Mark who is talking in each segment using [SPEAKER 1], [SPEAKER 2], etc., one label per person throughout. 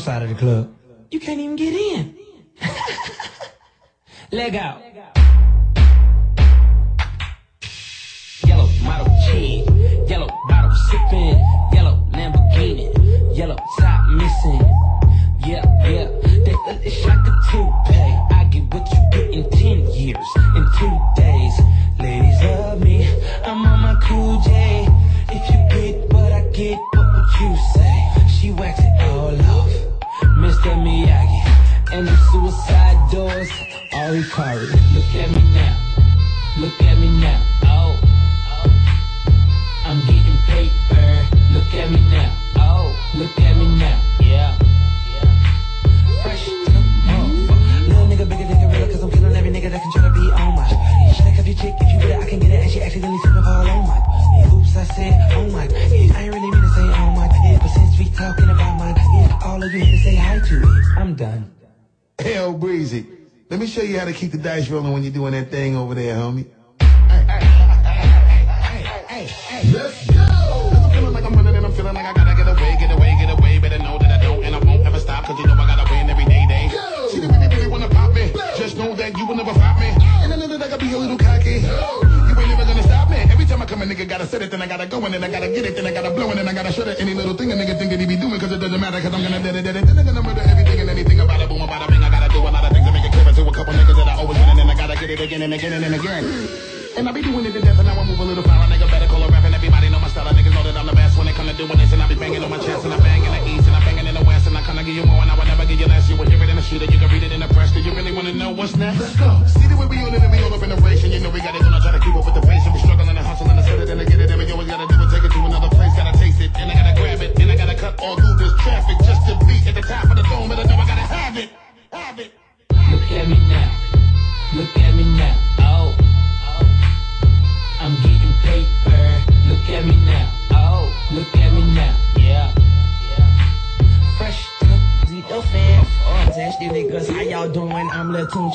[SPEAKER 1] Saturday Club. que 10 pelo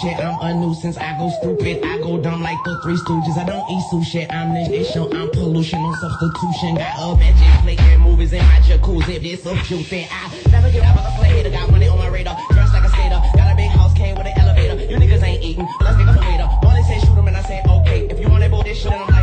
[SPEAKER 1] shit. I'm
[SPEAKER 2] a
[SPEAKER 1] nuisance. I go stupid. I go dumb like the Three Stooges. I don't eat sushi. I'm the issue. I'm pollution on substitution. Got a magic plate and movies in my jacuzzi. This some juice and I never get out of the play hater. Got money on my radar. Dressed like a skater. Got a big house. Came with an elevator. You niggas ain't eating. Let's take a waiter. Bonnie say shoot him and I say okay. If you want that bullshit, then I'm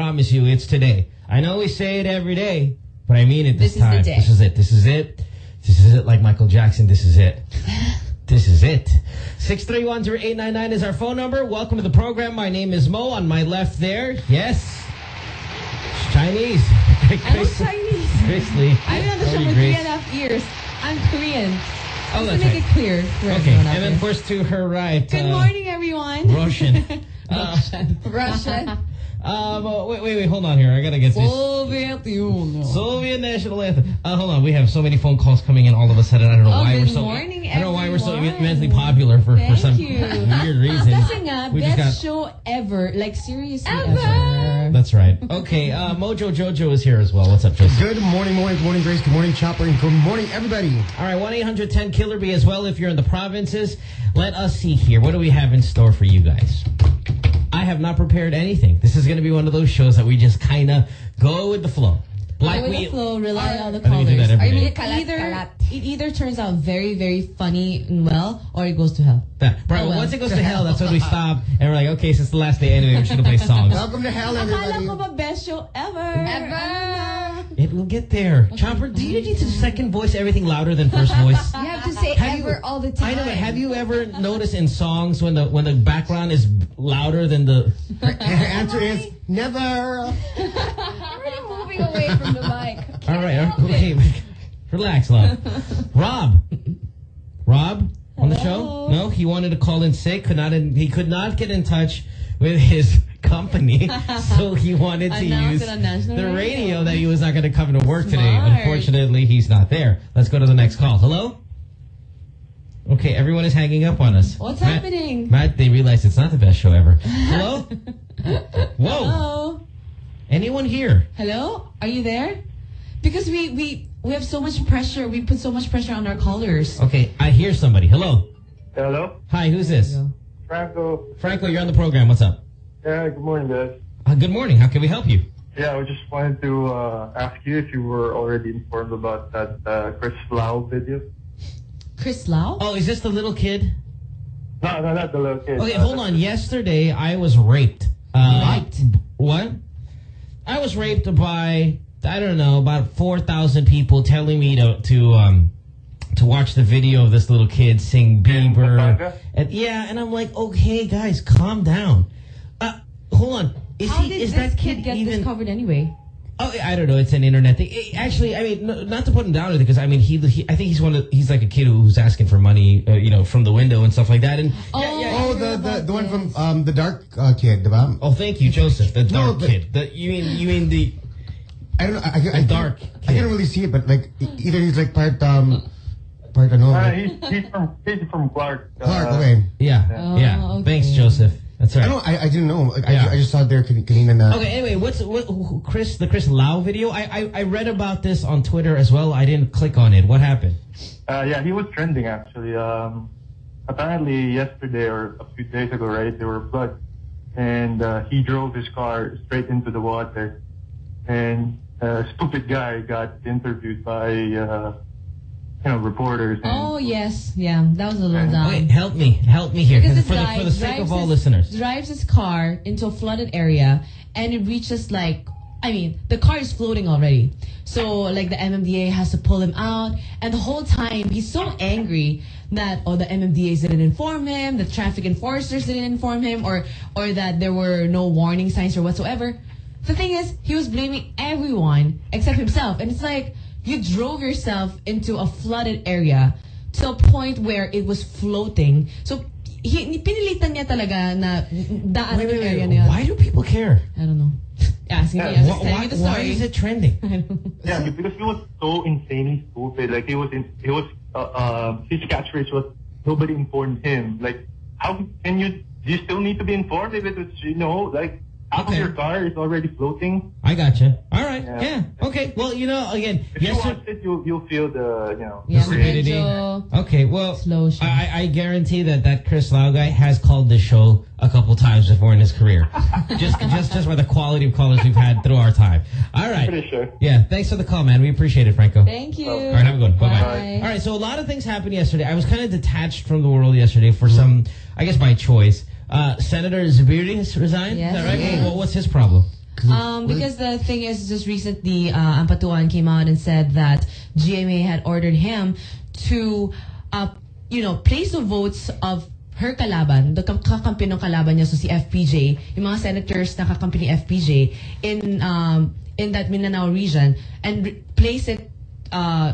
[SPEAKER 3] promise you, it's today. I know we say it every day, but I mean it this,
[SPEAKER 4] This is
[SPEAKER 3] time.
[SPEAKER 4] day.
[SPEAKER 3] This is it. This is it. This is it. Like Michael Jackson. This is it. This is it. 6310899 is our phone number. Welcome to the program. My name is Mo. On my left there, yes, Chinese.
[SPEAKER 4] I know Chinese.
[SPEAKER 3] Grace Lee.
[SPEAKER 4] I've been on the
[SPEAKER 3] How
[SPEAKER 4] show for three
[SPEAKER 3] Grace?
[SPEAKER 4] and a half years. I'm Korean.
[SPEAKER 3] Oh,
[SPEAKER 4] Just to make
[SPEAKER 3] right.
[SPEAKER 4] it clear for
[SPEAKER 3] Okay,
[SPEAKER 4] everyone
[SPEAKER 3] and then of course to her right.
[SPEAKER 4] Good
[SPEAKER 3] uh,
[SPEAKER 4] morning, everyone.
[SPEAKER 3] Russian. Uh,
[SPEAKER 4] Russian.
[SPEAKER 3] Um, uh, wait, wait, wait, hold on here. I gotta get this.
[SPEAKER 4] Soviet Union.
[SPEAKER 3] Soviet national anthem. Uh, hold on, we have so many phone calls coming in all of a sudden. I don't know
[SPEAKER 4] Oh,
[SPEAKER 3] why we're so.
[SPEAKER 4] morning,
[SPEAKER 3] I don't know why we're so immensely popular for, for
[SPEAKER 4] Thank
[SPEAKER 3] some
[SPEAKER 4] you.
[SPEAKER 3] weird reason.
[SPEAKER 4] Kasi nga,
[SPEAKER 3] We just
[SPEAKER 4] best
[SPEAKER 3] got-
[SPEAKER 4] show ever. Like, seriously
[SPEAKER 5] Ever.
[SPEAKER 4] ever.
[SPEAKER 3] That's right. Okay, uh, Mojo Jojo is here as well. What's up, Joseph?
[SPEAKER 5] Good morning, morning, good morning, Grace. Good morning, Chopper, and good morning, everybody.
[SPEAKER 3] All right, 1 800 10 Killer B as well if you're in the provinces. Let us see here. What do we have in store for you guys? I have not prepared anything. This is going to be one of those shows that we just kind of go with the flow. Like
[SPEAKER 4] Go with
[SPEAKER 3] we.
[SPEAKER 4] the flow, rely on the
[SPEAKER 3] I think we do
[SPEAKER 4] callers.
[SPEAKER 3] that every
[SPEAKER 4] I mean, it
[SPEAKER 5] Kalat,
[SPEAKER 4] either
[SPEAKER 5] kalat.
[SPEAKER 4] it either turns out very, very funny and well, or it goes to hell.
[SPEAKER 3] That, bro,
[SPEAKER 4] Oh, well.
[SPEAKER 3] once it goes to hell, that's when we stop and we're like, okay, since the last day anyway, we're just gonna play songs.
[SPEAKER 5] Welcome to hell,
[SPEAKER 4] Akala
[SPEAKER 5] everybody.
[SPEAKER 4] ko ba best show ever?
[SPEAKER 5] Ever.
[SPEAKER 3] It will get there. Chopper, do you need to second voice everything louder than first voice?
[SPEAKER 5] You have to say
[SPEAKER 3] Have you-
[SPEAKER 5] ever all the time.
[SPEAKER 3] I know. but Have you ever noticed in songs when the when the background is louder than the?
[SPEAKER 5] Her answer is never.
[SPEAKER 4] We're moving away from the mic.
[SPEAKER 3] All right, okay, relax, love. Rob, Rob on the show? No, he wanted to call in sick. Could not. He could not get in touch with his company, so he wanted to use
[SPEAKER 4] it on national
[SPEAKER 3] the
[SPEAKER 4] radio.
[SPEAKER 3] that he was not going to come to work today. Unfortunately, he's not there. Let's go to the next call. Hello. Okay, everyone is hanging up on us.
[SPEAKER 4] What's
[SPEAKER 3] Matt-
[SPEAKER 4] happening?
[SPEAKER 3] Matt, they realized it's not the best show ever. Hello? Whoa.
[SPEAKER 4] Hello?
[SPEAKER 3] Anyone here?
[SPEAKER 4] Hello? Are you there? Because we, we, we have so much pressure. We put so much pressure on our callers.
[SPEAKER 3] Okay, I hear somebody. Hello?
[SPEAKER 6] Hello,
[SPEAKER 3] Hi, who's this?
[SPEAKER 6] Franco.
[SPEAKER 3] Franco, you're on the program. What's up?
[SPEAKER 6] Yeah, good morning, guys.
[SPEAKER 3] Uh, good morning. How can we help you?
[SPEAKER 6] Yeah, I just wanted to uh, ask you if you were already informed about that uh, Chris Lao video.
[SPEAKER 4] Chris Lao?
[SPEAKER 3] Oh, is this the little kid?
[SPEAKER 6] No, no, not the little kid.
[SPEAKER 3] Okay,
[SPEAKER 6] Uh,
[SPEAKER 3] hold on. Yesterday, I was raped. Uh,
[SPEAKER 4] Raped?
[SPEAKER 3] What? I was raped by I don't know about four thousand people telling me to to um to watch the video of this little kid sing Bieber. And yeah, and I'm like, okay, guys, calm down. Uh, hold on. Is
[SPEAKER 4] How
[SPEAKER 3] he?
[SPEAKER 4] did
[SPEAKER 3] is
[SPEAKER 4] this
[SPEAKER 3] that
[SPEAKER 4] kid
[SPEAKER 3] kid
[SPEAKER 4] get
[SPEAKER 3] even?
[SPEAKER 4] discovered anyway?
[SPEAKER 3] Oh, I don't know. It's an internet thing. Eh, Actually, I mean, no, not to put him down because I mean, he, he, I think he's one of, he's like a kid who's asking for money, uh, you know, from the window and stuff like that. And
[SPEAKER 4] Oh,
[SPEAKER 3] yeah, yeah.
[SPEAKER 5] Oh, the the, the one from um the dark uh, kid, diba?
[SPEAKER 3] Oh, thank you, Joseph, the
[SPEAKER 5] No,
[SPEAKER 3] dark
[SPEAKER 5] but-
[SPEAKER 3] kid. The, you mean you mean the?
[SPEAKER 5] I don't know. I, I, I
[SPEAKER 3] dark
[SPEAKER 5] I can't really see it, but like either he's like part um part ano.
[SPEAKER 6] Uh,
[SPEAKER 5] like-
[SPEAKER 6] he's, he's from he's from Clark.
[SPEAKER 5] Clark,
[SPEAKER 6] uh,
[SPEAKER 5] okay.
[SPEAKER 3] Yeah,
[SPEAKER 4] Oh,
[SPEAKER 3] yeah.
[SPEAKER 4] okay.
[SPEAKER 3] Thanks, Joseph. That's
[SPEAKER 5] I don't. I, I didn't know. Like,
[SPEAKER 3] Yeah.
[SPEAKER 5] I, I just saw it there kan- kanina na.
[SPEAKER 3] Okay. Anyway, what's what? who- who- Chris, the Chris Lao video? I, I I read about this on Twitter as well. I didn't click on it. What happened?
[SPEAKER 6] Uh, yeah, he was trending actually. Um, apparently yesterday or a few days ago, right? There were floods, and uh, he drove his car straight into the water, and a stupid guy got interviewed by uh, you know reporters. And,
[SPEAKER 4] Oh, yes. Yeah, that was a little dumb.
[SPEAKER 3] Okay, help me, help me here,
[SPEAKER 4] Because
[SPEAKER 3] for the for the sake of all
[SPEAKER 4] his,
[SPEAKER 3] listeners.
[SPEAKER 4] drives his car into a flooded area and it reaches like I mean the car is floating already so like the MMDA has to pull him out and the whole time he's so angry that oh the MMDAs didn't inform him the traffic enforcers didn't inform him or or that there were no warning signs or whatsoever the thing is he was blaming everyone except himself and it's like you drove yourself into a flooded area to a point where it was floating. So, he, pinilitan niya talaga na daan
[SPEAKER 3] Wait, wait,
[SPEAKER 4] yung area
[SPEAKER 3] wait.
[SPEAKER 4] na yun.
[SPEAKER 3] Why do people care?
[SPEAKER 4] I don't know. Asking me,
[SPEAKER 6] Yeah,
[SPEAKER 4] I'm
[SPEAKER 3] Why,
[SPEAKER 4] just telling
[SPEAKER 3] why,
[SPEAKER 4] you the
[SPEAKER 3] why
[SPEAKER 4] story.
[SPEAKER 3] is it trending?
[SPEAKER 6] Yeah, because he was so insanely stupid. Like he was in, he was uh, uh, his catchphrase was nobody informed him. Like how can you? Do you still need to be informed if it was you know like
[SPEAKER 7] half
[SPEAKER 3] Okay.
[SPEAKER 7] of your car is already floating.
[SPEAKER 3] I gotcha. All right.
[SPEAKER 7] Yeah.
[SPEAKER 3] Yeah. Okay. Well, you know, again,
[SPEAKER 7] If you watch it, you'll you'll feel the you know.
[SPEAKER 4] Yeah,
[SPEAKER 7] the rain.
[SPEAKER 3] Okay, well,
[SPEAKER 4] slow.
[SPEAKER 3] I, I guarantee that that Chris Lao guy has called this show a couple times before in his career. just, just, just by the quality of callers we've had through our time. All right.
[SPEAKER 7] Pretty sure.
[SPEAKER 3] Yeah. Thanks for the call, man. We appreciate it, Franco.
[SPEAKER 4] Thank you.
[SPEAKER 3] All right, have a good one. Bye bye.
[SPEAKER 4] Bye.
[SPEAKER 3] All right, so a lot of things happened yesterday. I was kind of detached from the world yesterday for some, I guess, my choice. Uh, Senator Zubiri has resigned.
[SPEAKER 4] Yes.
[SPEAKER 3] Is that right?
[SPEAKER 4] Yeah.
[SPEAKER 3] Well, what's his problem?
[SPEAKER 4] Um, because the thing is, just recently, uh, Ampatuan came out and said that GMA had ordered him to, uh, you know, place the votes of her kalaban, the kam- kakampi ng kalaban niya, so si FPJ, yung mga senators na kakampi ni FPJ in, um, in that Mindanao region and re- place it, uh,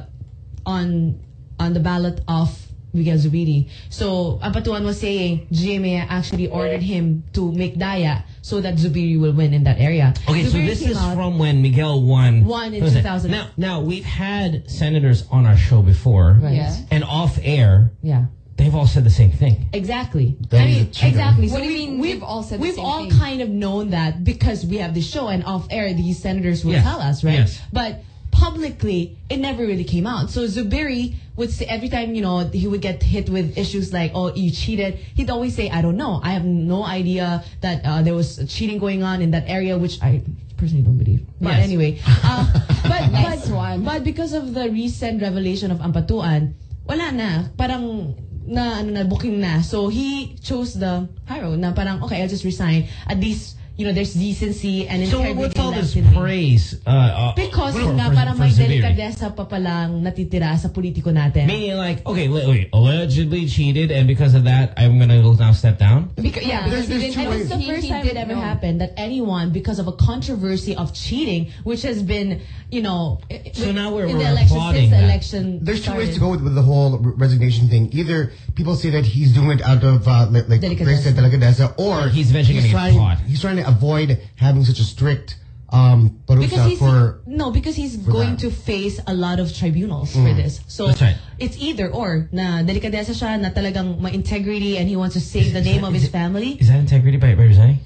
[SPEAKER 4] on, on the ballot of Miguel Zubiri. So, Ampatuan was saying GMA actually ordered him to make daya so that Zubiri will win in that area.
[SPEAKER 3] Okay, so this is from when Miguel won.
[SPEAKER 4] Won in
[SPEAKER 3] What was it?
[SPEAKER 4] 2000.
[SPEAKER 3] Now, now we've had senators on our show before,
[SPEAKER 4] Right.
[SPEAKER 8] Yeah.
[SPEAKER 3] and off air,
[SPEAKER 4] Yeah.
[SPEAKER 3] they've all said the same thing.
[SPEAKER 4] Exactly.
[SPEAKER 5] That
[SPEAKER 4] I mean,
[SPEAKER 5] cheater.
[SPEAKER 4] exactly.
[SPEAKER 8] What do you
[SPEAKER 4] we-
[SPEAKER 8] mean we've all said the
[SPEAKER 4] We've all
[SPEAKER 8] thing?
[SPEAKER 4] kind of known that because we have the show and off air, these senators will
[SPEAKER 3] Yes.
[SPEAKER 4] tell us, right?
[SPEAKER 3] Yes.
[SPEAKER 4] But publicly, it never really came out. So Zubiri would say every time, you know, he would get hit with issues like, oh, you cheated. He'd always say, I don't know. I have no idea that uh, there was cheating going on in that area, which I personally don't believe. But
[SPEAKER 3] Yes.
[SPEAKER 4] anyway, uh, but,
[SPEAKER 8] Nice
[SPEAKER 4] but,
[SPEAKER 8] one.
[SPEAKER 4] but because of the recent revelation of Ampatuan, wala na. Parang na ano na booking na. So he chose the Haro na parang okay, I'll just resign. At least you know there's decency and
[SPEAKER 3] So
[SPEAKER 4] integrity
[SPEAKER 3] what's all
[SPEAKER 4] in that
[SPEAKER 3] this praise? Uh, uh,
[SPEAKER 4] Because
[SPEAKER 3] for,
[SPEAKER 4] nga
[SPEAKER 3] for-
[SPEAKER 4] parang
[SPEAKER 3] for
[SPEAKER 4] may
[SPEAKER 3] Zubiri?
[SPEAKER 4] delikadesa pa palang natitira sa politiko natin.
[SPEAKER 3] Meaning like, okay, wait, wait, allegedly cheated, and because of that, I'm gonna go now step down.
[SPEAKER 8] Because, yeah,
[SPEAKER 5] There's-
[SPEAKER 8] because he
[SPEAKER 5] there's two
[SPEAKER 4] And
[SPEAKER 8] know-
[SPEAKER 4] it's the first
[SPEAKER 8] he
[SPEAKER 4] time it ever
[SPEAKER 8] know.
[SPEAKER 4] happened that anyone, because of a controversy of cheating, which has been, you know,
[SPEAKER 3] So now we're-
[SPEAKER 4] in
[SPEAKER 3] we're
[SPEAKER 4] the election since the election.
[SPEAKER 5] There's two ways to go with, with the whole resignation thing. Either people say that he's doing it out of uh, like, like
[SPEAKER 4] Delicadeza.
[SPEAKER 5] Grace said, delicadeza, or
[SPEAKER 3] Or he's eventually gonna get
[SPEAKER 5] trying,
[SPEAKER 3] caught.
[SPEAKER 5] He's trying to avoid having such a strict um,
[SPEAKER 4] because
[SPEAKER 5] parusa
[SPEAKER 4] he's
[SPEAKER 5] for.
[SPEAKER 4] no because he's going
[SPEAKER 5] that.
[SPEAKER 4] to face a lot of tribunals for this so
[SPEAKER 3] That's right.
[SPEAKER 4] it's either or na delikadesa siya na talagang ma-integrity and he wants to save the
[SPEAKER 3] Is
[SPEAKER 4] name
[SPEAKER 3] that-
[SPEAKER 4] of his
[SPEAKER 3] it-
[SPEAKER 4] family
[SPEAKER 3] Is that integrity by, by resigning?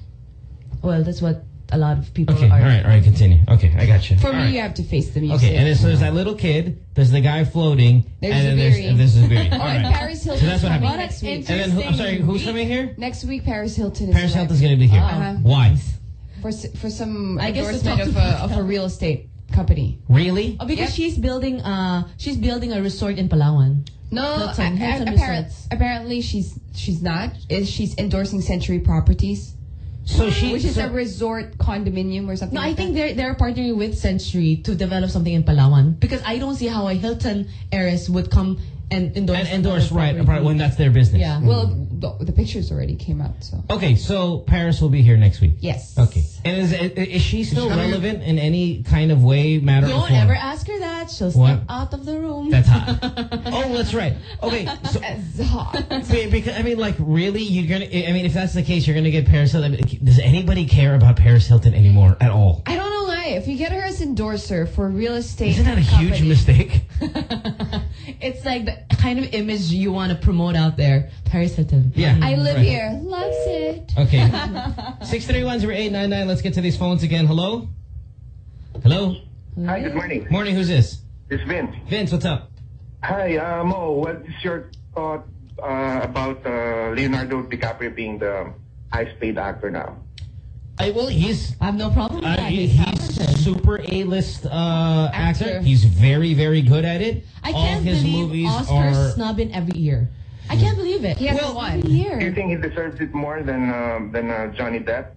[SPEAKER 4] well that's what a lot of people
[SPEAKER 3] Okay,
[SPEAKER 4] are
[SPEAKER 3] all right, all right, continue. Okay, I got you.
[SPEAKER 8] For
[SPEAKER 3] All
[SPEAKER 8] me,
[SPEAKER 3] right.
[SPEAKER 8] you have to face the music.
[SPEAKER 3] Okay, and then, so there's that little kid, there's the guy floating,
[SPEAKER 8] There's
[SPEAKER 3] and then
[SPEAKER 8] Zubiri.
[SPEAKER 3] there's, and there's Zubiri.
[SPEAKER 8] Oh,
[SPEAKER 3] All
[SPEAKER 8] and
[SPEAKER 3] right.
[SPEAKER 8] Paris
[SPEAKER 3] So
[SPEAKER 8] Hilton's
[SPEAKER 3] that's what
[SPEAKER 8] coming
[SPEAKER 3] happened.
[SPEAKER 8] next week.
[SPEAKER 3] And then, who, I'm sorry, who's coming here?
[SPEAKER 8] Next week, Paris Hilton is
[SPEAKER 3] Paris
[SPEAKER 8] back.
[SPEAKER 3] Hilton's going to be here.
[SPEAKER 8] Uh-huh.
[SPEAKER 3] Why?
[SPEAKER 8] for for some
[SPEAKER 4] I guess
[SPEAKER 8] endorsement
[SPEAKER 4] talk
[SPEAKER 8] of a, of a real estate company.
[SPEAKER 3] Really?
[SPEAKER 4] oh, because
[SPEAKER 8] Yep.
[SPEAKER 4] she's building uh she's building a resort in Palawan
[SPEAKER 8] No,
[SPEAKER 4] Hilton,
[SPEAKER 8] a-
[SPEAKER 4] Hilton
[SPEAKER 8] a- apparent-
[SPEAKER 4] Resorts.
[SPEAKER 8] apparently she's she's not. Is she's endorsing Century Properties,
[SPEAKER 3] So she,
[SPEAKER 8] which is
[SPEAKER 3] so,
[SPEAKER 8] a resort condominium or something.
[SPEAKER 4] no I think
[SPEAKER 8] that.
[SPEAKER 4] they're they're partnering with Century to develop something in Palawan because I don't see how a Hilton heiress would come and endorse
[SPEAKER 3] and endorse right,
[SPEAKER 4] property.
[SPEAKER 3] right when that's their business.
[SPEAKER 4] yeah mm-hmm.
[SPEAKER 8] Well, the, the pictures already came out, so
[SPEAKER 3] Okay, so Paris will be here next week.
[SPEAKER 8] yes.
[SPEAKER 3] Okay, and is is she still
[SPEAKER 5] Is she-
[SPEAKER 3] relevant in any kind of way, matter, or
[SPEAKER 4] Don't
[SPEAKER 3] form?
[SPEAKER 4] ever ask her that. She'll
[SPEAKER 3] What?
[SPEAKER 4] step out of the room.
[SPEAKER 3] That's hot. oh, that's right. Okay, so
[SPEAKER 8] It's hot.
[SPEAKER 3] Because I mean, like, really, you're gonna. I mean, if that's the case, you're gonna get Paris Hilton. Does anybody care about Paris Hilton anymore at all?
[SPEAKER 8] I don't know why. If you get her as endorser for real estate,
[SPEAKER 3] Isn't that a huge mistake?
[SPEAKER 4] it's like the kind of image you want to promote out there. Paris Hilton.
[SPEAKER 3] Yeah.
[SPEAKER 8] I live
[SPEAKER 3] Right.
[SPEAKER 8] here. Loves it.
[SPEAKER 3] Okay. Six three one zero eight nine nine. Let's get to these phones again. Hello. Hello.
[SPEAKER 9] Hi, good morning.
[SPEAKER 3] Morning. Who's this?
[SPEAKER 9] It's Vince.
[SPEAKER 3] Vince. What's up?
[SPEAKER 9] Hi, uh, Mo. What is your thought uh, about uh, Leonardo DiCaprio being the highest paid actor now?
[SPEAKER 3] I, well, he's
[SPEAKER 4] I have no problem with
[SPEAKER 3] uh,
[SPEAKER 4] that.
[SPEAKER 3] he-
[SPEAKER 4] He's
[SPEAKER 3] he's
[SPEAKER 4] talented.
[SPEAKER 3] Super A list uh, actor.
[SPEAKER 8] Actor.
[SPEAKER 3] He's very very good at it.
[SPEAKER 4] I
[SPEAKER 3] All
[SPEAKER 4] can't
[SPEAKER 3] his
[SPEAKER 4] believe
[SPEAKER 3] movies
[SPEAKER 4] Oscar
[SPEAKER 3] are.
[SPEAKER 4] snubbing every year. I can't believe it.
[SPEAKER 8] He hasn't
[SPEAKER 4] well,
[SPEAKER 8] won.
[SPEAKER 4] every
[SPEAKER 9] Do you think he deserves it more than uh, than uh, Johnny Depp?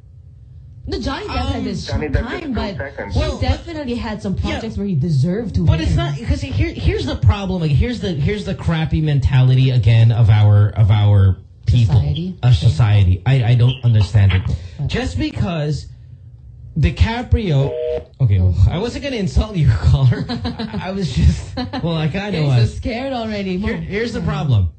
[SPEAKER 4] No, Johnny Depp had his
[SPEAKER 9] Johnny Depp
[SPEAKER 4] time,
[SPEAKER 9] just
[SPEAKER 4] but
[SPEAKER 9] goes second.
[SPEAKER 4] he
[SPEAKER 3] Well,
[SPEAKER 4] definitely had some
[SPEAKER 3] yeah.
[SPEAKER 4] projects where he deserved to
[SPEAKER 3] But
[SPEAKER 4] win.
[SPEAKER 3] it's not because here, here's the problem. Like here's the here's the crappy mentality again of our of our people,
[SPEAKER 4] Society?
[SPEAKER 3] a society. I I don't understand it. Just because DiCaprio, okay, well, I wasn't gonna insult you, caller. I, was just well, I kind of
[SPEAKER 4] He's so
[SPEAKER 3] was.
[SPEAKER 4] scared already.
[SPEAKER 3] Here, here's the problem.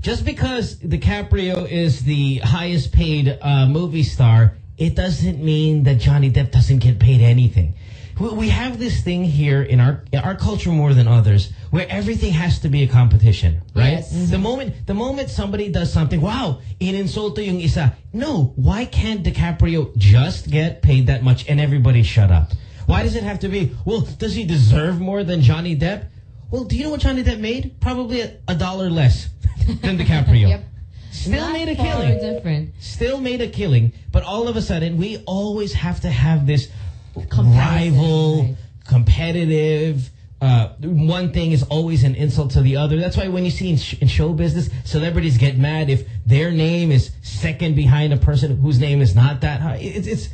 [SPEAKER 3] Just because DiCaprio is the highest paid uh, movie star, it doesn't mean that Johnny Depp doesn't get paid anything. We, we have this thing here in our in our culture more than others, where everything has to be a competition, right?
[SPEAKER 8] Yes.
[SPEAKER 3] The moment the moment somebody does something, wow, In ininsulto yung isa. No, why can't DiCaprio just get paid that much and everybody shut up? Why does it have to be? Well, does he deserve more than Johnny Depp? Well, do you know what Johnny Depp made? Probably a, a dollar less than DiCaprio.
[SPEAKER 8] Yep.
[SPEAKER 3] Still
[SPEAKER 4] Not
[SPEAKER 3] made a killing.
[SPEAKER 4] different.
[SPEAKER 3] Still made a killing, but all of a sudden we always have to have this rival,
[SPEAKER 4] right.
[SPEAKER 3] competitive. Uh, one thing is always an insult to the other. That's why when you see in, sh- in show business, celebrities get mad if their name is second behind a person whose name is not that high. It's it's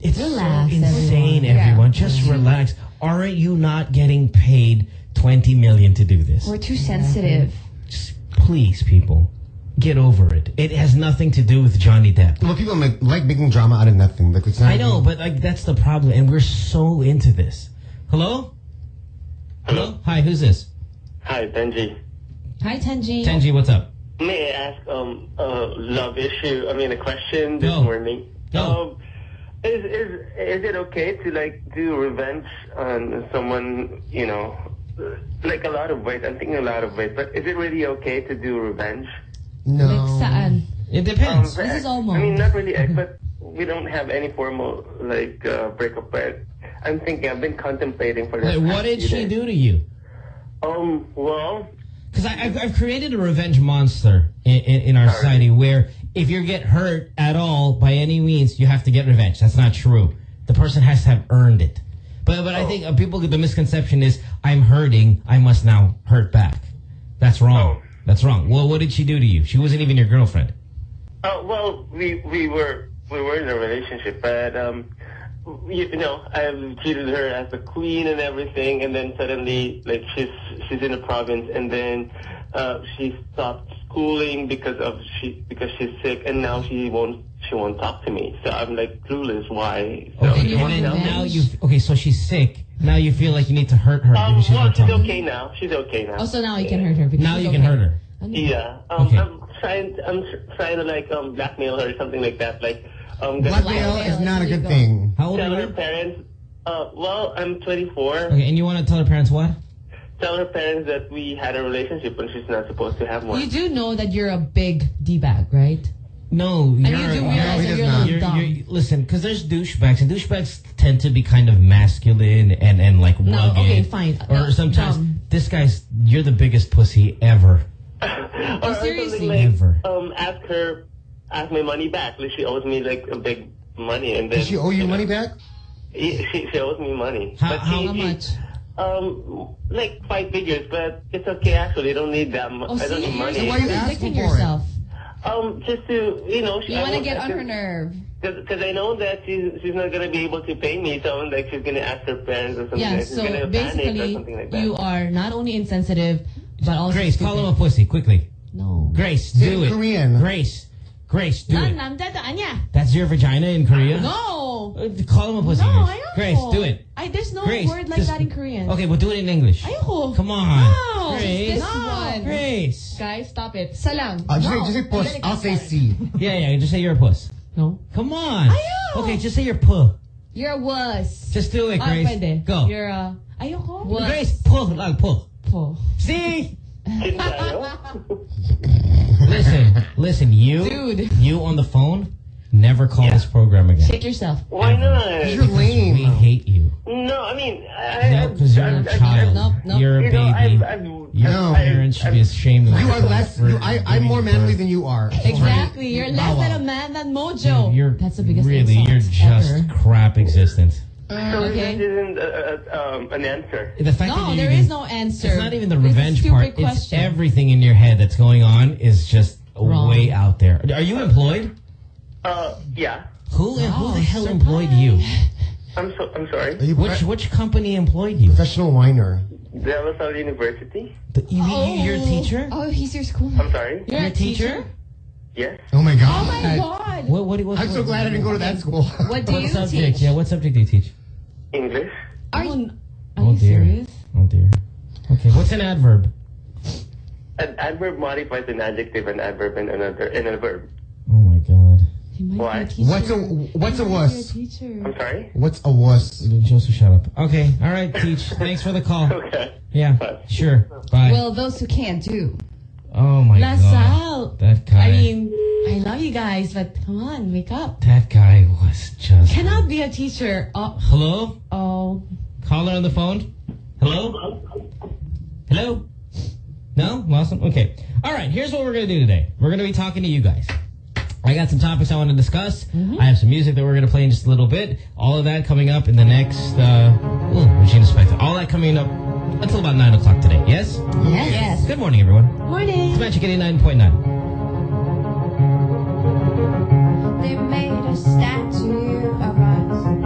[SPEAKER 3] it's
[SPEAKER 4] Relax,
[SPEAKER 3] so insane,
[SPEAKER 8] everyone.
[SPEAKER 3] everyone.
[SPEAKER 8] Yeah.
[SPEAKER 3] Just relax. Aren't you not getting paid twenty million to do this?
[SPEAKER 8] We're too sensitive.
[SPEAKER 3] Just please, people, get over it. It has nothing to do with Johnny Depp.
[SPEAKER 5] Well, people make, like making drama out of nothing. Like it's not
[SPEAKER 3] I know, but like that's the problem, and we're so into this. Hello? Hello? Hi, who's this?
[SPEAKER 10] Hi, Benji.
[SPEAKER 4] Hi, Tenji.
[SPEAKER 3] Tenji, what's up?
[SPEAKER 10] May I ask um a love issue? I mean, a question this
[SPEAKER 3] Go.
[SPEAKER 10] morning.
[SPEAKER 3] Go.
[SPEAKER 10] Um, is is is it okay to like do revenge on someone? You know, like a lot of ways. I'm thinking a lot of ways, but is it really okay to do revenge?
[SPEAKER 5] No.
[SPEAKER 4] Like, saan?
[SPEAKER 3] It depends.
[SPEAKER 10] Um,
[SPEAKER 4] This is almost.
[SPEAKER 10] I mean, not really, eh, but we don't have any formal like uh, breakup. But I'm thinking. I've been contemplating for. the
[SPEAKER 3] Wait, what did she
[SPEAKER 10] days.
[SPEAKER 3] do to you?
[SPEAKER 10] Um. Well.
[SPEAKER 3] Because I've, I've created a revenge monster in, in, in our society where if you get hurt at all by any means, you have to get revenge. That's not true. The person has to have earned it. But but I think uh, people the misconception is I'm hurting, I must now hurt back. That's wrong.
[SPEAKER 10] Oh.
[SPEAKER 3] That's wrong. Well, what did she do to you? She wasn't even your girlfriend.
[SPEAKER 10] Uh, well, we we were we were in a relationship, but um, you, you know, I've treated her as a queen and everything, and then suddenly, like she's she's in the province, and then uh, she stopped schooling because of she because she's sick, and now she won't she won't talk to me. So I'm like clueless why. So
[SPEAKER 3] Okay, and then
[SPEAKER 10] to help me?
[SPEAKER 3] now you okay, so she's sick. Now you feel like you need to hurt her
[SPEAKER 10] Um,
[SPEAKER 3] because she's
[SPEAKER 10] well,
[SPEAKER 3] not
[SPEAKER 10] she's
[SPEAKER 3] talking.
[SPEAKER 10] okay now. She's okay now.
[SPEAKER 4] Oh, so now you can hurt her. Because
[SPEAKER 3] Now
[SPEAKER 4] she's
[SPEAKER 3] you can hurt her.
[SPEAKER 10] Yeah. Um,
[SPEAKER 3] Okay.
[SPEAKER 10] I'm trying. I'm tr- trying to like um blackmail her or something like that. Like um.
[SPEAKER 5] Blackmail
[SPEAKER 4] Blackmail
[SPEAKER 5] is not a good
[SPEAKER 4] illegal.
[SPEAKER 5] thing.
[SPEAKER 3] How old
[SPEAKER 10] Tell
[SPEAKER 3] are
[SPEAKER 10] her parents. Uh, well, I'm 24.
[SPEAKER 3] Okay, and you want to tell her parents what?
[SPEAKER 10] Tell her parents that we had a relationship when she's not supposed to have one.
[SPEAKER 4] You do know that you're a big d-bag, right?
[SPEAKER 3] No, you're,
[SPEAKER 4] you do
[SPEAKER 3] you're-
[SPEAKER 4] realize
[SPEAKER 5] he
[SPEAKER 4] that
[SPEAKER 5] does
[SPEAKER 4] you're a
[SPEAKER 5] not.
[SPEAKER 3] You're, you're, listen, because there's douchebags, and douchebags tend to be kind of masculine and, and like
[SPEAKER 4] No,
[SPEAKER 3] rugged.
[SPEAKER 4] okay, fine.
[SPEAKER 3] Or
[SPEAKER 4] Uh,
[SPEAKER 3] sometimes
[SPEAKER 4] dumb.
[SPEAKER 3] this guy's, you're the biggest pussy ever.
[SPEAKER 10] or, or
[SPEAKER 4] seriously?
[SPEAKER 10] something like,
[SPEAKER 3] Never.
[SPEAKER 10] um, ask her, ask my money back. Like she owes me like a big money, and then
[SPEAKER 5] Does she owe you
[SPEAKER 10] know,
[SPEAKER 5] money back?
[SPEAKER 10] She, she, she owes me money.
[SPEAKER 3] How-
[SPEAKER 10] but
[SPEAKER 3] how
[SPEAKER 10] she,
[SPEAKER 4] How much?
[SPEAKER 10] Um, like five figures, but it's okay actually. I don't need that. Mu-
[SPEAKER 4] Oh,
[SPEAKER 10] I don't
[SPEAKER 4] see,
[SPEAKER 10] need
[SPEAKER 4] you're
[SPEAKER 10] money.
[SPEAKER 5] why you asking
[SPEAKER 4] contradicting
[SPEAKER 5] for it?
[SPEAKER 4] Yourself.
[SPEAKER 10] Um, just to you know,
[SPEAKER 8] You want to get on her nerve.
[SPEAKER 10] Because I know that she's she's not gonna be able to pay me, so I'm like she's gonna ask her parents or something.
[SPEAKER 4] Yeah,
[SPEAKER 10] like,
[SPEAKER 4] so
[SPEAKER 10] gonna panic or
[SPEAKER 4] basically,
[SPEAKER 10] like that.
[SPEAKER 4] you are not only insensitive, but also
[SPEAKER 3] Grace, call him a pussy, quickly.
[SPEAKER 4] No.
[SPEAKER 3] Grace, do
[SPEAKER 5] it
[SPEAKER 3] it.
[SPEAKER 5] Korean.
[SPEAKER 3] Grace, Grace, do
[SPEAKER 4] Nan
[SPEAKER 3] it.
[SPEAKER 4] namdadaan niya.
[SPEAKER 3] That's your vagina in Korea?
[SPEAKER 4] No.
[SPEAKER 3] Uh, Call him a pussy,
[SPEAKER 4] No,
[SPEAKER 3] Grace.
[SPEAKER 4] ayoko.
[SPEAKER 3] Grace, do it.
[SPEAKER 4] I, there's no
[SPEAKER 3] Grace,
[SPEAKER 4] word like
[SPEAKER 3] just-
[SPEAKER 4] that in Korean.
[SPEAKER 3] Okay, but do it in English.
[SPEAKER 4] Ayoko.
[SPEAKER 3] Come on.
[SPEAKER 4] No.
[SPEAKER 3] Grace.
[SPEAKER 4] This one.
[SPEAKER 3] Grace.
[SPEAKER 4] Guys, stop it.
[SPEAKER 8] Isa lang.
[SPEAKER 5] Uh, just,
[SPEAKER 4] No.
[SPEAKER 5] say, just say push. I'll say C.
[SPEAKER 3] Yeah, yeah, just say you're a puss.
[SPEAKER 4] No.
[SPEAKER 3] Come on.
[SPEAKER 4] Ayaw.
[SPEAKER 3] Okay, just say you're puh.
[SPEAKER 8] You're a wuss.
[SPEAKER 3] Just do it,
[SPEAKER 4] Ah,
[SPEAKER 3] Grace.
[SPEAKER 4] pwede.
[SPEAKER 3] Go.
[SPEAKER 4] You're a... Ayoko.
[SPEAKER 8] What?
[SPEAKER 3] Grace, puh, like puh.
[SPEAKER 4] Po.
[SPEAKER 3] See?
[SPEAKER 10] Tayo?
[SPEAKER 3] Listen, listen, you,
[SPEAKER 4] Dude.
[SPEAKER 3] you on the phone, never call this program again.
[SPEAKER 4] Shake yourself.
[SPEAKER 10] Why not?
[SPEAKER 5] You're lame.
[SPEAKER 3] We hate you.
[SPEAKER 10] No, I mean, I,
[SPEAKER 3] No, because you're
[SPEAKER 10] I've-
[SPEAKER 3] a
[SPEAKER 10] I've-
[SPEAKER 3] child.
[SPEAKER 4] Nope, nope.
[SPEAKER 3] You're a
[SPEAKER 10] You know,
[SPEAKER 3] baby.
[SPEAKER 10] I've, I've,
[SPEAKER 3] Your
[SPEAKER 5] No.
[SPEAKER 3] parents should be ashamed of
[SPEAKER 5] You You
[SPEAKER 3] are
[SPEAKER 5] less.
[SPEAKER 3] for
[SPEAKER 5] You, I, I'm more manly
[SPEAKER 3] birth.
[SPEAKER 5] than you are.
[SPEAKER 4] Exactly. You're less
[SPEAKER 5] Bow
[SPEAKER 4] than a man than Mojo.
[SPEAKER 3] You're
[SPEAKER 4] That's the biggest
[SPEAKER 3] really, you're just
[SPEAKER 4] ever.
[SPEAKER 3] crap existence.
[SPEAKER 10] So
[SPEAKER 4] okay.
[SPEAKER 10] this isn't uh, uh, um, an answer.
[SPEAKER 3] The fact
[SPEAKER 4] No,
[SPEAKER 3] you
[SPEAKER 4] there
[SPEAKER 3] even-
[SPEAKER 4] is no answer.
[SPEAKER 3] It's not even the
[SPEAKER 4] It's a
[SPEAKER 3] revenge
[SPEAKER 4] stupid
[SPEAKER 3] part. It's
[SPEAKER 4] question.
[SPEAKER 3] everything in your head that's going on is just
[SPEAKER 4] Wrong.
[SPEAKER 3] way out there. Are you employed?
[SPEAKER 10] Uh, yeah.
[SPEAKER 3] Who who the
[SPEAKER 4] Oh,
[SPEAKER 3] hell
[SPEAKER 4] surprise.
[SPEAKER 3] employed you?
[SPEAKER 10] I'm so I'm sorry.
[SPEAKER 5] You
[SPEAKER 3] Which which company employed you?
[SPEAKER 5] professional whiner?
[SPEAKER 10] De La University.
[SPEAKER 3] The, you, you, you're a teacher?
[SPEAKER 8] Oh, he's your school.
[SPEAKER 10] I'm sorry.
[SPEAKER 4] You're,
[SPEAKER 3] You're
[SPEAKER 4] a teacher?
[SPEAKER 10] Yes.
[SPEAKER 5] Oh my god.
[SPEAKER 4] Oh my god.
[SPEAKER 3] What, what, what,
[SPEAKER 5] I'm so glad I didn't go to that school.
[SPEAKER 8] What do
[SPEAKER 3] What
[SPEAKER 8] you
[SPEAKER 3] subject?
[SPEAKER 8] teach?
[SPEAKER 3] Yeah, what subject do you teach?
[SPEAKER 10] English.
[SPEAKER 4] Are you, oh, are
[SPEAKER 3] oh
[SPEAKER 4] you
[SPEAKER 3] dear.
[SPEAKER 4] serious?
[SPEAKER 3] Oh dear. Okay, what's an adverb?
[SPEAKER 10] An adverb modifies an adjective, an adverb, and another, and a verb.
[SPEAKER 3] Oh my god.
[SPEAKER 10] Why?
[SPEAKER 5] What's a what's a wuss?
[SPEAKER 10] I'm sorry?
[SPEAKER 5] What's a wuss?
[SPEAKER 3] Joseph, shut up. Okay, all right, Teach. Thanks for the call.
[SPEAKER 10] Okay.
[SPEAKER 3] Yeah, sure. Bye.
[SPEAKER 8] Well, those who can't do.
[SPEAKER 3] Oh my god.
[SPEAKER 4] LaSalle.
[SPEAKER 3] That guy.
[SPEAKER 4] I mean, I love you guys, but come on, wake up.
[SPEAKER 3] that guy was just.
[SPEAKER 4] Cannot be a teacher. Oh,
[SPEAKER 3] Hello?
[SPEAKER 4] oh.
[SPEAKER 3] Caller on the phone? Hello? Hello? No? Awesome. Okay. All right, here's what we're going to do today. We're going to be talking to you guys. I got some topics I want to discuss. I have some music that we're going to play in just a little bit. All of that coming up in the next, uh, ooh, machine inspector. All that coming up until about 9 o'clock today. Yes?
[SPEAKER 4] Yes.
[SPEAKER 8] Yes.
[SPEAKER 3] Good morning, everyone.
[SPEAKER 4] Morning.
[SPEAKER 3] It's Magic 89.9.
[SPEAKER 11] They made a statue of us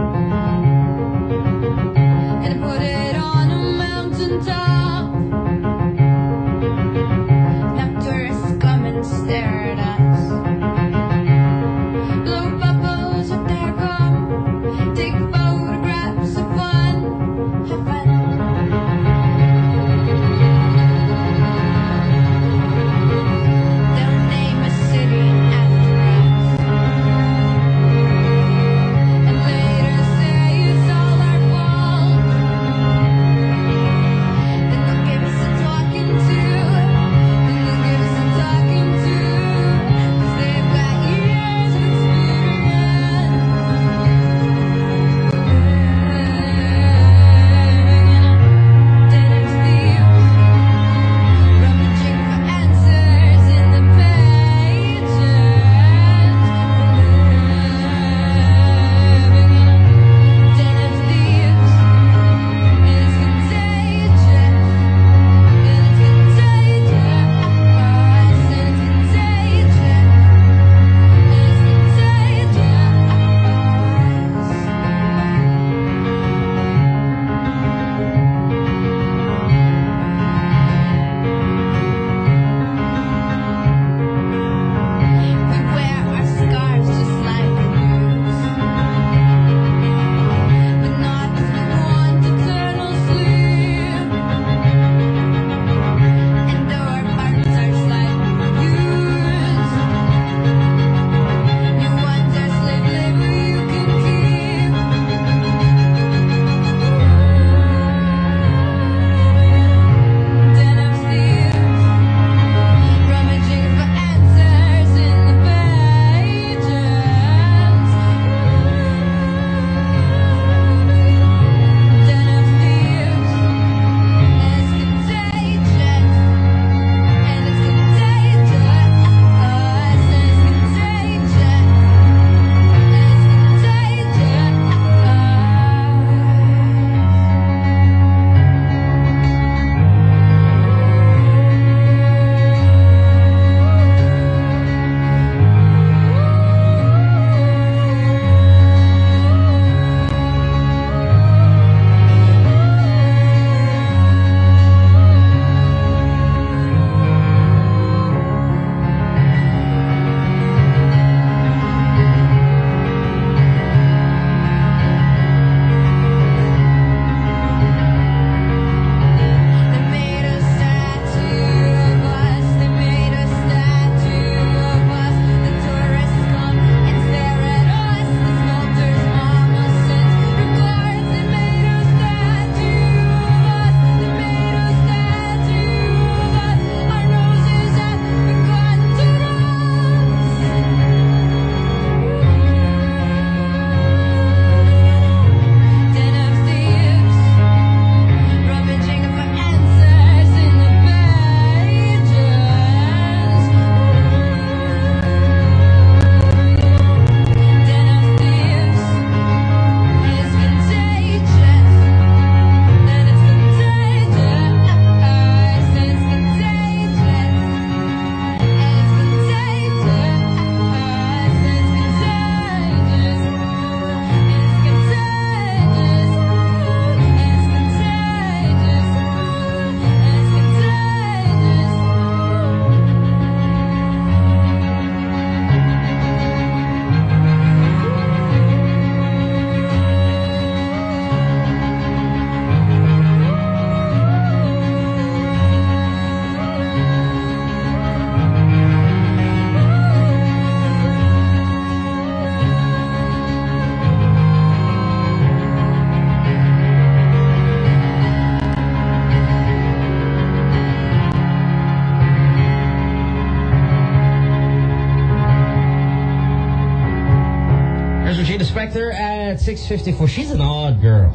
[SPEAKER 3] 654. She's an odd girl.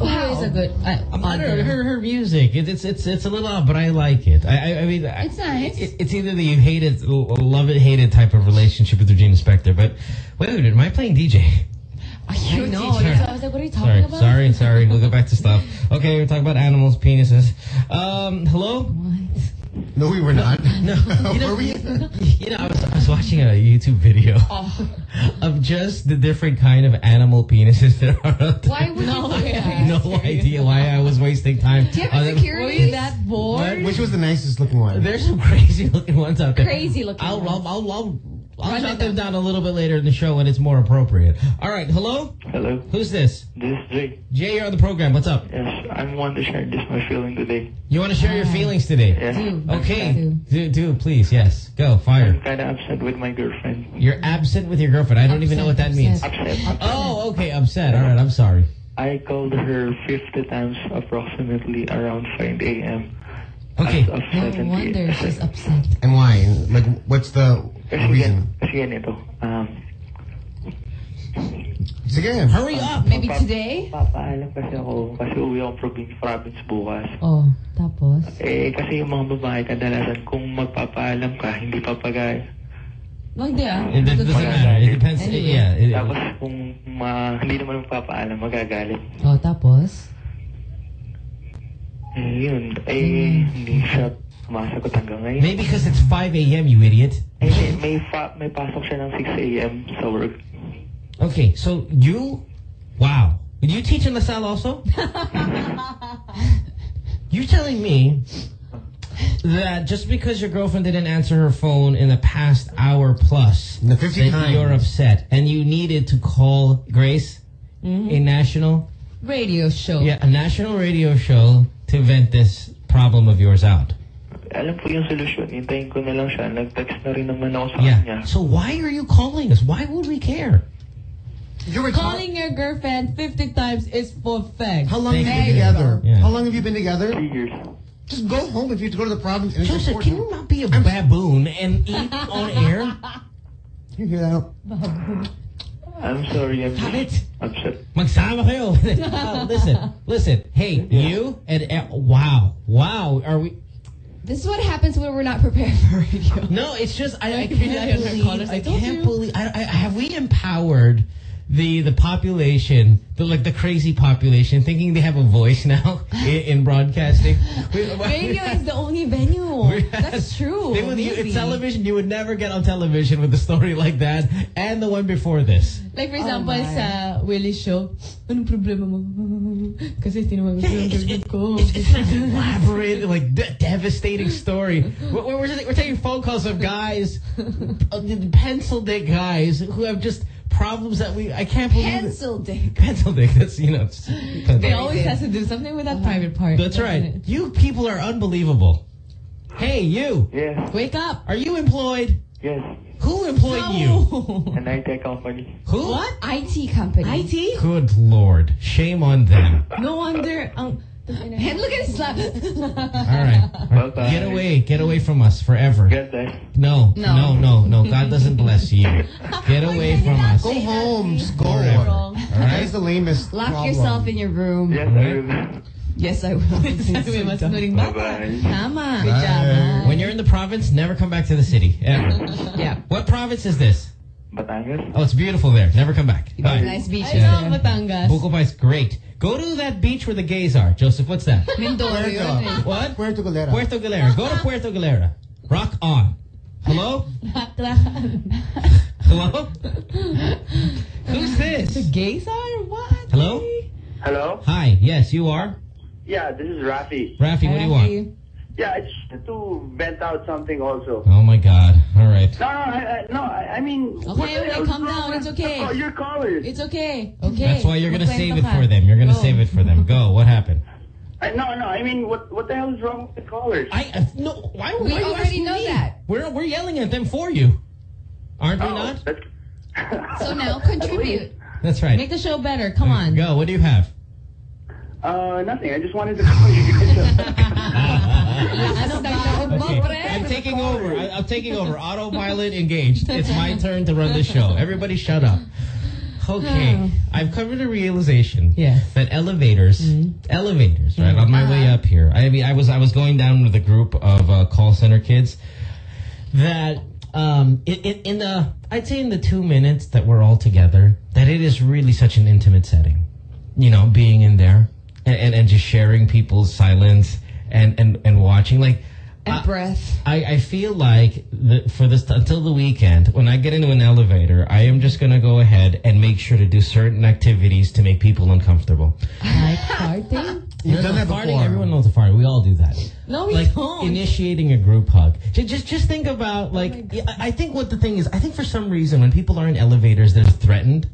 [SPEAKER 3] Wow.
[SPEAKER 4] Who is a good? Uh,
[SPEAKER 3] I'm
[SPEAKER 4] odd
[SPEAKER 3] her, her her music. It, it's it's it's a little odd, but I like it. I I, I mean, I-
[SPEAKER 8] It's nice.
[SPEAKER 3] It, it's either the you hate it, love it, hate it type of relationship with Regina Spektor. But wait, wait, am I playing DJ?
[SPEAKER 4] I know.
[SPEAKER 3] Sorry.
[SPEAKER 4] I was like, what are you talking
[SPEAKER 3] Sorry,
[SPEAKER 4] about?
[SPEAKER 3] sorry, sorry. We'll go back to stuff. Okay, we're talking about animals, penises. Um, hello.
[SPEAKER 5] No, we were not.
[SPEAKER 3] No, you know,
[SPEAKER 5] Were we?
[SPEAKER 3] you know, I was, I was watching a YouTube video
[SPEAKER 4] Oh.
[SPEAKER 3] of just the different kind of animal penises there are out there.
[SPEAKER 8] Why would
[SPEAKER 4] No,
[SPEAKER 8] you
[SPEAKER 4] yeah.
[SPEAKER 3] no idea why I was wasting time.
[SPEAKER 8] Do you have
[SPEAKER 3] on them.
[SPEAKER 4] Were you that bored?
[SPEAKER 5] Which was the nicest looking one?
[SPEAKER 3] There's some crazy looking ones out there.
[SPEAKER 8] Crazy looking
[SPEAKER 3] I'll,
[SPEAKER 8] ones.
[SPEAKER 3] I'll, I'll, I'll, I'll
[SPEAKER 8] Run
[SPEAKER 3] jot
[SPEAKER 8] it
[SPEAKER 3] them down a little bit later in the show when it's more appropriate. All right, hello?
[SPEAKER 7] Hello,
[SPEAKER 3] Who's this?
[SPEAKER 7] this is Jay.
[SPEAKER 3] Jay, you're on the program. What's up?
[SPEAKER 7] Yes, I want to share this my feeling today.
[SPEAKER 3] You want to share your ah. feelings today?
[SPEAKER 7] Yes,
[SPEAKER 4] Do.
[SPEAKER 3] Okay.
[SPEAKER 4] Do.
[SPEAKER 3] Do, do, please. Yes. Go, fire.
[SPEAKER 7] I'm kind of upset with my girlfriend.
[SPEAKER 3] You're absent with your girlfriend. I don't even know what that
[SPEAKER 4] Upset,
[SPEAKER 3] means.
[SPEAKER 7] Upset.
[SPEAKER 3] Oh, okay. Upset. All right. I'm sorry.
[SPEAKER 7] I called her 50 times approximately around 5 a.m.
[SPEAKER 3] Okay.
[SPEAKER 7] As of
[SPEAKER 4] No
[SPEAKER 7] 7
[SPEAKER 4] wonder she's upset.
[SPEAKER 5] And why? Like, what's the
[SPEAKER 7] Kasi,
[SPEAKER 5] reason?
[SPEAKER 7] gan, kasi ganito. Um,
[SPEAKER 5] Sige.
[SPEAKER 3] Hurry up.
[SPEAKER 8] Maybe today?
[SPEAKER 7] papaalam kasi ako kasi uwi akong province, province bukas.
[SPEAKER 4] Oh, tapos?
[SPEAKER 7] Eh, kasi yung mga babae kadalasan kung magpapaalam ka, hindi papagaya.
[SPEAKER 4] No, hindi ah.
[SPEAKER 3] It doesn't matter. It depends.
[SPEAKER 4] Anyway.
[SPEAKER 3] Yeah. it-
[SPEAKER 7] Tapos kung ma, hindi naman magpapaalam, magagalit.
[SPEAKER 4] Oh, tapos?
[SPEAKER 7] Eh, yun. Eh, hindi siya sumasagot hanggang ngayon.
[SPEAKER 3] maybe because it's 5 a.m., you idiot.
[SPEAKER 7] Eh, may, may, fa- may pasok siya ng 6 a.m. sa work.
[SPEAKER 3] Okay, so you, wow. Did you teach in LaSalle also? You're telling me that just because your girlfriend didn't answer her phone in the past hour plus,
[SPEAKER 5] The 50
[SPEAKER 3] that
[SPEAKER 5] times.
[SPEAKER 3] you're upset and you needed to call Grace, a national,
[SPEAKER 4] Radio show.
[SPEAKER 3] yeah, a national radio show to vent this problem of yours out.
[SPEAKER 7] Alam po yung solusyon. Hintayin ko na lang siya. Nag-text na rin naman ako sa
[SPEAKER 3] Yeah.
[SPEAKER 7] kanya.
[SPEAKER 3] So why are you calling us? Why would we care?
[SPEAKER 5] You were
[SPEAKER 4] Calling your girlfriend 50 times is for fact.
[SPEAKER 5] How long have you been
[SPEAKER 3] you.
[SPEAKER 5] together?
[SPEAKER 3] Yeah.
[SPEAKER 5] How long have you been together?
[SPEAKER 7] Three years.
[SPEAKER 5] Just go home if you have to go to the province. And
[SPEAKER 3] Joseph, can you not be a baboon and eat on air?
[SPEAKER 5] You hear that?
[SPEAKER 7] I'm sorry. I'm
[SPEAKER 3] Stop
[SPEAKER 7] just
[SPEAKER 3] it.
[SPEAKER 7] upset.
[SPEAKER 3] Magsama kayo. Oh, listen, listen. Hey, you and uh, wow, wow. Are we?
[SPEAKER 8] This is what happens when we're not prepared for radio.
[SPEAKER 3] No, it's just I, I
[SPEAKER 4] Like,
[SPEAKER 3] can't
[SPEAKER 4] rely on
[SPEAKER 3] believe. I
[SPEAKER 4] I
[SPEAKER 3] can't
[SPEAKER 4] you.
[SPEAKER 3] believe. I, I, have we empowered the the population, the like the crazy population, thinking they have a voice now in, in broadcasting?
[SPEAKER 4] Radio is the only venue. That's true.
[SPEAKER 3] They would, you, it's television. You would never get on television with a story like that, and the one before this.
[SPEAKER 4] Like for
[SPEAKER 8] Oh
[SPEAKER 4] example,
[SPEAKER 8] my.
[SPEAKER 4] sa Willie show, anong problema mo? Kasi tinawag ko yung girlfriend ko.
[SPEAKER 3] It's, it's like elaborate, like de- devastating story. We're, we're, we're taking phone calls of guys, uh, pencil dick guys who have just problems that we I can't believe. it.
[SPEAKER 8] Pencil dick.
[SPEAKER 3] Pencil dick. That's you know. it's-
[SPEAKER 4] They always has to do something with that private part.
[SPEAKER 3] That's right.
[SPEAKER 4] it?
[SPEAKER 3] You people are unbelievable. Hey, you.
[SPEAKER 7] Yes.
[SPEAKER 4] Wake up.
[SPEAKER 3] Are you employed?
[SPEAKER 7] Yes.
[SPEAKER 3] Who employed you?
[SPEAKER 7] An IT company.
[SPEAKER 3] Who?
[SPEAKER 4] What?
[SPEAKER 8] IT company.
[SPEAKER 4] IT?
[SPEAKER 3] Good lord. Shame on them.
[SPEAKER 4] No wonder. Um,
[SPEAKER 8] And look at his slap.
[SPEAKER 3] All right.
[SPEAKER 7] Bye-bye.
[SPEAKER 3] Get away. Get away from us forever.
[SPEAKER 7] God bless.
[SPEAKER 3] No,
[SPEAKER 8] No.
[SPEAKER 3] no, no, no. God doesn't bless you. Oh get away from us.
[SPEAKER 5] Go home. Just go.
[SPEAKER 3] Forever.
[SPEAKER 4] wrong.
[SPEAKER 3] All
[SPEAKER 5] That the lamest
[SPEAKER 8] Lock
[SPEAKER 5] problem.
[SPEAKER 8] yourself in your room.
[SPEAKER 7] Yes, I will.
[SPEAKER 8] Yes, I will.
[SPEAKER 4] Sabi mas nuring bata.
[SPEAKER 7] Bye-bye.
[SPEAKER 4] Tama.
[SPEAKER 5] Good job,
[SPEAKER 4] Bye.
[SPEAKER 3] When you're in the province, never come back to the city. Ever.
[SPEAKER 4] Yeah.
[SPEAKER 3] What province is this?
[SPEAKER 7] Batangas?
[SPEAKER 3] Oh, it's beautiful there. Never come back. Bye.
[SPEAKER 8] nice beaches
[SPEAKER 4] I love
[SPEAKER 8] there.
[SPEAKER 4] Batangas.
[SPEAKER 3] Buko Pa is great. Go to that beach where the gays are. Joseph, what's that?
[SPEAKER 8] Mindoro yun eh.
[SPEAKER 3] What?
[SPEAKER 5] Puerto Galera.
[SPEAKER 3] Puerto Galera. Go to Puerto Galera. Rock on. Hello? Hello? Who's this?
[SPEAKER 4] The gays are? What?
[SPEAKER 3] Hello?
[SPEAKER 10] Hello?
[SPEAKER 3] Hi. Yes, you are?
[SPEAKER 10] Yeah, this is Rafi.
[SPEAKER 3] Rafi, what do you want?
[SPEAKER 10] Yeah, I just to vent out something also.
[SPEAKER 3] Oh my god. All right.
[SPEAKER 10] No, no, I, I, no, I, I mean... what
[SPEAKER 4] Okay, okay,
[SPEAKER 10] hell's
[SPEAKER 4] calm down. It's okay.
[SPEAKER 10] the- your callers.
[SPEAKER 4] It's okay. Okay.
[SPEAKER 3] That's why you're gonna save it for them. You're gonna
[SPEAKER 4] Go.
[SPEAKER 3] save it for them. Go. What happened?
[SPEAKER 10] I, no, no, I mean, what what the hell is wrong with the callers?
[SPEAKER 3] I uh, no. Why?
[SPEAKER 8] We
[SPEAKER 3] why are you
[SPEAKER 8] already know
[SPEAKER 3] me?
[SPEAKER 8] that.
[SPEAKER 3] We're we're yelling at them for you, aren't we
[SPEAKER 10] oh,
[SPEAKER 3] not?
[SPEAKER 8] So now contribute.
[SPEAKER 3] That's right.
[SPEAKER 4] Make the show better. Come on.
[SPEAKER 3] Go. What do you have?
[SPEAKER 10] Uh, nothing. I just wanted to call you guys up.
[SPEAKER 4] Ano ba?
[SPEAKER 3] Okay, I'm taking over. I, I'm taking over. Autopilot engaged. It's my turn to run the show. Everybody, shut up. Okay, I've covered a realization
[SPEAKER 4] Yeah.
[SPEAKER 3] that elevators, elevators, right on my way up here. I mean, I was I was going down with a group of uh, call center kids that um in, in, in the I'd say in the two minutes that we're all together that it is really such an intimate setting. You know, being in there and and, and just sharing people's silence and and and watching like.
[SPEAKER 8] And
[SPEAKER 3] I-
[SPEAKER 8] breath.
[SPEAKER 3] I, I feel like the, for this until the weekend, when I get into an elevator, I am just gonna go ahead and make sure to do certain activities to make people uncomfortable.
[SPEAKER 4] Like farting?
[SPEAKER 5] You've done that
[SPEAKER 3] farting,
[SPEAKER 5] before.
[SPEAKER 3] everyone knows a fart. We all do that.
[SPEAKER 4] No, we
[SPEAKER 3] like
[SPEAKER 4] don't.
[SPEAKER 3] initiating a group hug. Ju- Just just think about like oh yeah, I I think what the thing is. I think for some reason when people are in elevators, they're threatened.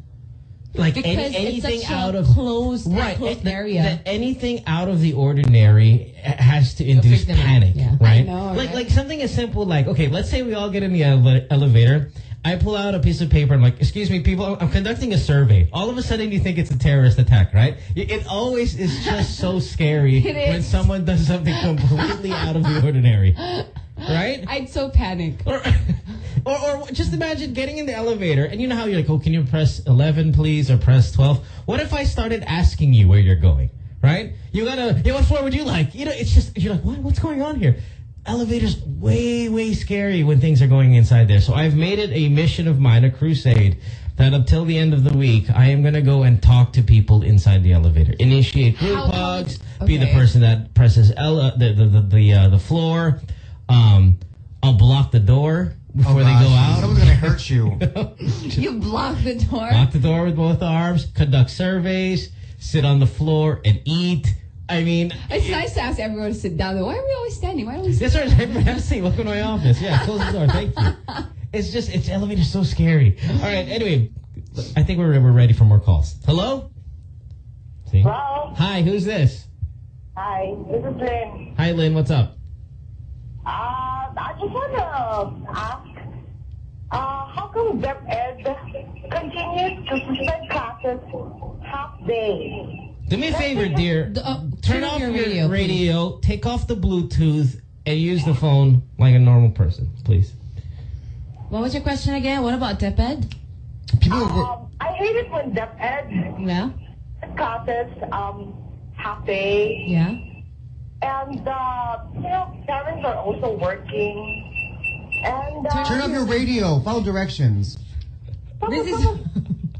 [SPEAKER 3] Like
[SPEAKER 4] Because
[SPEAKER 3] any,
[SPEAKER 4] it's
[SPEAKER 3] anything
[SPEAKER 4] such a
[SPEAKER 3] out of
[SPEAKER 4] closed-
[SPEAKER 3] right
[SPEAKER 4] closed
[SPEAKER 3] that-
[SPEAKER 4] area.
[SPEAKER 3] that anything out of the ordinary has to induce
[SPEAKER 4] freak them out,
[SPEAKER 3] panic,
[SPEAKER 4] yeah.
[SPEAKER 3] right?
[SPEAKER 8] I know,
[SPEAKER 3] like
[SPEAKER 8] right?
[SPEAKER 3] like something as simple like okay, let's say we all get in the ele- elevator. I pull out a piece of paper. I'm like, excuse me, people. I'm conducting a survey. All of a sudden, you think it's a terrorist attack, right? It it always is just so scary when someone does something completely out of the ordinary, right?
[SPEAKER 8] I'd so panic.
[SPEAKER 3] Or, or, just imagine getting in the elevator and you know how you're like, oh, can you press 11, please, or press 12? What if I started asking you where you're going, right? You gotta, yeah, what floor would you like? You know, it's just, you're like, what, what's going on here? Elevator's way, way scary when things are going inside there. So I've made it a mission of mine, a crusade, that until the end of the week, I am gonna go and talk to people inside the elevator. Initiate group
[SPEAKER 8] How-
[SPEAKER 3] hugs, be the person that presses ele- the, the, the, the, uh, the floor. Um, I'll block the door before oh, they go out.
[SPEAKER 5] Someone's gonna hurt you.
[SPEAKER 8] You block the door.
[SPEAKER 3] Lock the door with both arms, conduct surveys, sit on the floor and eat. I mean,
[SPEAKER 8] It's nice to ask everyone to sit down. Why are we always standing? Why don't we sit
[SPEAKER 3] yes, sir. Everyone have a seat. Welcome to my office. Yeah, close the door. Thank you. It's just, it's elevator so scary. All right. Anyway, I think we're we're ready for more calls. Hello. See?
[SPEAKER 12] Hello.
[SPEAKER 3] Hi. Who's this?
[SPEAKER 12] Hi, this is Lynn.
[SPEAKER 3] Hi, Lynn. What's up?
[SPEAKER 12] Uh, I just want to ask, uh, how come Dep Ed continues to suspend classes half day?
[SPEAKER 3] Do me a favor, dear.
[SPEAKER 4] The- uh,
[SPEAKER 3] Turn,
[SPEAKER 4] turn
[SPEAKER 3] off
[SPEAKER 4] on
[SPEAKER 3] your,
[SPEAKER 4] your
[SPEAKER 3] radio,
[SPEAKER 4] radio,
[SPEAKER 3] take off the Bluetooth, and use the phone like a normal person, please.
[SPEAKER 4] What was your question again? What about Teped?
[SPEAKER 5] People were,
[SPEAKER 12] Um, I hate it when Dep Ed
[SPEAKER 4] Yeah?
[SPEAKER 12] classes um, half day,
[SPEAKER 4] Yeah?
[SPEAKER 12] And uh, you know parents are also working, and uh,
[SPEAKER 5] turn off your radio. Follow directions.
[SPEAKER 4] This is-
[SPEAKER 12] them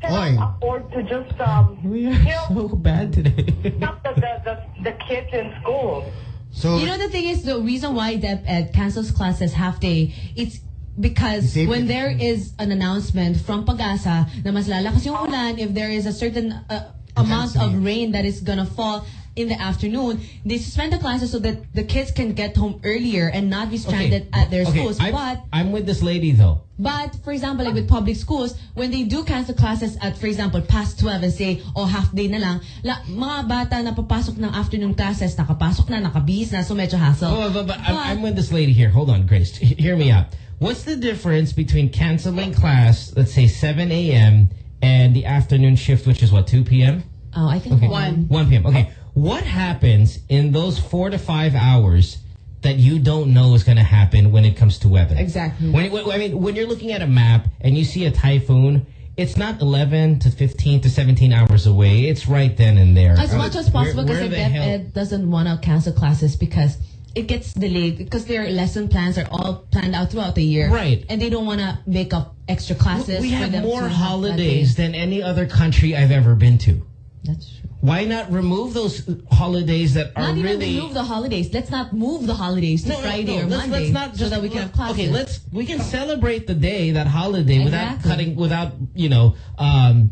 [SPEAKER 5] Oi.
[SPEAKER 12] afford to just um,
[SPEAKER 3] We
[SPEAKER 12] you
[SPEAKER 3] are
[SPEAKER 12] know
[SPEAKER 3] so bad today.
[SPEAKER 12] stop the, the, the, the kids in school.
[SPEAKER 5] So
[SPEAKER 4] You know the thing is the reason why Dep Ed cancels classes half day, it's because when
[SPEAKER 5] it.
[SPEAKER 4] there is an announcement from Pagasa na mas lalakas yung ulan if there is a certain uh, amount of rain that is gonna fall in the afternoon, they suspend the classes so that the kids can get home earlier and not be stranded at their
[SPEAKER 3] okay,
[SPEAKER 4] schools.
[SPEAKER 3] I'm,
[SPEAKER 4] But
[SPEAKER 3] I'm with this lady though.
[SPEAKER 4] But, for example, like with public schools, when they do cancel classes at, for example, past 12 and say, oh, half day na lang, la, mga bata na papasok ng afternoon classes, nakapasok na, nakabihis na, so medyo hassle.
[SPEAKER 3] Oh, but, but I'm, I'm with this lady here. Hold on, Grace. Hear me out. What's the difference between canceling class, let's say 7 a.m., and the afternoon shift, which is what, 2 p.m.?
[SPEAKER 4] Oh, I think
[SPEAKER 3] Okay.
[SPEAKER 4] one.
[SPEAKER 3] 1 p.m. Okay. What happens in those four to five hours that you don't know is going to happen when it comes to weather?
[SPEAKER 8] Exactly.
[SPEAKER 3] When, when, I mean, when you're looking at a map and you see a typhoon, it's not 11 to 15 to 17 hours away. It's right then and there.
[SPEAKER 4] As much as possible, because
[SPEAKER 3] the
[SPEAKER 4] Dep Ed doesn't want to cancel classes because it gets delayed because their lesson plans are all planned out throughout the year.
[SPEAKER 3] Right.
[SPEAKER 4] And they don't want to make up extra classes.
[SPEAKER 3] We have more holidays than any other country I've ever been to.
[SPEAKER 4] That's true.
[SPEAKER 3] Why not remove those holidays that are
[SPEAKER 4] Not even
[SPEAKER 3] really
[SPEAKER 4] remove the holidays. Let's not move the holidays to
[SPEAKER 3] No, no,
[SPEAKER 4] Friday
[SPEAKER 3] no,
[SPEAKER 4] or
[SPEAKER 3] let's,
[SPEAKER 4] Monday
[SPEAKER 3] let's not
[SPEAKER 4] so that we can have
[SPEAKER 3] let-
[SPEAKER 4] classes.
[SPEAKER 3] Okay, let's we can celebrate the day, that holiday, without cutting, without you know, um,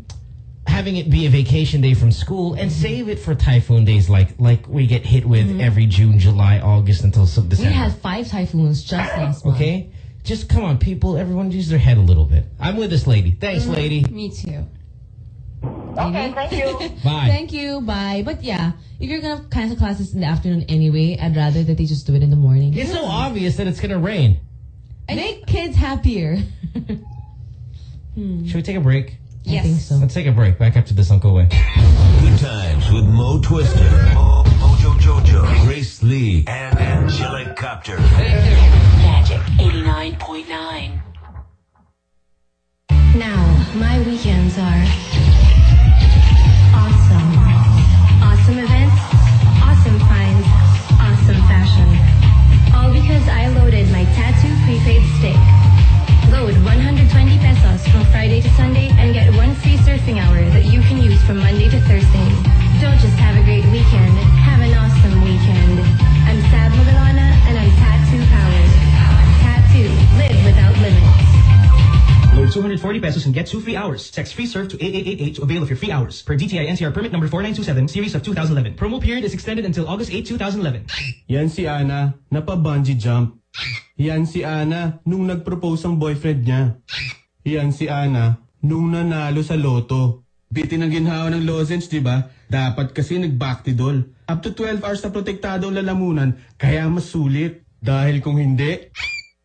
[SPEAKER 3] having it be a vacation day from school, and mm-hmm. save it for typhoon days like like we get hit with mm-hmm. every June, July, August until some
[SPEAKER 4] We had five typhoons just last month.
[SPEAKER 3] okay, just come on, people. Everyone use their head a little bit. I'm with this lady. Thanks, mm-hmm. lady.
[SPEAKER 8] Me too.
[SPEAKER 12] Okay, thank you.
[SPEAKER 3] Bye.
[SPEAKER 4] Thank you. Bye. But yeah, if you're gonna cancel classes in the afternoon anyway, I'd rather that they just do it in the morning.
[SPEAKER 3] It's so obvious that it's gonna rain.
[SPEAKER 4] Make kids happier. Hmm.
[SPEAKER 3] Should we take a break?
[SPEAKER 4] I think so.
[SPEAKER 3] Let's take a break. Back after this Uncle Way.
[SPEAKER 13] Good times with Mo Twister,
[SPEAKER 14] Mo, Mojo Jojo,
[SPEAKER 13] Grace Lee,
[SPEAKER 14] and Angelic Copter.
[SPEAKER 15] Magic 89.9.
[SPEAKER 16] Now, my weekends are awesome. Awesome events, awesome finds, awesome fashion. All because I loaded my tattoo prepaid stick. Load 120 pesos from Friday to Sunday and get one free surfing hour that you can use from Monday to Thursday. Don't just have a great weekend, have an awesome weekend. I'm Saab Magalona and I'm tattoo powered. Tattoo, live without limits.
[SPEAKER 17] Load 240 pesos and get two free hours. Text free surf to 8888 to avail of your free hours. Per DTI NCR permit number 4927, series of 2011. Promo period is extended until August 8, 2011.
[SPEAKER 18] Yan si Ana, napa-bungee jump. Yan si Ana, nung nag-propose ang boyfriend niya. Yan si Ana, nung nanalo sa loto. Bitin ang ginhawa ng lozenge, di ba? Dapat kasi nag-Bactidol. Up to 12 hours na protektado ang lalamunan, kaya mas sulit. Dahil kung hindi...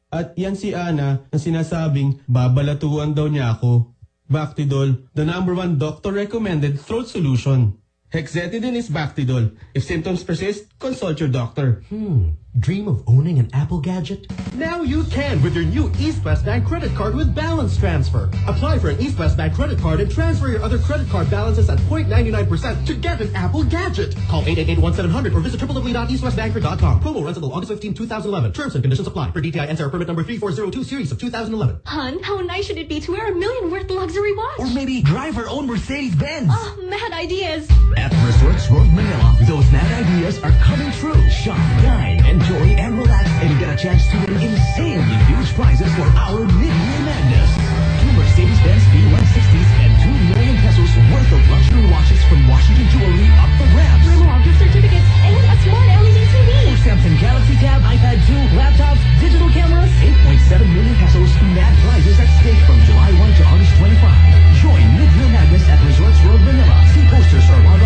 [SPEAKER 18] At yan si Ana na sinasabing babalatuan daw niya ako. Bactidol, the number one doctor-recommended throat solution. Hexetidine is Bactidol. If symptoms persist, consult your doctor.
[SPEAKER 19] Hmm. Dream of owning an Apple gadget? Now you can with your new East West Bank credit card with balance transfer. Apply for an East West Bank credit card and transfer your other credit card balances at 0.99% to get an Apple gadget. Call 888-1700 or visit www.eastwestbanker.com. Promo runs until August 15, 2011. Terms and conditions apply. For DTI NCR permit number 3402 series of 2011.
[SPEAKER 20] Hun, how nice should it be to wear a million worth luxury watch?
[SPEAKER 19] Or maybe drive our own Mercedes-Benz.
[SPEAKER 20] Oh, mad ideas.
[SPEAKER 19] At Resorts World Manila, those mad ideas are coming true. Shop, dine, enjoy, and relax, and get a chance to win insanely huge prizes for our mid-year madness. Two Mercedes-Benz B160s and 2 million pesos worth of luxury watches from Washington Jewelry up the ramp.
[SPEAKER 20] Remote gift certificates and a smart LED TV.
[SPEAKER 19] Or Samsung Galaxy Tab, iPad 2, laptops, digital cameras. 8.7 million pesos mad prizes at stake from July 1 to August 25. Join Mid-Year Madness at Resorts World Manila. See posters or on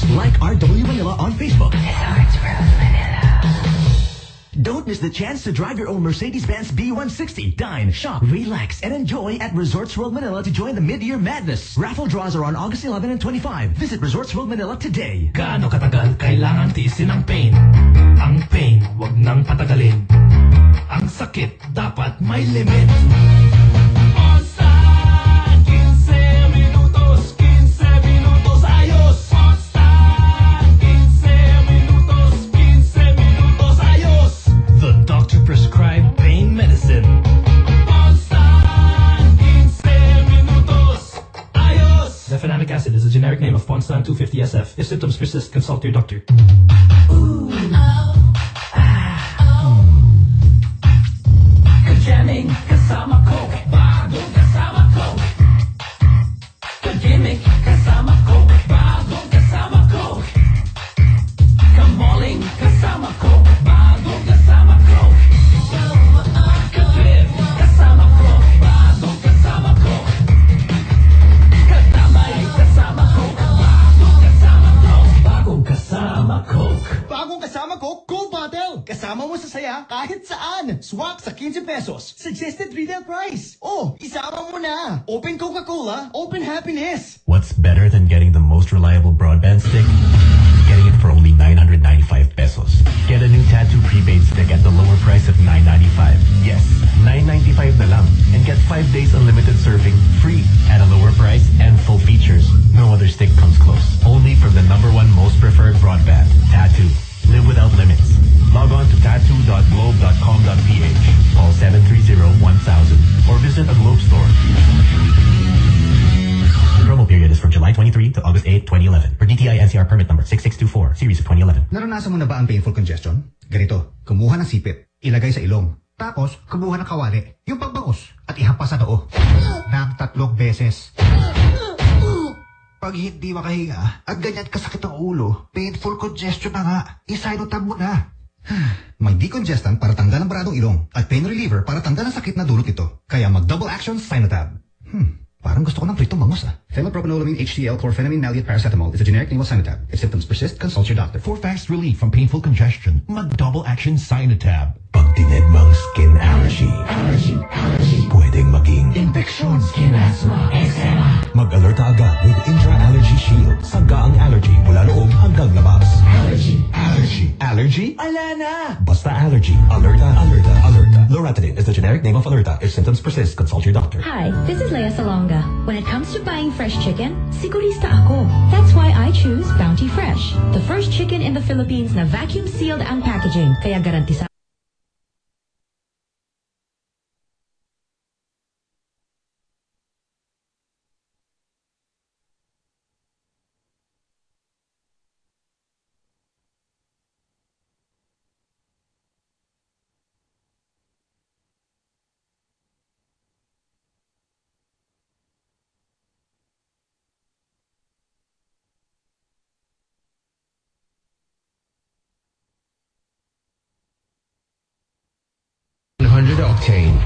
[SPEAKER 19] for details. Like RW Manila on Facebook. Resorts World Manila. Don't miss the chance to drive your own Mercedes-Benz B160. Dine, shop, relax, and enjoy at Resorts World Manila to join the Mid-Year Madness. Raffle draws are on August 11 and 25. Visit Resorts World Manila today.
[SPEAKER 21] Gaano katagal kailangan tiisin ang pain? Ang pain, wag nang patagalin. Ang sakit, dapat may limit. Of Ponstan 250 SF. If symptoms persist, consult your doctor. Kajamming kasama Coke Bagong
[SPEAKER 22] Saya kahit saan. Swak sa 15 pesos. Suggested retail price. Oh, isama mo na. Open Coca-Cola, open happiness.
[SPEAKER 23] What's better than getting the most reliable broadband stick? Getting it for only 995 pesos. Get a new tattoo prepaid stick at the lower price of 995. Yes, 995 na lang. And get 5 days unlimited surfing free at a lower price and full features. NCR permit number 6624, series of 2011.
[SPEAKER 24] Naranasan mo na ba ang painful congestion? Ganito, kumuha ng sipit, ilagay sa ilong. Tapos, kumuha ng kawali, yung pagbangos, at ihampas sa noo. Nang tatlong beses. Pag hindi makahinga, at ganyan kasakit ang ulo, painful congestion na nga, isinotab mo na. May decongestant para tanggal ang baradong ilong at pain reliever para tanggal ang sakit na dulot ito. Kaya mag-double action Sinotab. Hmm, parang gusto ko ng pritong bangus ah. Phenylpropanolamine HCl chlorphenamine maleate paracetamol is a generic name of Sinotab. If symptoms persist, consult your doctor.
[SPEAKER 19] For fast relief from painful congestion, mag-double action Sinotab.
[SPEAKER 25] Pag tinedmang skin allergy, allergy, allergy, pwedeng maging
[SPEAKER 19] Infection, skin asthma, eczema.
[SPEAKER 25] Mag-alert agad with Intra-Allergy Shield. Sanggaang allergy mula loob hanggang labas.
[SPEAKER 19] Allergy, allergy.
[SPEAKER 25] Allergy?
[SPEAKER 19] Ala na!
[SPEAKER 25] Basta allergy. Alerta, alerta, alerta.
[SPEAKER 23] Loratadine is the generic name of alerta. If symptoms persist, consult your doctor.
[SPEAKER 16] Hi, this is Lea Salonga. When it comes to buying fresh chicken, sigurista ako. That's why I choose Bounty Fresh. The first chicken in the Philippines na vacuum sealed ang packaging. Kaya garantisa
[SPEAKER 26] Hundred octane.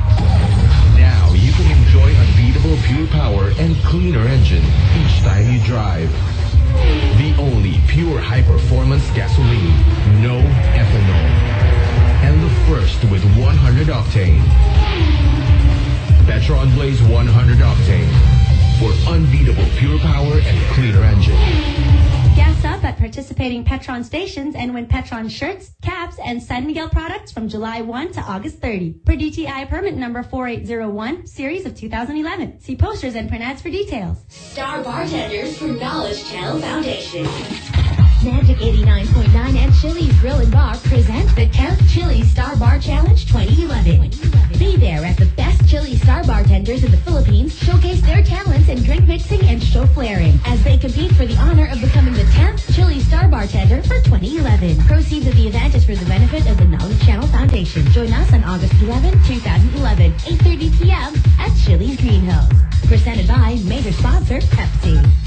[SPEAKER 26] Now you can enjoy unbeatable pure power and cleaner engine each time you drive. The only pure high performance gasoline, no ethanol, and the first with 100 octane. Petron Blaze 100 octane for unbeatable pure power and cleaner engine.
[SPEAKER 27] Gas up at participating Petron stations and win Petron shirts, caps, and San Miguel products from July 1 to August 30 per DTI permit number 4801, series of 2011. See posters and print ads for details.
[SPEAKER 15] Star bartenders for Knowledge Channel Foundation.
[SPEAKER 27] Magic 89.9 and Chili's Grill and Bar present the 10th Chili Star Bar Challenge 2011. Be there as the best Chili Star bartenders in the Philippines showcase their talents in drink mixing and show flaring as they compete for the honor of becoming the 10th Chili Star bartender for 2011. Proceeds of the event is for the benefit of the Knowledge Channel Foundation. Join us on August 11, 2011, 8.30 p.m. at Chili's Greenhouse. Presented by major sponsor Pepsi.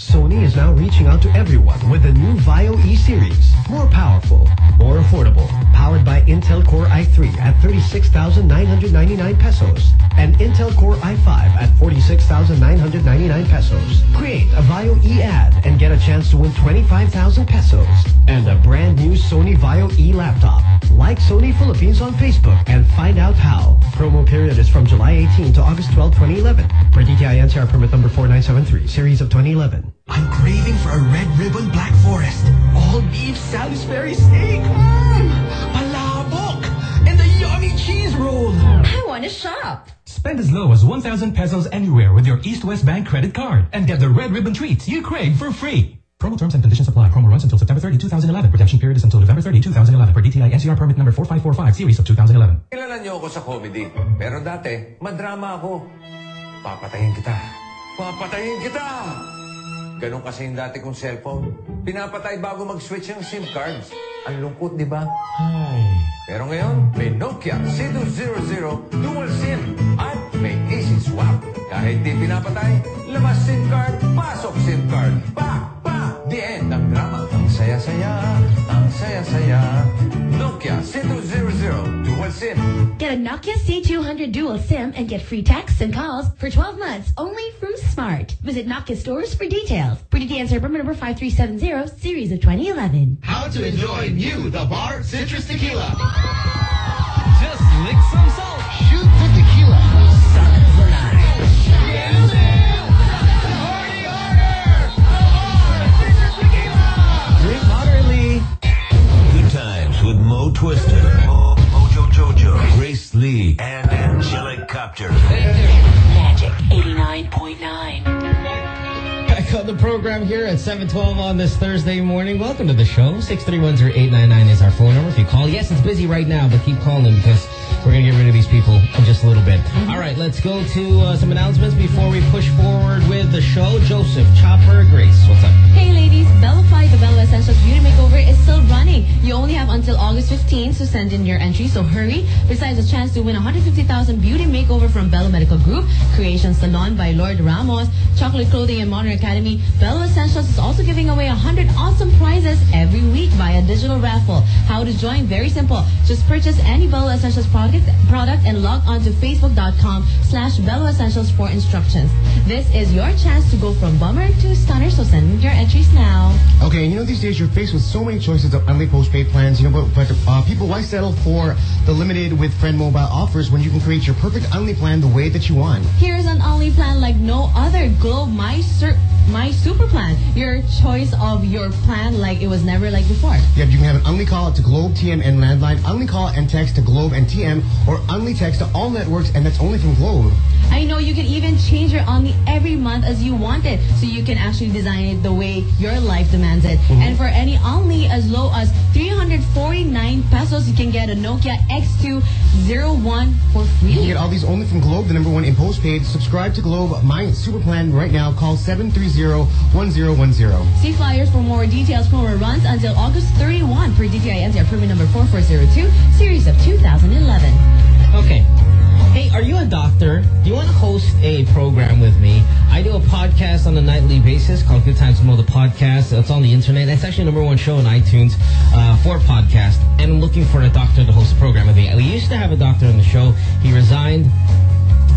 [SPEAKER 28] Sony is now reaching out to everyone with the new VAIO E series. More powerful, more affordable. Powered by Intel Core i3 at 36,999 pesos and Intel Core i5 at 46,999 pesos. Create a VAIO E ad and get a chance to win 25,000 pesos and a brand new Sony VAIO E laptop. Like Sony Philippines on Facebook and find out how. Promo period is from July 18 to August 12, 2011. Per DTI NCR permit number 4973, series of 2011.
[SPEAKER 13] I'm craving for a red ribbon Black Forest. All beef Salisbury steak. Mmm, palabok. And the yummy cheese roll.
[SPEAKER 27] I want to shop.
[SPEAKER 19] Spend as low as 1,000 pesos anywhere with your East West Bank credit card and get the red ribbon treats you crave for free. Promo terms and conditions apply. Promo runs until September 30, 2011. Redemption period is until November 30, 2011 per DTI NCR permit number 4545 series of 2011.
[SPEAKER 29] Kilala niyo ako sa comedy. Pero dati, madrama ako. Papatayin kita. Papatayin kita! Ganon kasi yung dati kong cellphone. Pinapatay bago mag-switch ng SIM cards. Ang lungkot, di ba? Pero ngayon, may Nokia C200 Dual SIM at may easy swap. Kahit di pinapatay, labas SIM card, pasok SIM card. Pa! Pa! The end ng drama. Ang saya-saya, ang ah, saya-saya. Nokia C200 Dual SIM.
[SPEAKER 27] Get a Nokia C200 Dual SIM and get free texts and calls for 12 months only from Smart. Visit Nokia stores for details. Pretty answer permit number 5370, series of 2011.
[SPEAKER 30] How to enjoy new The Bar Citrus Tequila.
[SPEAKER 31] Just lick some
[SPEAKER 3] program 712 on this Thursday morning. Welcome to the show. 6310899 is our phone number. If you call, yes, it's busy right now, but keep calling because we're going to get rid of these people in just a little bit. All right, let's go to uh, some announcements before we push forward with the show. Joseph, Chopper, Grace, what's up?
[SPEAKER 4] Bella Essentials Beauty Makeover is still running. You only have until August 15th to send in your entry, so hurry. Besides a chance to win 150,000 beauty makeover from Bella Medical Group, Creation Salon by Lourd Ramos, Chocolate Clothing and Modern Academy, Bella Essentials is also giving away 100 awesome prizes every week via digital raffle. How to join? Very simple. Just purchase any Bella Essentials product, product and log on to facebook.com slash Bella Essentials for instructions. This is your chance to go from bummer to stunner, so send your entries now.
[SPEAKER 5] Okay, you know these days you're faced with so many choices of unlimited postpaid plans, you know, but, but uh, people why settle for the limited with Friend Mobile offers when you can create your perfect unlimited plan the way that you want?
[SPEAKER 4] Here's an only plan like no other. Globe My My Super Plan. Your choice of your plan like it was never like before.
[SPEAKER 5] Yep, you can have an only call to Globe, TM, and Landline, only call and text to Globe and TM, or only text to all networks, and that's only from Globe.
[SPEAKER 4] I know you can even change your only every month as you want it. So you can actually design it the way your life demands it.
[SPEAKER 5] Mm-hmm.
[SPEAKER 4] And for any only as low as 349 pesos, you can get a Nokia X201 for free.
[SPEAKER 5] You
[SPEAKER 4] free.
[SPEAKER 5] can get all these only from Globe, the number one in postpaid. Subscribe to Globe, my Super Plan right now. Call 730-1010.
[SPEAKER 4] See flyers for more details. Promo runs until August 31 per DTI NCR permit number 4402, series of 2011.
[SPEAKER 3] Okay. Hey, are you a doctor? Do you want to host a program with me? I do a podcast on a nightly basis called Good Times Mo the Podcast. It's on the internet. It's actually the number one show on iTunes uh, for podcast. And I'm looking for a doctor to host a program with me. We used to have a doctor on the show. He resigned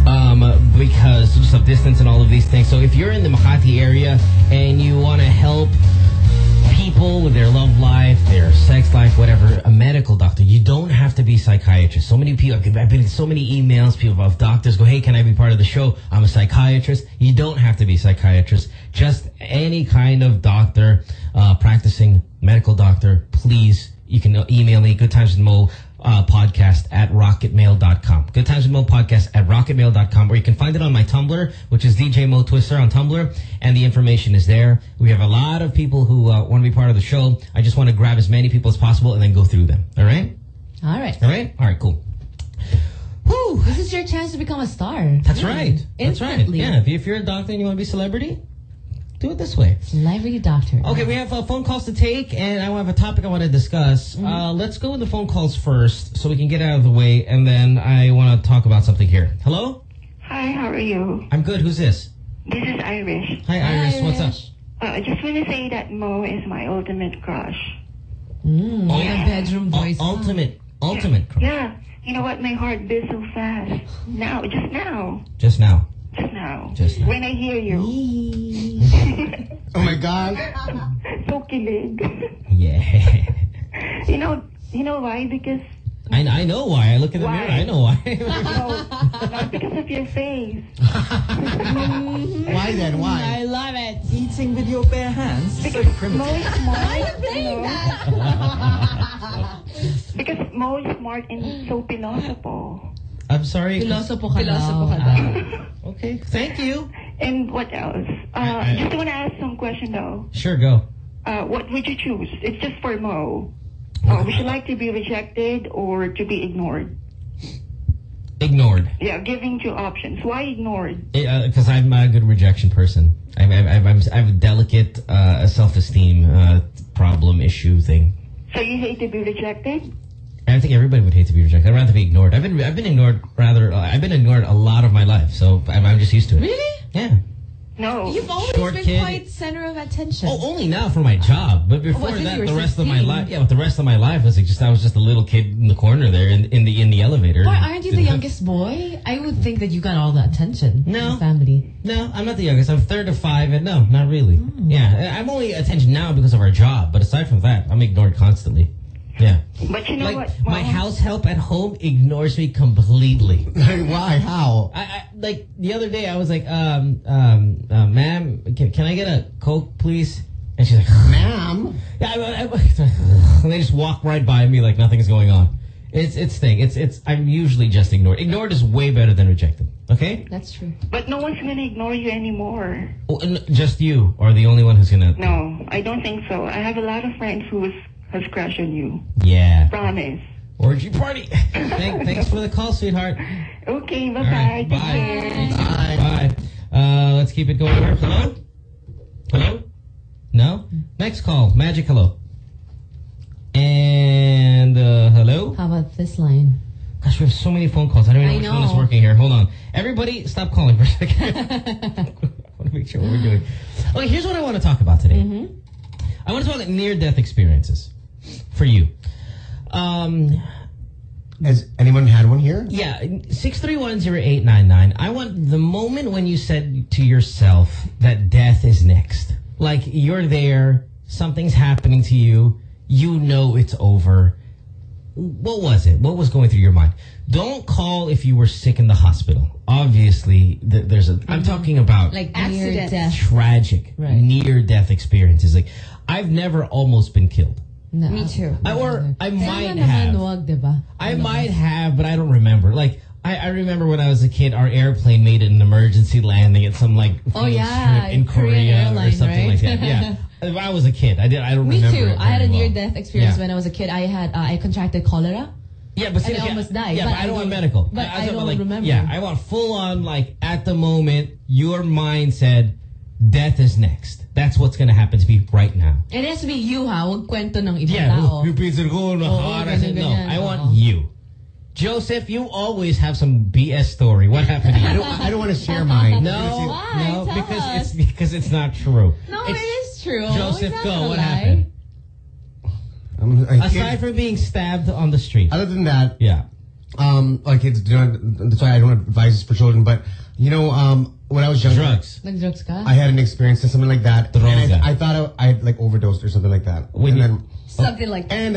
[SPEAKER 3] um, because just of distance and all of these things. So if you're in the Makati area and you want to help people with their love life, their sex life, whatever, a medical doctor. You don't have to be psychiatrist. So many people, I've been getting so many emails, people of doctors go, hey, can I be part of the show? I'm a psychiatrist. You don't have to be psychiatrist. Just any kind of doctor, uh, practicing medical doctor, please, you can email me, Good Times with Mo uh, podcast at rocketmail.com. Good Times with Mo podcast at rocketmail.com, or you can find it on my Tumblr, which is DJ Mo Twister on Tumblr, and the information is there. We have a lot of people who uh, want to be part of the show. I just want to grab as many people as possible and then go through them. All right?
[SPEAKER 4] All right.
[SPEAKER 3] All right? All right, cool.
[SPEAKER 4] This is your chance to become a star.
[SPEAKER 3] That's right. That's right. Yeah, if, if you're a doctor and you want to be a celebrity, do it this way.
[SPEAKER 4] Celebrity doctor.
[SPEAKER 3] Okay, we have uh, phone calls to take, and I have a topic I want to discuss.
[SPEAKER 4] Mm-hmm.
[SPEAKER 3] Uh, let's go with the phone calls first, so we can get out of the way, and then I want to talk about something here. Hello,
[SPEAKER 32] Hi, how are you?
[SPEAKER 3] I'm good. Who's this?
[SPEAKER 32] This is Iris.
[SPEAKER 3] Hi, Iris. What's up?
[SPEAKER 32] Uh, I just want to say that Mo is my ultimate crush.
[SPEAKER 4] Mm,
[SPEAKER 3] Oh,
[SPEAKER 4] yeah. bedroom voice.
[SPEAKER 3] ultimate, ultimate. crush.
[SPEAKER 32] Yeah. You know what? My heart beats so fast. Now, just now.
[SPEAKER 3] Just now.
[SPEAKER 32] Just now.
[SPEAKER 3] Just now.
[SPEAKER 32] When I hear you.
[SPEAKER 5] Oh my God.
[SPEAKER 32] so kilig.
[SPEAKER 3] Yeah.
[SPEAKER 32] you know, you know why? Because,
[SPEAKER 3] I, I know why. I look in the
[SPEAKER 32] Why?
[SPEAKER 3] mirror. I know why.
[SPEAKER 32] no, not because of your face.
[SPEAKER 5] Why then? Why?
[SPEAKER 4] I love it.
[SPEAKER 19] Eating with your bare hands?
[SPEAKER 32] Because Mo is smart. you know? because Mo is smart and so philosophical.
[SPEAKER 3] I'm sorry.
[SPEAKER 4] Pilosopo ka
[SPEAKER 8] Pilosopo ka daw.
[SPEAKER 3] Ah, okay. Thank you.
[SPEAKER 32] And what else? Uh,
[SPEAKER 3] I- I-
[SPEAKER 32] just want to ask some question though.
[SPEAKER 3] Sure, go.
[SPEAKER 32] Uh, what would you choose? It's just for Mo. Uh, would you like to be rejected or to be ignored?
[SPEAKER 3] Ignored.
[SPEAKER 32] Yeah, giving two options. Why ignored?
[SPEAKER 3] Because I'm not a good rejection person. I, I, I, I'm, I have a delicate uh, self-esteem uh, problem issue thing.
[SPEAKER 32] So you hate to be rejected?
[SPEAKER 3] I think everybody would hate to be rejected. I'd rather be ignored. I've been I've been ignored rather. Uh, I've been ignored a lot of my life, so I'm, I'm just used to it.
[SPEAKER 4] Really?
[SPEAKER 3] Yeah.
[SPEAKER 32] No.
[SPEAKER 4] You've always
[SPEAKER 3] Short
[SPEAKER 4] been
[SPEAKER 3] kid.
[SPEAKER 4] quite center of attention.
[SPEAKER 3] Oh, only now for my job, but before
[SPEAKER 4] since
[SPEAKER 3] that, the rest of my life, yeah, but the rest of my life was like just I was just a little kid in the corner there in, in the in the elevator.
[SPEAKER 4] But aren't you the youngest boy? I would think that you got all the attention.
[SPEAKER 3] No.
[SPEAKER 4] In the family.
[SPEAKER 3] No, I'm not the youngest. I'm third of five, and no, not really.
[SPEAKER 4] Hmm.
[SPEAKER 3] Yeah, I'm only attention now because of our job, but aside from that, I'm ignored constantly. Yeah.
[SPEAKER 32] But you know
[SPEAKER 3] like
[SPEAKER 32] what?
[SPEAKER 3] my house help at home ignores me completely.
[SPEAKER 5] Why? How?
[SPEAKER 3] I, I like the other day I was like, um, um, uh, ma'am, can, can I get a coke, please? And she's like,
[SPEAKER 5] Ma'am?
[SPEAKER 3] yeah, I, I, and they just walk right by me like nothing's going on. It's it's thing. It's it's. I'm usually just ignored. Ignored is way better than rejected. Okay.
[SPEAKER 4] That's true.
[SPEAKER 32] But no one's gonna ignore you anymore.
[SPEAKER 3] Oh, and just you are the only one who's gonna.
[SPEAKER 32] No, I don't think so. I have a lot of friends who has, has crushed on you.
[SPEAKER 3] Yeah.
[SPEAKER 32] Promise.
[SPEAKER 3] Orgy party. Thank, thanks for the call, sweetheart.
[SPEAKER 32] Okay, bye-bye.
[SPEAKER 3] right,
[SPEAKER 32] Take
[SPEAKER 3] bye.
[SPEAKER 32] care.
[SPEAKER 3] Bye. Uh, let's keep it going here. Hello? Hello? No? Next call. Magic hello. And, uh, hello?
[SPEAKER 4] How about this line?
[SPEAKER 3] Gosh, we have so many phone calls. I don't even know
[SPEAKER 4] I
[SPEAKER 3] which one is working here. Hold on. Everybody, stop calling for a second. I want to make sure what we're doing. Okay, here's what I want to talk about today.
[SPEAKER 4] Mm-hmm.
[SPEAKER 3] I want to talk about near-death experiences for you. Um,
[SPEAKER 5] Has anyone had one here?
[SPEAKER 3] yeah, 6310899. I want the moment when you said to yourself that death is next. Like you're there, something's happening to you, you know it's over. what was it? What was going through your mind? Don't call if you were sick in the hospital. Obviously, th- there's a. I'm talking about
[SPEAKER 4] Like
[SPEAKER 8] Accident.
[SPEAKER 4] near death.
[SPEAKER 3] tragic,
[SPEAKER 4] Right.
[SPEAKER 3] near death experiences. Like, I've never almost been killed.
[SPEAKER 4] No.
[SPEAKER 8] Me too.
[SPEAKER 3] I, or I might have.
[SPEAKER 4] wag, diba?
[SPEAKER 3] I might have, but I don't remember. Like, I, I remember when I was a kid, our airplane made an emergency landing at some like
[SPEAKER 4] Oh, yeah,
[SPEAKER 3] in Korea or
[SPEAKER 4] airline,
[SPEAKER 3] something like
[SPEAKER 4] right?
[SPEAKER 3] that. Yeah, If I was a kid. I did. I don't
[SPEAKER 4] Me
[SPEAKER 3] remember.
[SPEAKER 4] Me
[SPEAKER 3] too.
[SPEAKER 4] I had a
[SPEAKER 3] well.
[SPEAKER 4] near-death experience
[SPEAKER 3] Yeah.
[SPEAKER 4] when I was a kid. I had uh, I contracted cholera.
[SPEAKER 3] Yeah, but see,
[SPEAKER 4] I almost died.
[SPEAKER 3] Yeah, but, I don't want medical.
[SPEAKER 4] But I,
[SPEAKER 3] talking
[SPEAKER 4] don't
[SPEAKER 3] about, like,
[SPEAKER 4] remember.
[SPEAKER 3] Yeah, I want full on like at the moment your mind said death is next. That's what's gonna happen to me right now.
[SPEAKER 4] It has to be you ha. Huwag kwento ng ibang
[SPEAKER 3] Yeah,
[SPEAKER 4] tao.
[SPEAKER 3] yung pinsan ko na
[SPEAKER 4] Oo,
[SPEAKER 3] hard. I
[SPEAKER 4] ganun,
[SPEAKER 3] said, no,
[SPEAKER 4] ganyan.
[SPEAKER 3] I want you. Joseph, you always have some BS story. What happened to you?
[SPEAKER 5] I don't, I don't want to share mine.
[SPEAKER 3] No,
[SPEAKER 4] Why?
[SPEAKER 3] no,
[SPEAKER 4] Tell
[SPEAKER 3] because
[SPEAKER 4] us.
[SPEAKER 3] it's because it's not true.
[SPEAKER 4] No,
[SPEAKER 3] It's-
[SPEAKER 4] it is true.
[SPEAKER 3] Joseph, go. What
[SPEAKER 4] lie.
[SPEAKER 3] happened?
[SPEAKER 5] Um, I-
[SPEAKER 3] Aside from being stabbed on the street.
[SPEAKER 5] Other than that,
[SPEAKER 3] yeah.
[SPEAKER 5] Um, like kids do not. That's why I don't advise this for children. But you know, um, when I was younger,
[SPEAKER 3] Drugs.
[SPEAKER 4] Nag-drugs ka?
[SPEAKER 5] I had an experience in something like that.
[SPEAKER 3] Droga.
[SPEAKER 5] And I, I thought I, I had like overdosed or something like that.
[SPEAKER 3] When
[SPEAKER 5] and
[SPEAKER 3] you-
[SPEAKER 5] then
[SPEAKER 8] Something like that.
[SPEAKER 5] and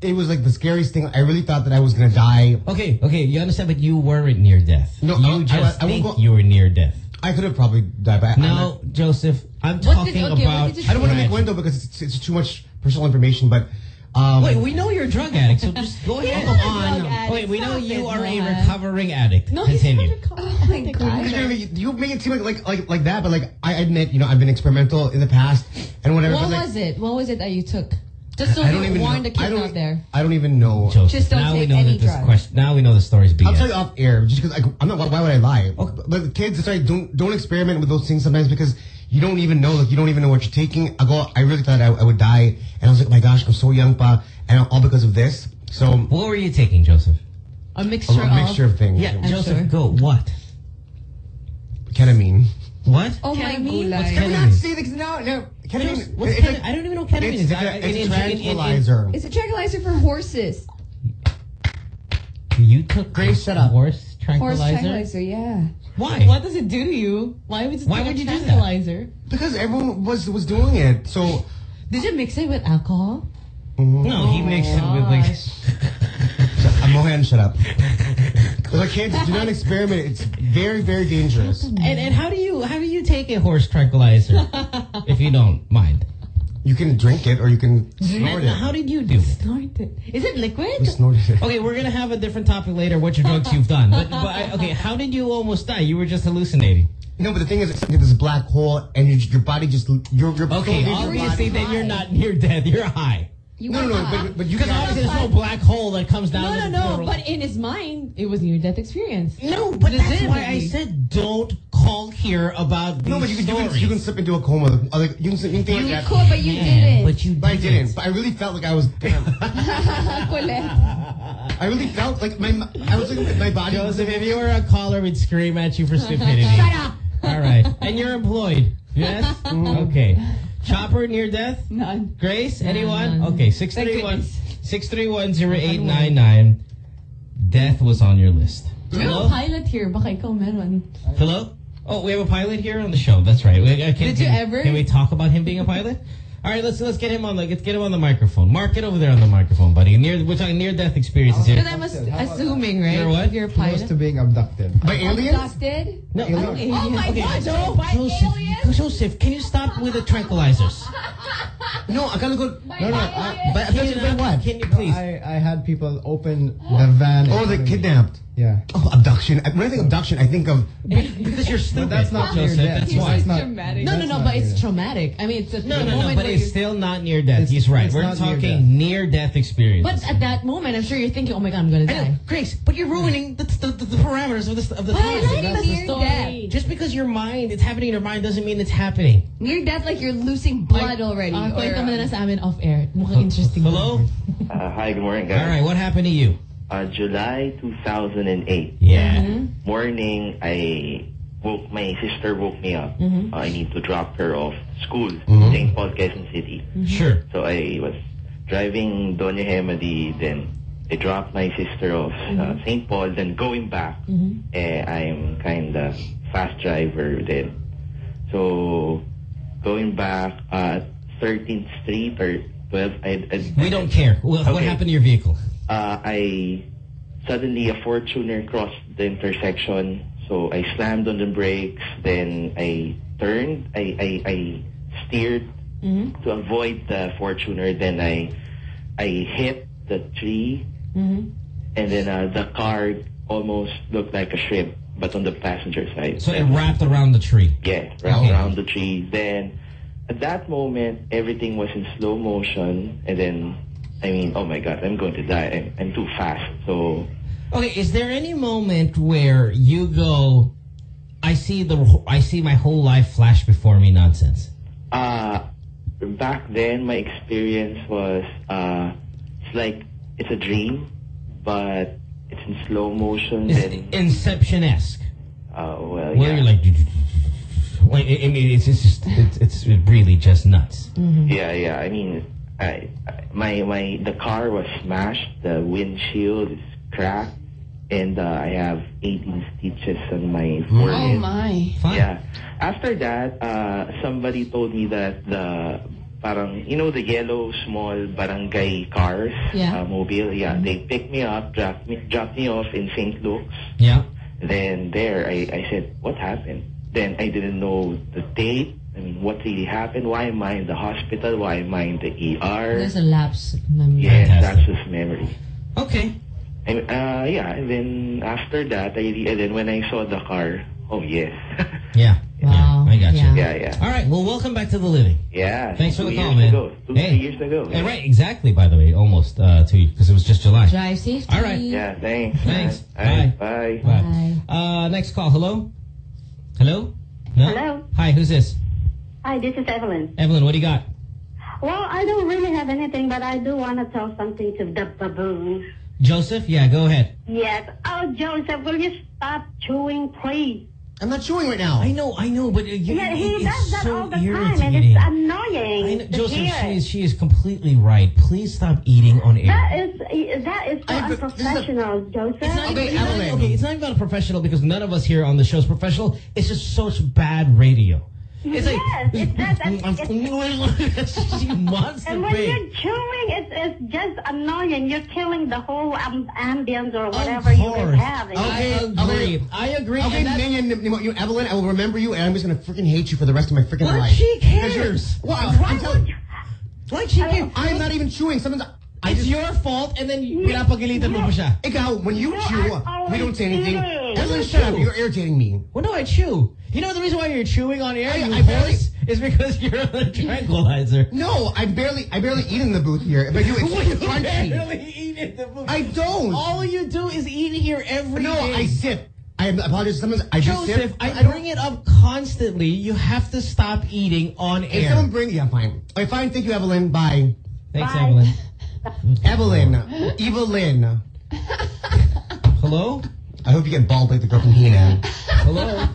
[SPEAKER 5] it was like the scariest thing. I really thought that I was gonna die.
[SPEAKER 3] Okay, okay, you understand, but you weren't near death.
[SPEAKER 5] No,
[SPEAKER 3] you
[SPEAKER 5] I- I-
[SPEAKER 3] just
[SPEAKER 5] I won't
[SPEAKER 3] think
[SPEAKER 5] go-
[SPEAKER 3] you were near death.
[SPEAKER 5] I could have probably died. But I-
[SPEAKER 3] No, Joseph, I'm
[SPEAKER 4] What did-
[SPEAKER 3] talking
[SPEAKER 4] okay,
[SPEAKER 3] about.
[SPEAKER 5] I don't want to make
[SPEAKER 3] Tragic.
[SPEAKER 5] window because it's, it's too much personal information. But um,
[SPEAKER 3] Wait, we know you're a drug addict, so just go ahead
[SPEAKER 4] not
[SPEAKER 3] on.
[SPEAKER 4] addict.
[SPEAKER 3] Wait, we know you are a recovering addict.
[SPEAKER 4] No, he's
[SPEAKER 3] Continue.
[SPEAKER 4] not a
[SPEAKER 8] Oh my god.
[SPEAKER 5] gonna you make it seem like, like like like that, but like I admit, you know, I've been experimental in the past and whatever.
[SPEAKER 4] What
[SPEAKER 5] but like,
[SPEAKER 4] was it? What was it that you took? Just so
[SPEAKER 5] I don't
[SPEAKER 4] you
[SPEAKER 5] even
[SPEAKER 4] warn
[SPEAKER 5] know.
[SPEAKER 4] the kids out there.
[SPEAKER 5] I don't even know.
[SPEAKER 3] Joseph,
[SPEAKER 8] Just don't
[SPEAKER 3] now we
[SPEAKER 8] take
[SPEAKER 3] know
[SPEAKER 8] any
[SPEAKER 3] that this
[SPEAKER 8] drugs.
[SPEAKER 3] question. Now we know the story's BS.
[SPEAKER 5] I'll tell you off air, just because I'm not. Why would I lie? But the kids, sorry, don't don't experiment with those things sometimes because you don't even know. Like you don't even know what you're taking. I go. I really thought I, I would die, and I was like, oh my gosh, I'm so young, pa, and all because of this. So
[SPEAKER 3] What were you taking, Joseph?
[SPEAKER 4] A
[SPEAKER 5] a,
[SPEAKER 4] mixture,
[SPEAKER 5] a mixture of things.
[SPEAKER 3] Yeah,
[SPEAKER 4] I'm
[SPEAKER 3] Joseph,
[SPEAKER 4] sure.
[SPEAKER 3] go. What?
[SPEAKER 5] ketamine.
[SPEAKER 3] What?
[SPEAKER 8] Oh my
[SPEAKER 4] Ketamine?
[SPEAKER 8] gulay.
[SPEAKER 5] Can we not say this now? No, ketamine.
[SPEAKER 3] What's
[SPEAKER 5] it's
[SPEAKER 3] ketamine?
[SPEAKER 5] like-
[SPEAKER 3] I don't even know what ketamine
[SPEAKER 5] it's,
[SPEAKER 3] is.
[SPEAKER 5] It's,
[SPEAKER 3] I-
[SPEAKER 5] a,
[SPEAKER 3] in-
[SPEAKER 5] it's
[SPEAKER 3] in-
[SPEAKER 5] a
[SPEAKER 3] in- in-
[SPEAKER 5] tranquilizer.
[SPEAKER 8] It's a tranquilizer for horses.
[SPEAKER 3] You took
[SPEAKER 5] Grace, shut up.
[SPEAKER 3] horse
[SPEAKER 8] Horse
[SPEAKER 3] tranquilizer.
[SPEAKER 8] tranquilizer, yeah.
[SPEAKER 3] Why?
[SPEAKER 4] What does it do to you? Why would you
[SPEAKER 3] Why would
[SPEAKER 4] a
[SPEAKER 3] you do that?
[SPEAKER 4] tranquilizer?
[SPEAKER 5] because everyone was was doing it. So
[SPEAKER 4] Did you mix it with alcohol? Mm-hmm.
[SPEAKER 3] No, he mixed it with like.
[SPEAKER 5] Oh, I'm Mohan, shut up. Like kids, do not experiment. It's very very dangerous.
[SPEAKER 3] And and how do you how do you take a horse tranquilizer if you don't mind?
[SPEAKER 5] You can drink it or you can snort it.
[SPEAKER 3] how did you do it?
[SPEAKER 4] Snort it. Is it liquid?
[SPEAKER 5] You snorted it.
[SPEAKER 3] Okay, we're gonna have a different topic later. What your drugs you've done? But, but I, okay, how did you almost die? You were just hallucinating.
[SPEAKER 5] No, but the thing is, it's like this black hole, and your, your body just your your
[SPEAKER 3] Okay, obviously then you're not near death. You're high.
[SPEAKER 8] You
[SPEAKER 5] No, no, no, but, but you
[SPEAKER 3] Because
[SPEAKER 5] can
[SPEAKER 3] obviously there's no black hole that comes down.
[SPEAKER 4] No, no, no.
[SPEAKER 3] portal.
[SPEAKER 4] But in his mind, it was near death experience.
[SPEAKER 3] no, but that's why I said don't call here about these
[SPEAKER 5] No, but you can, you can you can slip into a coma. Like you can slip anything
[SPEAKER 8] You
[SPEAKER 5] like that.
[SPEAKER 8] could, but you
[SPEAKER 3] Yeah,
[SPEAKER 8] didn't.
[SPEAKER 3] But you
[SPEAKER 5] But I
[SPEAKER 3] didn't.
[SPEAKER 5] didn't. But I really felt like I was.
[SPEAKER 8] Kulit.
[SPEAKER 5] I really felt like my I was like my body. was
[SPEAKER 3] Joseph, if you were a caller, we'd scream at you for stupidity. Shut up. All right, and you're employed. Yes. Okay. Chopper near death.
[SPEAKER 4] None.
[SPEAKER 3] Grace, anyone?
[SPEAKER 4] none.
[SPEAKER 3] Okay, six
[SPEAKER 4] Thank
[SPEAKER 3] three one
[SPEAKER 4] goodness.
[SPEAKER 3] six three one zero eight nine nine. Death was on your list.
[SPEAKER 4] We have a
[SPEAKER 3] Hello.
[SPEAKER 4] pilot here. Baka ikaw meron.
[SPEAKER 3] Hello. Oh, we have a pilot here on the show. That's right. We- can,
[SPEAKER 4] Did you
[SPEAKER 3] can-
[SPEAKER 4] ever?
[SPEAKER 3] Can we talk about him being a pilot? All right, let's let's get him on the let's get him on the microphone. Mark, get over there on the microphone, buddy. Near we're talking near death experiences here.
[SPEAKER 4] Because I'm ass- assuming, right?
[SPEAKER 3] You're what?
[SPEAKER 4] You're a
[SPEAKER 33] Close
[SPEAKER 4] pilot.
[SPEAKER 33] to being abducted.
[SPEAKER 5] By aliens?
[SPEAKER 8] Abducted?
[SPEAKER 3] No,
[SPEAKER 4] Oh,
[SPEAKER 8] Oh my
[SPEAKER 3] Okay,
[SPEAKER 8] god,
[SPEAKER 3] so-
[SPEAKER 8] no, by
[SPEAKER 3] Joseph,
[SPEAKER 8] aliens?
[SPEAKER 3] Joseph, can you stop with the tranquilizers?
[SPEAKER 5] No, I gotta go.
[SPEAKER 33] No, no. I, uh,
[SPEAKER 5] But
[SPEAKER 3] Can you,
[SPEAKER 5] by what?
[SPEAKER 3] Can you please?
[SPEAKER 33] I, I had people open the van.
[SPEAKER 5] Oh, they kidnapped.
[SPEAKER 33] Yeah.
[SPEAKER 5] Oh, abduction. When I think abduction, I think of
[SPEAKER 3] because you're stupid.
[SPEAKER 33] But that's not near
[SPEAKER 3] Joseph.
[SPEAKER 33] death.
[SPEAKER 3] That's
[SPEAKER 33] He's
[SPEAKER 3] why.
[SPEAKER 33] It's not-
[SPEAKER 4] Traumatic. No, no,
[SPEAKER 33] That's
[SPEAKER 4] no,
[SPEAKER 33] not
[SPEAKER 4] but
[SPEAKER 33] near
[SPEAKER 4] it's
[SPEAKER 33] death.
[SPEAKER 4] traumatic. I mean, it's a
[SPEAKER 3] No,
[SPEAKER 4] the
[SPEAKER 3] no, no,
[SPEAKER 4] moment
[SPEAKER 3] but
[SPEAKER 4] where
[SPEAKER 3] it's
[SPEAKER 4] you-
[SPEAKER 3] still not near death.
[SPEAKER 33] It's-
[SPEAKER 3] He's right.
[SPEAKER 33] it's
[SPEAKER 3] We're
[SPEAKER 33] not near
[SPEAKER 3] talking
[SPEAKER 33] death.
[SPEAKER 3] near death experience.
[SPEAKER 4] But at that moment, I'm sure you're thinking, "Oh my god, I'm gonna die."
[SPEAKER 3] Grace, but you're ruining the, the, the, the parameters of the of the
[SPEAKER 4] But I
[SPEAKER 3] story.
[SPEAKER 4] like
[SPEAKER 8] That's
[SPEAKER 4] the
[SPEAKER 8] near
[SPEAKER 4] story.
[SPEAKER 8] death.
[SPEAKER 3] Just because your mind, it's happening in your mind, doesn't mean it's happening.
[SPEAKER 8] Near death, like you're losing blood already.
[SPEAKER 4] Ah,
[SPEAKER 8] or,
[SPEAKER 4] kwento mo na lang sa amin off air. Mukhang interesting.
[SPEAKER 3] Hello.
[SPEAKER 34] Uh, hi, good morning,
[SPEAKER 3] All
[SPEAKER 34] guys.
[SPEAKER 3] All right, what happened to you?
[SPEAKER 34] Uh, July 2008.
[SPEAKER 3] Yeah.
[SPEAKER 34] Morning, I woke, my sister woke me up.
[SPEAKER 4] Mhm.
[SPEAKER 34] Uh, I need to drop her off school,
[SPEAKER 3] Mhm.
[SPEAKER 34] St. Paul, Quezon City.
[SPEAKER 3] Sure.
[SPEAKER 34] So I was driving Doña Hemady, then I dropped my sister off uh, St. Paul, then going back, eh, I'm kind of fast driver then. So going back at 13th Street or 12th, I, I,
[SPEAKER 3] We don't care. What, what happened to your vehicle?
[SPEAKER 34] Uh, I suddenly a Fortuner crossed the intersection, so I slammed on the brakes. Then I turned, I I, I steered
[SPEAKER 4] Mm-hmm.
[SPEAKER 34] to avoid the Fortuner. Then I I hit the tree,
[SPEAKER 4] Mm-hmm.
[SPEAKER 34] and then uh, the car almost looked like a shrimp, but on the passenger side.
[SPEAKER 3] So it wrapped around the tree.
[SPEAKER 34] Yeah, wrapped
[SPEAKER 3] Okay.
[SPEAKER 34] around the tree. Then at that moment, everything was in slow motion, and then I mean, oh my god, I'm going to die. I'm, I'm too fast. So
[SPEAKER 3] Okay, is there any moment where you go, I see the, I see my whole life flash before me nonsense?
[SPEAKER 34] uh, back then, my experience was uh, it's like it's a dream, but it's in slow motion.
[SPEAKER 3] It's Inception-esque.
[SPEAKER 34] uh, well,
[SPEAKER 3] Where
[SPEAKER 34] yeah.
[SPEAKER 3] you're like, like, I mean, it's, it's just, it's, it's really just nuts.
[SPEAKER 34] Yeah, yeah. I mean, I, my my the car was smashed. The windshield is cracked, and uh, I have 18 stitches on my
[SPEAKER 4] Oh
[SPEAKER 34] forehead.
[SPEAKER 4] my.
[SPEAKER 34] Yeah. After that, uh, somebody told me that the parang you know the yellow small barangay cars,
[SPEAKER 4] Yeah.
[SPEAKER 34] uh, mobile. Yeah, they picked me up, dropped me dropped me off in St. Luke's.
[SPEAKER 3] Yeah.
[SPEAKER 34] Then there, I, I said, what happened? Then I didn't know the date. I mean, what really happened? Why am I in the hospital? Why am I in the ER?
[SPEAKER 4] There's a lapse of memory.
[SPEAKER 34] Yes, that's just memory.
[SPEAKER 3] Okay.
[SPEAKER 34] And, uh, yeah, and then after that, I and then when I saw the car, oh yes.
[SPEAKER 3] Yeah.
[SPEAKER 4] Wow.
[SPEAKER 3] I got you.
[SPEAKER 34] Yeah, yeah.
[SPEAKER 3] All right. Well, welcome back to the living.
[SPEAKER 34] Yeah.
[SPEAKER 3] Thanks for the call,
[SPEAKER 34] years
[SPEAKER 3] man.
[SPEAKER 34] Ago. Two,
[SPEAKER 3] Hey.
[SPEAKER 34] three years ago.
[SPEAKER 3] Yeah, right. Exactly. By the way, almost uh, two because it was just July.
[SPEAKER 4] Drive safety.
[SPEAKER 3] All right.
[SPEAKER 34] Yeah, thanks.
[SPEAKER 3] Thanks.
[SPEAKER 34] man.
[SPEAKER 3] Bye.
[SPEAKER 34] All right,
[SPEAKER 3] Bye. Uh, next call. Hello. Hello. No?
[SPEAKER 35] Hello.
[SPEAKER 3] Hi. Who's this?
[SPEAKER 35] Hi, this is Evelyn.
[SPEAKER 3] Evelyn. What do you got?
[SPEAKER 35] Well, I don't really have anything, but I do want to tell something to the baboon.
[SPEAKER 3] Joseph. Yeah. Go ahead.
[SPEAKER 35] Yes. Oh, Joseph, will you stop chewing, please?
[SPEAKER 5] I'm not chewing right now.
[SPEAKER 3] I know. I know. But uh, you,
[SPEAKER 35] yeah, he
[SPEAKER 3] it's
[SPEAKER 35] does that
[SPEAKER 3] so
[SPEAKER 35] all the time, and
[SPEAKER 3] irritating.
[SPEAKER 35] it's annoying.
[SPEAKER 3] I know,
[SPEAKER 35] to
[SPEAKER 3] Joseph,
[SPEAKER 35] hear
[SPEAKER 3] she
[SPEAKER 35] it.
[SPEAKER 3] is, she is completely right. Please stop eating on air.
[SPEAKER 35] That is that is so unprofessional, Joseph.
[SPEAKER 3] It's not, even, it's not even- okay, it's not even about a professional because none of us here on the show is professional. It's just such bad radio. It's like
[SPEAKER 35] yes, it does. It's,
[SPEAKER 3] she wants
[SPEAKER 35] and
[SPEAKER 3] to
[SPEAKER 35] when
[SPEAKER 3] pay.
[SPEAKER 35] you're chewing, it's, it's just annoying. You're killing the whole um, ambience or whatever you were having.
[SPEAKER 5] Okay,
[SPEAKER 3] I agree. I agree.
[SPEAKER 5] Okay,
[SPEAKER 3] and that's-
[SPEAKER 5] Minion, you know, you, Evelyn, I will remember you, and I'm just gonna freaking hate you for the rest of my freaking
[SPEAKER 3] What?
[SPEAKER 5] life.
[SPEAKER 3] She
[SPEAKER 5] Because you're-
[SPEAKER 3] cares.
[SPEAKER 5] Well, I'm, I'm telling.
[SPEAKER 3] Like she cares.
[SPEAKER 5] I'm not even chewing. Sometimes I
[SPEAKER 3] It's
[SPEAKER 5] just,
[SPEAKER 3] your fault, and then pinapagalitan mo pa siya.
[SPEAKER 5] Ikaw, when you chew, we don't say anything.
[SPEAKER 3] Eating.
[SPEAKER 5] Evelyn, shut up. You're irritating me.
[SPEAKER 3] Well, no, I chew. You know the reason why you're chewing on air,
[SPEAKER 5] I-
[SPEAKER 3] you
[SPEAKER 5] I barely-
[SPEAKER 3] is because you're on a tranquilizer.
[SPEAKER 5] No, I barely, I barely eat in the booth here. But you, it's
[SPEAKER 3] You
[SPEAKER 5] crunchy.
[SPEAKER 3] barely eat in the booth.
[SPEAKER 5] I don't.
[SPEAKER 3] All you do is eat here every day.
[SPEAKER 5] no, I sip. I apologize. Sometimes I just sip.
[SPEAKER 3] I, bring it up constantly. You have to stop eating on air.
[SPEAKER 5] If
[SPEAKER 3] air.
[SPEAKER 5] someone bring, yeah, fine. Okay, fine. Thank you, Evelyn. Bye.
[SPEAKER 3] Thanks,
[SPEAKER 35] Bye.
[SPEAKER 3] Evelyn.
[SPEAKER 5] Evelyn, Evelyn.
[SPEAKER 3] Hello?
[SPEAKER 5] I hope you get bald like the girl from He-Man.
[SPEAKER 3] Hello?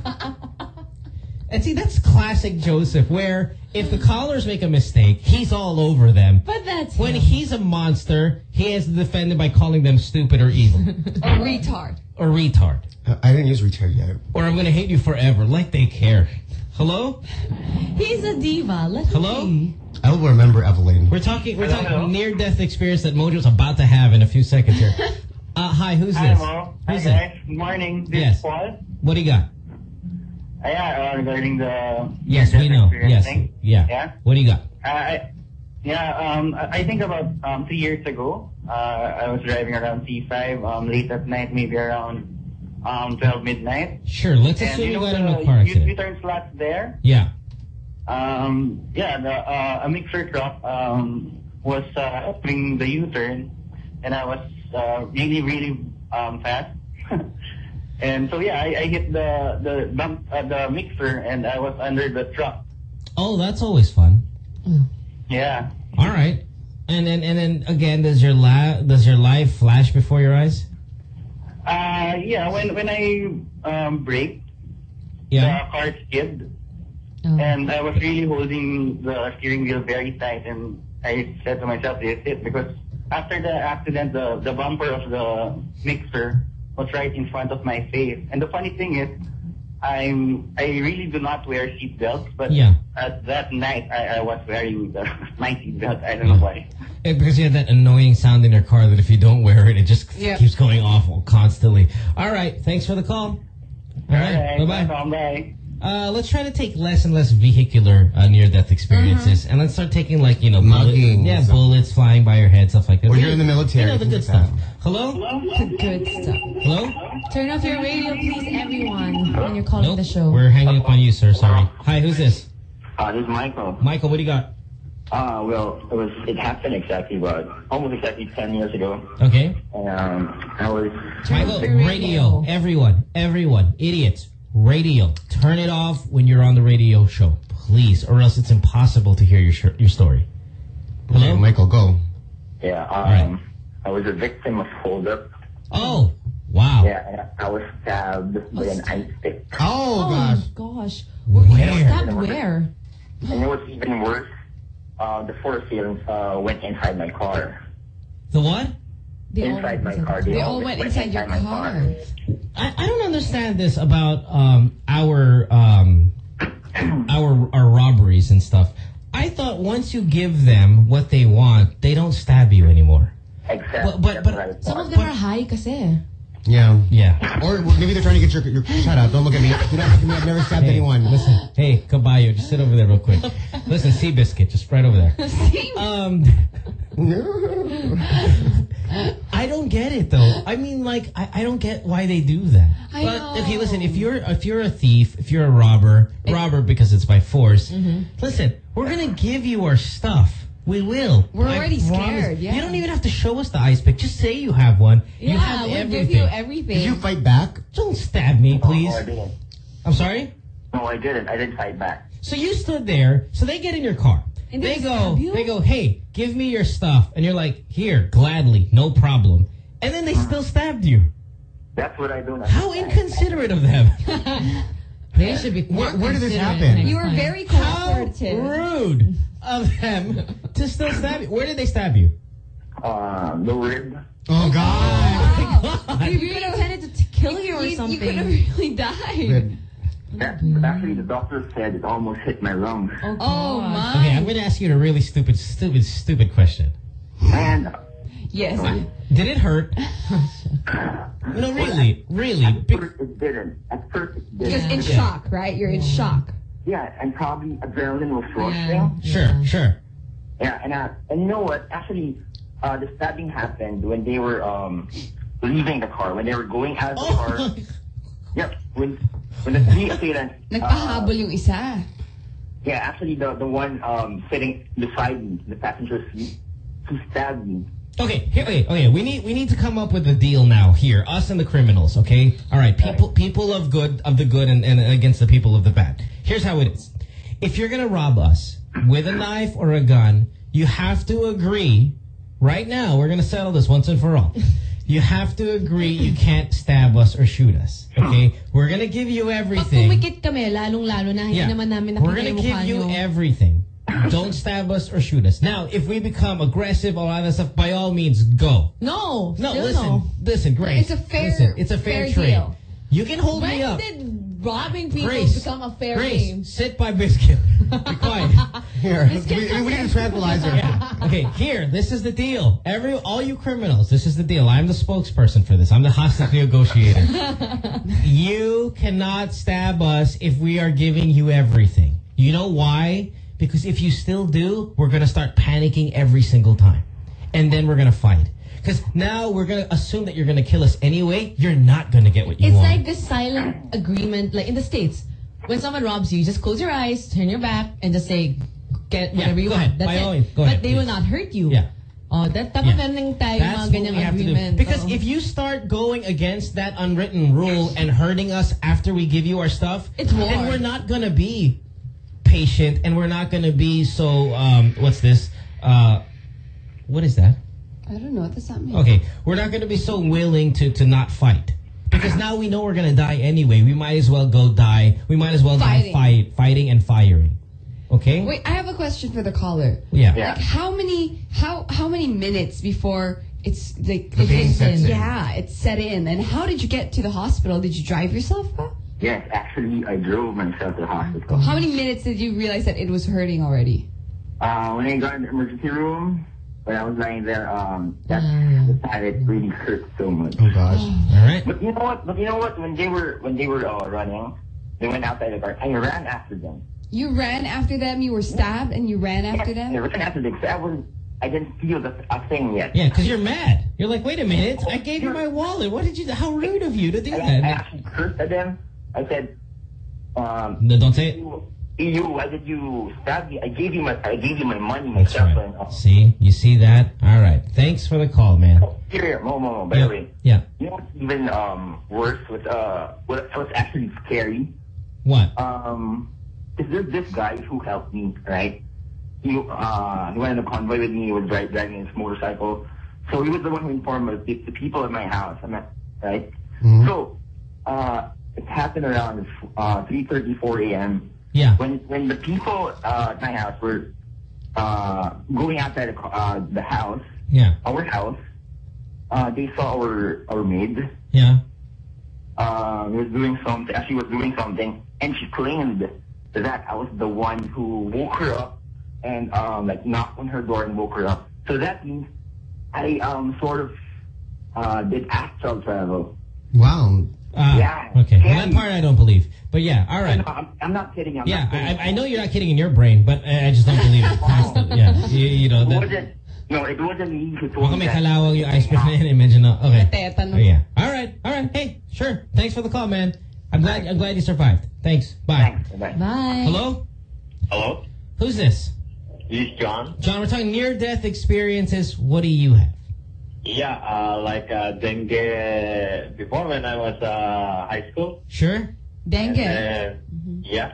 [SPEAKER 3] and see, that's classic Joseph, where if the callers make a mistake, he's all over them.
[SPEAKER 4] But that's
[SPEAKER 3] When
[SPEAKER 4] him.
[SPEAKER 3] he's a monster, he has to defend them by calling them stupid or evil.
[SPEAKER 4] a retard.
[SPEAKER 3] or retard.
[SPEAKER 5] Uh, I didn't use retard yet.
[SPEAKER 3] Or I'm going to hate you forever, like they care. Hello?
[SPEAKER 4] He's a diva. Let him
[SPEAKER 3] Hello?
[SPEAKER 4] be.
[SPEAKER 5] I will remember Evelyn.
[SPEAKER 3] We're talking we're talking near death experience that Mojo's about to have in a few seconds here. Uh, hi, who's
[SPEAKER 36] Hi,
[SPEAKER 3] this?
[SPEAKER 36] Mo.
[SPEAKER 3] Who's
[SPEAKER 36] Hi, guys. Good morning. This
[SPEAKER 3] Yes.
[SPEAKER 36] is Paul.
[SPEAKER 3] What do you got?
[SPEAKER 36] Uh, yeah, uh, regarding the
[SPEAKER 3] Yes, we know. Yes.
[SPEAKER 36] thing.
[SPEAKER 3] Yeah.
[SPEAKER 36] Yeah.
[SPEAKER 3] What do you got?
[SPEAKER 36] Uh, I, yeah. Um, I think about um two years ago, uh, I was driving around C5 um late at night, maybe around um 12 midnight.
[SPEAKER 3] Sure, let's
[SPEAKER 36] and
[SPEAKER 3] assume
[SPEAKER 36] you know
[SPEAKER 3] got in a car accident.
[SPEAKER 36] U-turn slots there.
[SPEAKER 3] Yeah.
[SPEAKER 36] Um, yeah, the uh, a mixer truck um was uh, doing the U-turn, and I was really really um fast. And so yeah, I, I hit the the bump uh, the mixer and I was under the truck.
[SPEAKER 3] Oh, that's always fun.
[SPEAKER 36] Yeah.
[SPEAKER 3] All right. And then and then again, does your la does your life flash before your eyes?
[SPEAKER 36] Uh yeah, when when I um braked,
[SPEAKER 3] Yeah.
[SPEAKER 36] the car skid. And I was really holding the steering wheel very tight and I said to myself, this is it because after the accident the, the bumper of the mixer was right in front of my face. And the funny thing is, I'm I really do not wear seatbelts, but
[SPEAKER 3] Yeah.
[SPEAKER 36] at that night I, I was wearing the my seatbelt. I don't know why.
[SPEAKER 3] Yeah, because you have that annoying sound in your car that if you don't wear it, it just
[SPEAKER 36] Yeah.
[SPEAKER 3] keeps going off constantly. All right, thanks for the call. All right,
[SPEAKER 36] Alright,
[SPEAKER 3] bye-bye.
[SPEAKER 36] welcome, bye.
[SPEAKER 3] Uh, let's try to take less and less vehicular uh, near-death experiences, and let's start taking like you know, bullet, yeah,
[SPEAKER 5] stuff.
[SPEAKER 3] bullets flying by your head, stuff like that.
[SPEAKER 5] Or
[SPEAKER 3] You
[SPEAKER 5] you're in the military,
[SPEAKER 3] You know the good
[SPEAKER 5] things like
[SPEAKER 3] stuff. Hello.
[SPEAKER 4] The good stuff.
[SPEAKER 3] Hello.
[SPEAKER 4] Turn off your radio, please, everyone, when you're calling the show.
[SPEAKER 3] We're hanging up on you, sir. Sorry. Hi, who's this?
[SPEAKER 36] Uh, this is Michael.
[SPEAKER 3] Michael, what do you got?
[SPEAKER 36] Uh, well, it was it happened exactly about almost exactly ten years ago.
[SPEAKER 3] Okay.
[SPEAKER 36] Um, I was
[SPEAKER 3] Michael, radio. Everyone, everyone, idiots. Radio. Turn it off when you're on the radio show, please, or else it's impossible to hear your sh- your story. Hello,
[SPEAKER 5] Michael, go.
[SPEAKER 36] Yeah, um, I was a victim of holdup.
[SPEAKER 3] Oh, wow.
[SPEAKER 36] Yeah, I was stabbed with an ice pick.
[SPEAKER 5] Oh,
[SPEAKER 4] gosh.
[SPEAKER 3] Where?
[SPEAKER 4] Stabbed where?
[SPEAKER 36] And it was even worse. Uh, the four assailants uh, went inside my car.
[SPEAKER 3] The what?
[SPEAKER 36] Inside my car.
[SPEAKER 4] They all went inside your
[SPEAKER 36] my
[SPEAKER 4] car.
[SPEAKER 3] I, I don't understand this about um, our um, our our robberies and stuff. I thought once you give them what they want, they don't stab you anymore.
[SPEAKER 36] Except,
[SPEAKER 3] but but, but
[SPEAKER 4] Some of them are high kasi.
[SPEAKER 5] Yeah.
[SPEAKER 3] Yeah.
[SPEAKER 5] Or maybe they're trying to get your, your shut up. Don't look at me. You know, I've never stabbed
[SPEAKER 3] Hey,
[SPEAKER 5] anyone.
[SPEAKER 3] Listen, hey, Caballo, just sit over there real quick. Listen, Seabiscuit, just right over there. Um, I don't get it though. I mean, like, I, I don't get why they do that.
[SPEAKER 4] I
[SPEAKER 3] but okay, listen, if you're if you're a thief, if you're a robber, robber because it's by force.
[SPEAKER 4] Mm-hmm.
[SPEAKER 3] Listen, we're gonna give you our stuff. We will.
[SPEAKER 4] We're
[SPEAKER 3] I
[SPEAKER 4] already
[SPEAKER 3] promise.
[SPEAKER 4] scared, yeah.
[SPEAKER 3] You don't even have to show us the ice pick. Just say you have one. you
[SPEAKER 4] Yeah,
[SPEAKER 3] have
[SPEAKER 4] we'll
[SPEAKER 3] everything.
[SPEAKER 4] give you everything.
[SPEAKER 5] Did you fight back?
[SPEAKER 3] Don't stab me, oh, oh, please.
[SPEAKER 36] No, I didn't.
[SPEAKER 3] I'm sorry.
[SPEAKER 36] No, I didn't. I didn't fight back.
[SPEAKER 3] So you stood there. So they get in your car.
[SPEAKER 4] And
[SPEAKER 3] they
[SPEAKER 4] they
[SPEAKER 3] go. They go. Hey, give me your stuff. And you're like, here, gladly, no problem. And then they mm-hmm. still stabbed you.
[SPEAKER 36] That's what I do now.
[SPEAKER 3] How inconsiderate of them.
[SPEAKER 4] They should be.
[SPEAKER 5] Where, where did this
[SPEAKER 4] considerate
[SPEAKER 5] happen?
[SPEAKER 8] You were
[SPEAKER 4] time.
[SPEAKER 8] very
[SPEAKER 3] How rude of them to still stab you. Where did they stab you?
[SPEAKER 36] Uh, the rib.
[SPEAKER 5] Oh, God.
[SPEAKER 4] Wow. You really intended to t- kill you or
[SPEAKER 8] You- you could have
[SPEAKER 4] really died.
[SPEAKER 5] Good.
[SPEAKER 36] That, actually, the doctor said it almost hit my lungs.
[SPEAKER 8] Oh my.
[SPEAKER 3] Okay, I'm going to ask you a really stupid, stupid, stupid question.
[SPEAKER 36] And
[SPEAKER 8] Yes.
[SPEAKER 3] Did it hurt? no, really, really.
[SPEAKER 36] at
[SPEAKER 3] Be-
[SPEAKER 36] first it didn't. At first it
[SPEAKER 8] You're
[SPEAKER 36] didn't.
[SPEAKER 8] in shock, right? You're in shock.
[SPEAKER 36] Yeah, and probably adrenaline was
[SPEAKER 4] Yeah.
[SPEAKER 36] rushing.
[SPEAKER 3] Sure, sure.
[SPEAKER 36] Yeah, and uh, and you know what? Actually, uh, the stabbing happened when they were um leaving the car. When they were going out of the car.
[SPEAKER 3] Oh,
[SPEAKER 36] Yep. When when the three assailants. uh,
[SPEAKER 8] Nagpahabol yung isa.
[SPEAKER 36] yeah, actually the the one um sitting beside me, the passenger seat, who stabbed me.
[SPEAKER 3] Okay, here, okay, okay. We need we need to come up with a deal now. Here, us and the criminals. Okay, all right. People people of good of the good and, and against the people of the bad. Here's how it is. If you're gonna rob us with a knife or a gun, you have to agree. Right now, we're gonna settle this once and for all. You have to agree you can't stab us or shoot us. Okay, we're gonna give you
[SPEAKER 4] Pag
[SPEAKER 3] everything.
[SPEAKER 4] pumikit kami, lalong-lalo na, hindi
[SPEAKER 3] Yeah.
[SPEAKER 4] naman namin
[SPEAKER 3] We're gonna give you everything. Don't stab us or shoot us. Now, if we become aggressive or all that stuff, by all means, go.
[SPEAKER 4] No,
[SPEAKER 3] No,
[SPEAKER 4] still
[SPEAKER 3] listen,
[SPEAKER 4] no.
[SPEAKER 3] listen, Grace.
[SPEAKER 8] It's a fair-
[SPEAKER 3] Listen, it's a fair,
[SPEAKER 8] fair
[SPEAKER 3] trade.
[SPEAKER 8] deal.
[SPEAKER 3] You can hold
[SPEAKER 4] When
[SPEAKER 3] me up.
[SPEAKER 4] did robbing people
[SPEAKER 3] Grace,
[SPEAKER 4] become a fair
[SPEAKER 3] Grace,
[SPEAKER 4] game?
[SPEAKER 3] sit by biscuit. Be quiet.
[SPEAKER 5] Here, we, we need a tranquilizer.
[SPEAKER 3] Yeah. Okay, here, this is the deal. Every all you criminals, this is the deal. I'm the spokesperson for this. I'm the hostage negotiator. you cannot stab us if we are giving you everything. You know why? Because if you still do, we're gonna start panicking every single time. And then we're gonna fight. Because now we're gonna assume that you're gonna kill us anyway. You're not gonna get what you
[SPEAKER 4] It's
[SPEAKER 3] want.
[SPEAKER 4] It's like this silent agreement, like in the States. When someone robs you, you just close your eyes, turn your back, and just say, get
[SPEAKER 3] Yeah,
[SPEAKER 4] whatever you
[SPEAKER 3] go
[SPEAKER 4] want.
[SPEAKER 3] ahead.
[SPEAKER 4] That's
[SPEAKER 3] By
[SPEAKER 4] it.
[SPEAKER 3] all means, go
[SPEAKER 4] but
[SPEAKER 3] ahead,
[SPEAKER 4] they will not hurt you.
[SPEAKER 3] Yeah.
[SPEAKER 4] Oh, that dapat
[SPEAKER 3] Yeah.
[SPEAKER 4] meron tayo
[SPEAKER 3] That's
[SPEAKER 4] mga
[SPEAKER 3] what
[SPEAKER 4] ganyang
[SPEAKER 3] we have to do.
[SPEAKER 4] agreement.
[SPEAKER 3] Because
[SPEAKER 4] Oo.
[SPEAKER 3] if you start going against that unwritten rule and hurting us after we give you our stuff,
[SPEAKER 4] It's war.
[SPEAKER 3] then we're not gonna be patient and we're not gonna be so um what's this? Uh what is that?
[SPEAKER 8] I don't know what does that mean.
[SPEAKER 3] Okay, we're not gonna be so willing to to not fight. Because now we know we're gonna die anyway. We might as well go die. We might as well
[SPEAKER 8] Fighting.
[SPEAKER 3] die fight, fighting and firing. Okay?
[SPEAKER 8] Wait, I have a question for the caller.
[SPEAKER 3] Yeah.
[SPEAKER 36] Yeah.
[SPEAKER 8] Like how many how how many minutes before it's like
[SPEAKER 5] The
[SPEAKER 8] it
[SPEAKER 5] pain in.
[SPEAKER 8] Yeah, it's set in. And how did you get to the hospital? Did you drive yourself back?
[SPEAKER 36] Yes, actually, I drove myself to the hospital.
[SPEAKER 8] How many minutes did you realize that it was hurting already?
[SPEAKER 36] Uh, when I got in the emergency room, when I was lying there, um, that
[SPEAKER 8] Mm.
[SPEAKER 36] the side it really hurt so much.
[SPEAKER 5] Oh gosh.
[SPEAKER 3] All right.
[SPEAKER 36] But you know what? But you know what? When they were when they were uh, running, they went outside the car. I ran after them.
[SPEAKER 8] You ran after them. You were stabbed, and you ran after
[SPEAKER 36] I
[SPEAKER 8] them.
[SPEAKER 36] ran after them. 'cause I was I didn't feel the, a thing yet.
[SPEAKER 3] Yeah, because you're mad. You're like, wait a minute, I gave you my wallet. What did you? How rude of you to do
[SPEAKER 36] I, I
[SPEAKER 3] that.
[SPEAKER 36] actually cursed at them. I said, um,
[SPEAKER 3] No, don't say it.
[SPEAKER 36] "You, why did you stab me? I gave you my I gave you my money, my
[SPEAKER 3] That's right.
[SPEAKER 36] phone." Oh,
[SPEAKER 3] See, you see that? All right. Thanks for the call, man.
[SPEAKER 36] Here, here, Mo, Mo, Mo, by
[SPEAKER 3] Yeah.
[SPEAKER 36] the way.
[SPEAKER 3] Yeah.
[SPEAKER 36] You know what's even um, worse? What uh, what was actually scary?
[SPEAKER 3] What?
[SPEAKER 36] Um, is there this guy who helped me, right? He uh, he went in a convoy with me. He was driving his motorcycle, so he was the one who informed the, the people in my house. I'm at, right. So uh, it happened around uh, 3:34 a.m.
[SPEAKER 3] Yeah.
[SPEAKER 36] When when the people uh, at my house were uh, going outside the, uh, the house,
[SPEAKER 3] Yeah.
[SPEAKER 36] our house, uh, they saw our our maid.
[SPEAKER 3] Yeah.
[SPEAKER 36] Uh, was doing something. She was doing something, and she claimed that I was the one who woke her up and um, like knocked on her door and woke her up. So that means I um sort of uh, did astral travel.
[SPEAKER 5] Wow.
[SPEAKER 3] Uh,
[SPEAKER 36] Yeah.
[SPEAKER 3] Okay. Well, that part I don't believe. But yeah, all right.
[SPEAKER 36] No, I'm, I'm not kidding. I'm
[SPEAKER 3] Yeah,
[SPEAKER 36] not kidding.
[SPEAKER 3] I, I know you're not kidding in your brain, but I I just don't believe it. Past the- yeah, you, you know.
[SPEAKER 36] it
[SPEAKER 3] That.
[SPEAKER 36] No, it wasn't me who told
[SPEAKER 3] baka
[SPEAKER 36] me
[SPEAKER 3] may
[SPEAKER 36] that.
[SPEAKER 3] kalawang yung iceberg na yun. Medyo na. Okay. Oh, yeah. All right. All right. Hey, sure. Thanks for the call, man. I'm glad. I'm glad you survived. Thanks. Bye.
[SPEAKER 36] Bye.
[SPEAKER 8] Bye.
[SPEAKER 3] Hello.
[SPEAKER 37] Hello,
[SPEAKER 3] Who's this?
[SPEAKER 37] this is John.
[SPEAKER 3] John, we're talking near-death experiences. What do you have?
[SPEAKER 37] Yeah, uh, like uh, dengue before when I was uh, high school.
[SPEAKER 3] Sure.
[SPEAKER 8] Dengue.
[SPEAKER 37] Uh, Yeah,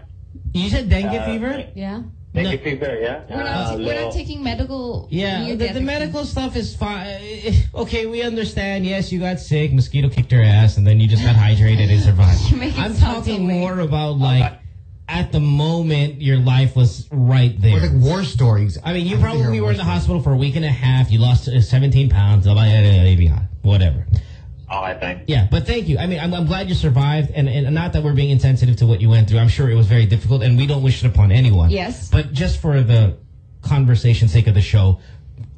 [SPEAKER 3] You said dengue
[SPEAKER 37] Uh,
[SPEAKER 3] fever?
[SPEAKER 8] Yeah.
[SPEAKER 37] dengue fever. Yeah.
[SPEAKER 8] We're not,
[SPEAKER 37] Uh,
[SPEAKER 8] we're not taking medical.
[SPEAKER 3] Yeah, the, the medical stuff is fine. Okay, we understand. Yes, you got sick, mosquito kicked your ass, and then you just got hydrated and survived.
[SPEAKER 8] You make it
[SPEAKER 3] I'm talking
[SPEAKER 8] weird.
[SPEAKER 3] more about like at the moment your life was right there.
[SPEAKER 5] Or like war stories.
[SPEAKER 3] I mean, you
[SPEAKER 5] I
[SPEAKER 3] probably were in the
[SPEAKER 5] war
[SPEAKER 3] hospital for a week and a half. You lost uh, 17 pounds. blah, blah, blah, blah, blah, Whatever.
[SPEAKER 37] Oh, I think.
[SPEAKER 3] Yeah, but thank you. I mean, I'm, I'm glad you survived, and, and not that we're being insensitive to what you went through. I'm sure it was very difficult, and we don't wish it upon anyone.
[SPEAKER 8] Yes.
[SPEAKER 3] But just for the conversation sake of the show,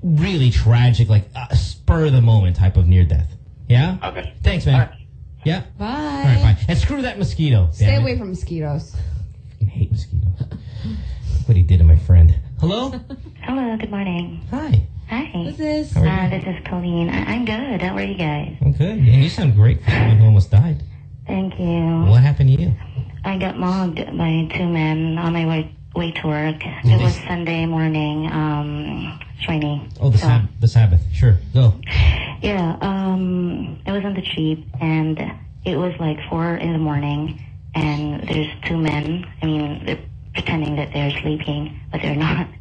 [SPEAKER 3] really tragic, like uh, spur of the moment type of near death. Yeah.
[SPEAKER 37] Okay.
[SPEAKER 3] Thanks, man. Yeah.
[SPEAKER 8] Bye.
[SPEAKER 3] All right, bye. And screw that mosquito.
[SPEAKER 8] Stay
[SPEAKER 3] damn it.
[SPEAKER 8] away from mosquitoes.
[SPEAKER 3] I hate mosquitoes. Look what he did to my friend. Hello.
[SPEAKER 38] Hello, good morning.
[SPEAKER 3] Hi.
[SPEAKER 38] Hi.
[SPEAKER 8] Who's this?
[SPEAKER 3] How are
[SPEAKER 38] Uh,
[SPEAKER 3] you?
[SPEAKER 38] this is Colleen. I- I'm good. How are you guys?
[SPEAKER 3] I'm good. And you sound great for someone who almost died.
[SPEAKER 38] Thank you.
[SPEAKER 3] What happened to you?
[SPEAKER 38] I got mobbed by two men on my way, way to work. It was Sunday morning. Um, training.
[SPEAKER 3] Oh, the,
[SPEAKER 38] So,
[SPEAKER 3] sab- the Sabbath. Sure. Go.
[SPEAKER 38] Yeah. Um, I was on the cheap, and it was like four in the morning, and there's two men. I mean, they're pretending that they're sleeping, but they're not.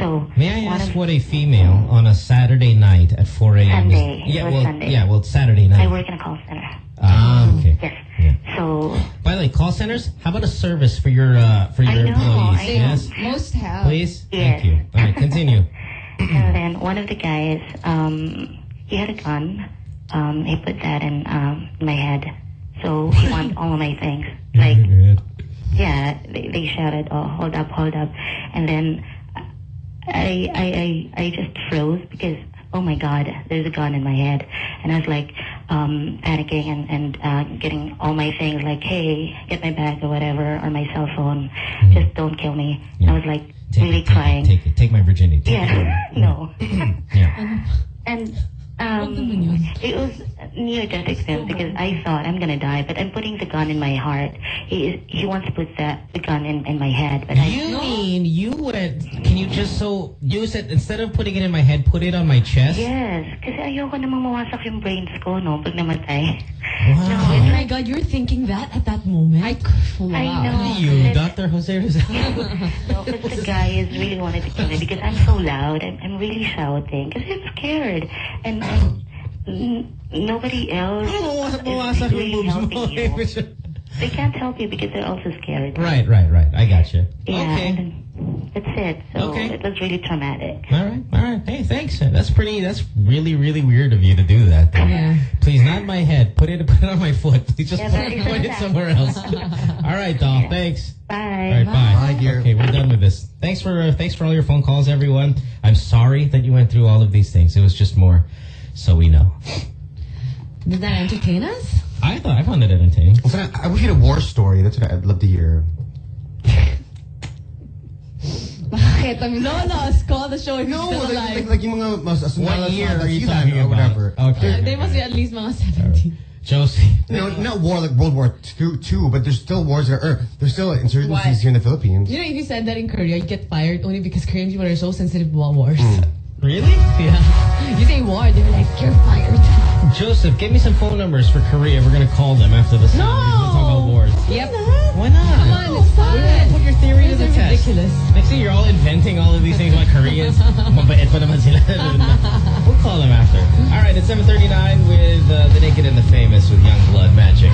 [SPEAKER 38] So
[SPEAKER 3] May I ask
[SPEAKER 38] of-
[SPEAKER 3] what a female on a Saturday night at 4 a.m.
[SPEAKER 38] Sunday.
[SPEAKER 3] is? Yeah, well,
[SPEAKER 38] Sunday.
[SPEAKER 3] yeah, well, it's Saturday night.
[SPEAKER 38] I work in a call center.
[SPEAKER 3] Ah, okay.
[SPEAKER 38] Yes. So
[SPEAKER 3] By the way, call centers. How about a service for your uh, for your
[SPEAKER 38] I know,
[SPEAKER 3] employees?
[SPEAKER 38] I know.
[SPEAKER 3] yes,
[SPEAKER 8] Most have.
[SPEAKER 3] please.
[SPEAKER 38] Yes.
[SPEAKER 3] Thank you. All right, continue.
[SPEAKER 38] and then one of the guys, um, he had a gun. Um, he put that in um, my head. So he wants all my things. Like, yeah, they, they shouted, "Oh, hold up, hold up!" And then I, I, I, I just froze because, oh my God, there's a gun in my head, and I was like um, panicking and and uh, getting all my things, like, hey, get my bag or whatever, or my cell phone, just don't kill me. And I was like really crying.
[SPEAKER 3] Take it. Take my virginity. Take
[SPEAKER 38] Yeah, no.
[SPEAKER 3] Yeah.
[SPEAKER 38] And um, it was a near-death experience because I thought I'm gonna die, but I'm putting the gun in my heart. He is, he wants to put that the gun in, in my head, but I
[SPEAKER 3] You mean you would? Can you just so you said instead of putting it in my head, put it on my chest?
[SPEAKER 38] yes, kasi ayoko namang mawasak yung brains ko, no, pag namatay.
[SPEAKER 4] Oh my god, you're thinking that at that moment? I,
[SPEAKER 38] I know.
[SPEAKER 3] You, Dr. Jose Rizal.
[SPEAKER 38] No, because the guy is really wanted to kill me because I'm so loud. I'm, I'm really shouting because I'm scared, and, and n- nobody else is really helping you. They can't help you because they're also scared.
[SPEAKER 3] Right, right, right. I got you.
[SPEAKER 38] Yeah,
[SPEAKER 3] Okay.
[SPEAKER 38] then that's it. So it was really traumatic.
[SPEAKER 3] All right, all right. Hey, thanks. That's pretty. That's really, really weird of you to do that. though.
[SPEAKER 4] Yeah.
[SPEAKER 3] Please, not my head. Put it, put it on my foot. Please just
[SPEAKER 38] Yeah,
[SPEAKER 3] put, it-
[SPEAKER 38] is
[SPEAKER 3] put it somewhere else. all right, doll. Thanks.
[SPEAKER 38] Bye.
[SPEAKER 3] All right, bye.
[SPEAKER 5] Bye, dear.
[SPEAKER 3] Okay, we're done with this. Thanks for uh, thanks for all your phone calls, everyone. I'm sorry that you went through all of these things. It was just more so we know.
[SPEAKER 4] Did that entertain us?
[SPEAKER 3] I thought I found it entertaining.
[SPEAKER 5] Listen, I, I wish you had a war story. That's what I'd love to hear.
[SPEAKER 4] Bakit? I mean, no, no. Call the show if
[SPEAKER 5] No,
[SPEAKER 4] you're still
[SPEAKER 5] like,
[SPEAKER 4] alive.
[SPEAKER 5] like, like yung mga mas
[SPEAKER 3] What year are you
[SPEAKER 5] season
[SPEAKER 3] talking
[SPEAKER 5] or
[SPEAKER 3] about?
[SPEAKER 5] whatever.
[SPEAKER 3] Okay.
[SPEAKER 4] Uh, they must be at least mga 70.
[SPEAKER 3] Josie.
[SPEAKER 5] No, not war like World War Two, two, but there's still wars that are, or there's still insurgencies
[SPEAKER 4] What?
[SPEAKER 5] here in the Philippines.
[SPEAKER 4] You know, if you said that in Korea, you get fired only because Korean people are so sensitive about wars.
[SPEAKER 3] Really?
[SPEAKER 4] Yeah. You think war, they're like, you're fired.
[SPEAKER 3] Joseph, give me some phone numbers for Korea. We're gonna call them after the song. We're gonna talk about wars.
[SPEAKER 4] Yep.
[SPEAKER 3] Why not?
[SPEAKER 4] Come on, it's fun.
[SPEAKER 3] Put your theory to the
[SPEAKER 4] are
[SPEAKER 3] test.
[SPEAKER 4] ridiculous.
[SPEAKER 3] Next thing you're all inventing all of these things about Koreans. Mabait pa naman sila. we'll call them after. All right, it's 7:39 with uh, the Naked and the Famous with Young Blood Magic.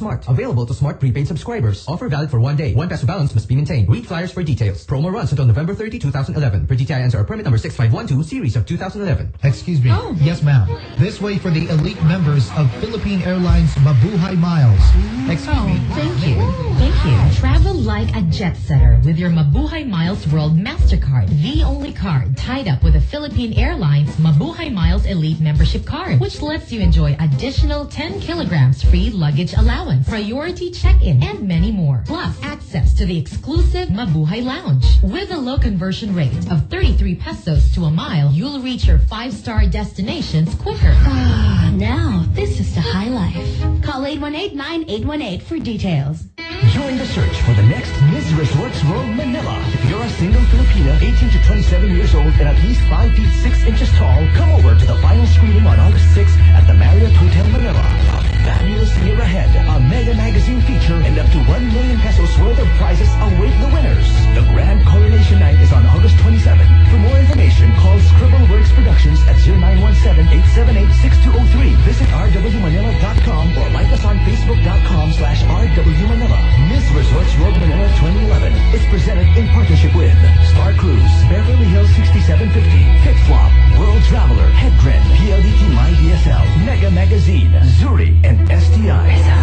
[SPEAKER 28] Smart.
[SPEAKER 39] Available to Smart prepaid subscribers. Offer valid for one day. One peso balance be maintained. Read flyers for details. Promo runs until November 30, 2011. Per DTI NCR permit number 6512, series of 2011.
[SPEAKER 40] Excuse me.
[SPEAKER 41] Oh.
[SPEAKER 40] Yes, ma'am. This way for the elite members of Philippine Airlines Mabuhay Miles. Excuse me.
[SPEAKER 27] Oh, thank you. Thank you. Travel like a jet setter with your Mabuhay Miles World MasterCard. The only card tied up with the Philippine Airlines Mabuhay Miles Elite Membership Card, which lets you enjoy additional 10 kilograms free luggage allowance, priority check-in, and many more. Plus, access to the exclusive Mabuhay Lounge. With a low conversion rate of 33 pesos to a mile, you'll reach your five-star destinations quicker. Ah, now this is the high life. Call 818-9818 for details.
[SPEAKER 19] Join the search for the next Miss Resorts World Manila. If you're a single Filipina, 18 to 27 years old, and at least 5 feet 6 inches tall, come over to the final screening on August 6th at the Marriott Hotel Manila. Fabulous year ahead, a mega magazine feature, and up to 1 million pesos worth of prizes await the winners. The grand coronation night is on August 27th. For more information, call Scribble Works Productions at 0917-878-6203. Visit rwmanila.com or like us on facebook.com slash rwmanila. Miss Resorts World Manila 2011 is presented in partnership with Star Cruise, Beverly Hills 6750, FitFlop, World Traveler, Hedgren, PLDT My DSL, Mega Magazine, Zuri, and STI.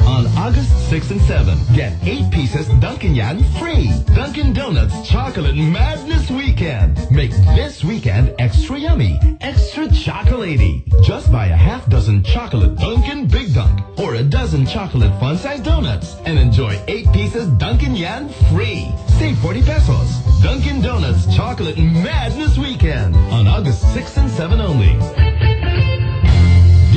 [SPEAKER 25] On August 6 and 7, get 8 pieces Dunkin' Yan free. Dunkin' Donuts Chocolate Madness Weekend. Make this weekend extra yummy, extra chocolatey. Just buy a half dozen chocolate Dunkin' Big Dunk or a dozen chocolate fun-size donuts and enjoy 8 pieces Dunkin' Yan free. Save 40 pesos. Dunkin' Donuts Chocolate Madness Weekend on August 6 and 7 only.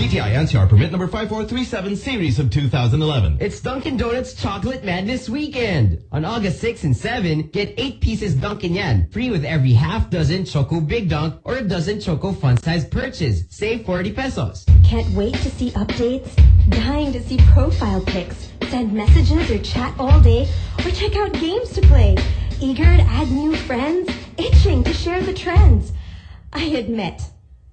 [SPEAKER 25] DTI NCR permit number 5437 series of 2011.
[SPEAKER 42] It's Dunkin' Donuts Chocolate Madness Weekend. On August 6 and 7, get 8 pieces Dunkin' Yan, free with every half dozen Choco Big Dunk or a dozen Choco Fun Size purchase. Save 40 pesos.
[SPEAKER 20] Can't wait to see updates? Dying to see profile pics, send messages or chat all day, or check out games to play? Eager to add new friends? Itching to share the trends? I admit,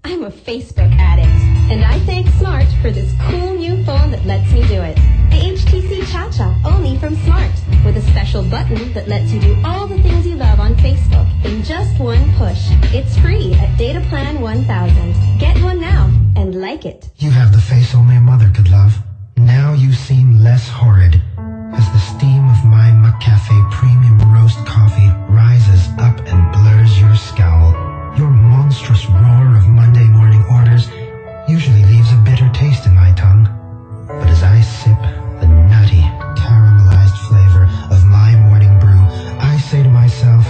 [SPEAKER 20] I'm a Facebook addict, and I thank Smart for this cool new phone that lets me do it. The HTC Cha-Cha, only from Smart, with a special button that lets you do all the things you love on Facebook in just one push. It's free at Data Plan 1000. Get one now and like it.
[SPEAKER 28] You have the face only a mother could love. Now you seem less horrid as the steam of my McCafe premium roast coffee rises up and blurs your scowl. Your monstrous roar of Monday morning orders usually leaves a bitter taste in my tongue. But as I sip the nutty, caramelized flavor of my morning brew, I say to myself,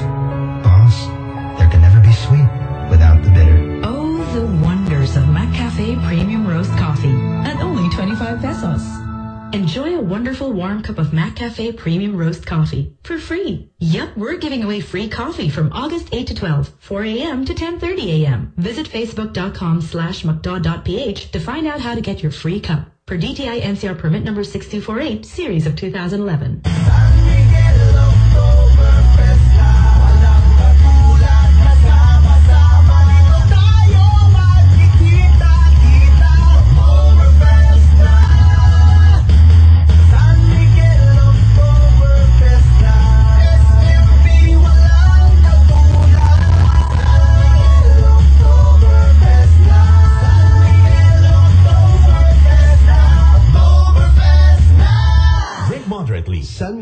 [SPEAKER 43] Enjoy a wonderful warm cup of McCafe Premium Roast Coffee for free. Yep, we're giving away free coffee from August 8 to 12, 4 a.m. to 10.30 a.m. Visit facebook.com slash mcdo.ph to find out how to get your free cup. Per DTI NCR permit number 6248, series of 2011.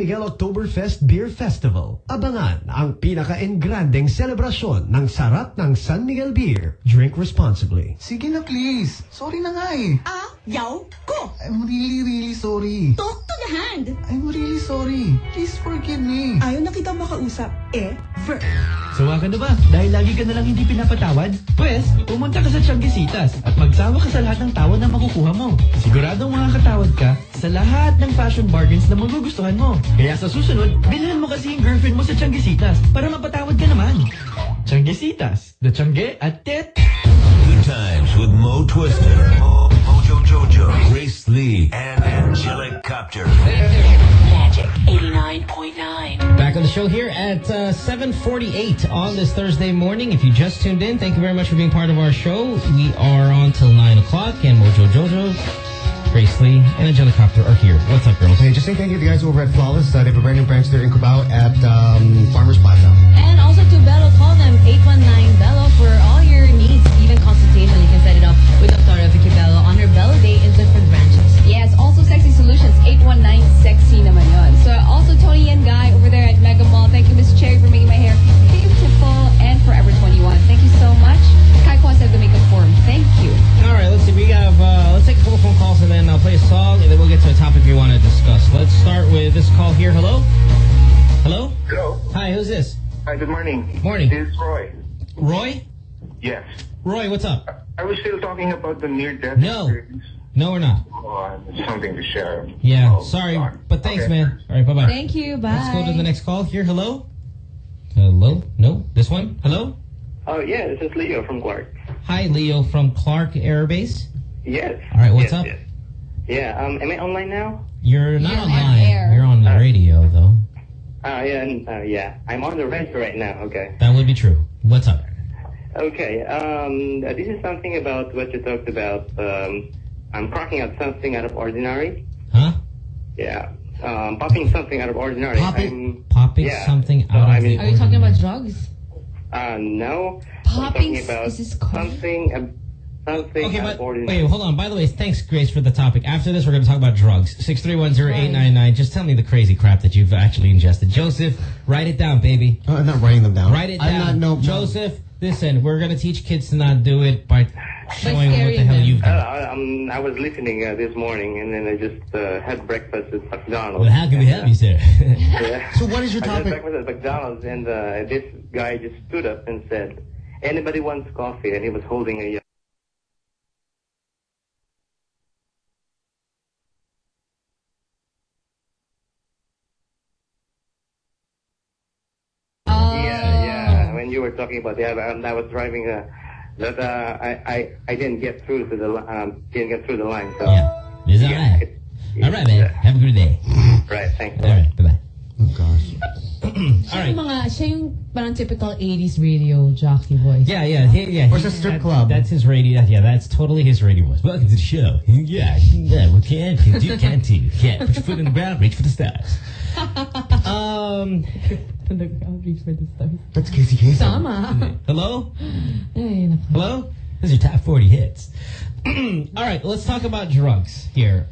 [SPEAKER 25] Miguel Oktoberfest Beer Festival. Abangan ang pinaka-engrandeng selebrasyon ng sarap ng San Miguel Beer. Drink responsibly.
[SPEAKER 26] Sige na please. Sorry na nga eh.
[SPEAKER 44] Ah, yaw ko.
[SPEAKER 26] I'm really, really sorry.
[SPEAKER 44] Talk to the hand.
[SPEAKER 26] I'm really sorry. Please forgive me.
[SPEAKER 44] Ayaw na kita makausap. Ever.
[SPEAKER 45] Sawa ka na ba? Dahil lagi ka na lang hindi pinapatawad? Pwes, pumunta ka sa Tiangisitas at magsawa ka sa lahat ng tawad na makukuha mo. Siguradong makakatawad ka sa lahat ng fashion bargains na magugustuhan mo. Kaya sa susunod, bilhan mo kasi yung girlfriend mo sa Tiendesitas para mapatawad ka naman. Tiendesitas, the Tiangge at Tet.
[SPEAKER 14] Good times with Mo Twister, Mo, Mojo Jojo, Grace Lee, and Angelicopter.
[SPEAKER 27] Magic 89.9.
[SPEAKER 3] Back on the show here at uh, 7.48 on this Thursday morning. If you just tuned in, thank you very much for being part of our show. We are on till 9 o'clock, and Mojo Jojo, Grace Lee, and Angelicopter are here. What's up, girls?
[SPEAKER 5] Hey, just say thank you to the guys over at Flawless. Uh, they have a brand new branch there in Cubao at um, Farmers Plaza.
[SPEAKER 4] And also to Belo, call them 819 Belo for all your needs, even consultation. You can set it up with Dr. Vicki Belo on her Belo Day in different branches.
[SPEAKER 8] Yes, also Sexy Solutions, 819 Sexy naman yun. So also Toni and Guy over there at Mega Mall. Thank you, Miss Cherry, for making my
[SPEAKER 3] All right, let's see. We have, uh, let's take a couple phone calls, and then I'll play a song, and then we'll get to a topic we want to discuss. Let's start with this call here. Hello? Hello?
[SPEAKER 46] Hello.
[SPEAKER 3] Hi, who's this?
[SPEAKER 46] Hi, good morning.
[SPEAKER 3] Morning.
[SPEAKER 46] This is Roy.
[SPEAKER 3] Roy?
[SPEAKER 46] Yes.
[SPEAKER 3] Roy, what's up?
[SPEAKER 46] Are we still talking about the near-death
[SPEAKER 3] No.
[SPEAKER 46] experience?
[SPEAKER 3] No, we're not.
[SPEAKER 46] Oh, something to share.
[SPEAKER 3] Yeah,
[SPEAKER 46] Oh,
[SPEAKER 3] sorry,
[SPEAKER 46] darn.
[SPEAKER 3] but thanks,
[SPEAKER 46] Okay.
[SPEAKER 3] man. All right, bye-bye.
[SPEAKER 4] Thank you. Bye.
[SPEAKER 3] Let's go to the next call here. Hello? Hello? No? This one? Hello?
[SPEAKER 47] Oh, yeah, this is Leo from Clark.
[SPEAKER 3] Hi, Leo from Clark Air Base.
[SPEAKER 47] Yes.
[SPEAKER 3] All right, what's
[SPEAKER 47] yes,
[SPEAKER 3] up?
[SPEAKER 47] yes. Yeah, um, am I online now?
[SPEAKER 3] You're not
[SPEAKER 47] You're
[SPEAKER 3] online.
[SPEAKER 47] air.
[SPEAKER 3] You're on the radio, though.
[SPEAKER 47] Uh, yeah, uh, yeah. I'm on the radio right now, okay.
[SPEAKER 3] That would be true. What's up?
[SPEAKER 47] Okay, um, uh, this is something about what you talked about. Um, I'm cracking out something out of ordinary.
[SPEAKER 3] Huh?
[SPEAKER 47] Yeah. Um, popping something out of ordinary. I'm,
[SPEAKER 3] Popping
[SPEAKER 47] yeah.
[SPEAKER 3] something
[SPEAKER 47] So,
[SPEAKER 3] out
[SPEAKER 47] I
[SPEAKER 3] of
[SPEAKER 47] mean,
[SPEAKER 3] the
[SPEAKER 4] Are you talking about drugs?
[SPEAKER 47] Uh, no.
[SPEAKER 4] Popping-
[SPEAKER 47] about
[SPEAKER 4] is this
[SPEAKER 47] something, uh, something
[SPEAKER 3] Okay, but wait, hold on. By the way, thanks, Grace, for the topic. After this, we're going to talk about drugs. Six three one zero eight nine nine. Just tell me the crazy crap that you've actually ingested. Joseph, write it down, baby.
[SPEAKER 5] Uh, I'm not writing them down.
[SPEAKER 3] Write it
[SPEAKER 5] I'm
[SPEAKER 3] down.
[SPEAKER 5] not, no,
[SPEAKER 3] Joseph, listen, we're going to teach kids to not do it by showing what the hell
[SPEAKER 47] them.
[SPEAKER 3] you've
[SPEAKER 47] Uh,
[SPEAKER 3] done.
[SPEAKER 47] I, um, I was listening uh, this morning, and then I just uh, had breakfast at McDonald's.
[SPEAKER 3] Well, how can we help you, sir?
[SPEAKER 47] Yeah.
[SPEAKER 5] So what is your topic?
[SPEAKER 47] I had
[SPEAKER 5] topic?
[SPEAKER 47] breakfast at McDonald's, and uh, this guy just stood up and said, "Anybody wants coffee?" And he was holding a. Yeah, yeah. When you were talking about that, um, I was driving a. That uh, I, I I didn't get through to the um didn't get through the line. So
[SPEAKER 3] It's all right. All right, man. Have a good day.
[SPEAKER 47] right, thanks.
[SPEAKER 3] All right, bye-bye.
[SPEAKER 5] Oh, gosh.
[SPEAKER 4] Siya yung mga, siya yung parang typical 80s radio jockey voice.
[SPEAKER 3] Yeah, yeah, yeah, yeah.
[SPEAKER 5] Or it's a strip
[SPEAKER 3] that-
[SPEAKER 5] club.
[SPEAKER 3] That's his radio. Yeah, that's totally his radio voice. Welcome to the show. Yeah, yeah. We can't. can do, can do. Yeah, put your foot in the ground, reach for the stars. um,
[SPEAKER 4] reach for the stars.
[SPEAKER 5] That's Casey Kasem.
[SPEAKER 4] Tama.
[SPEAKER 3] hello,
[SPEAKER 4] Ay,
[SPEAKER 3] hello. This is your top forty hits. All right, let's talk about drugs here.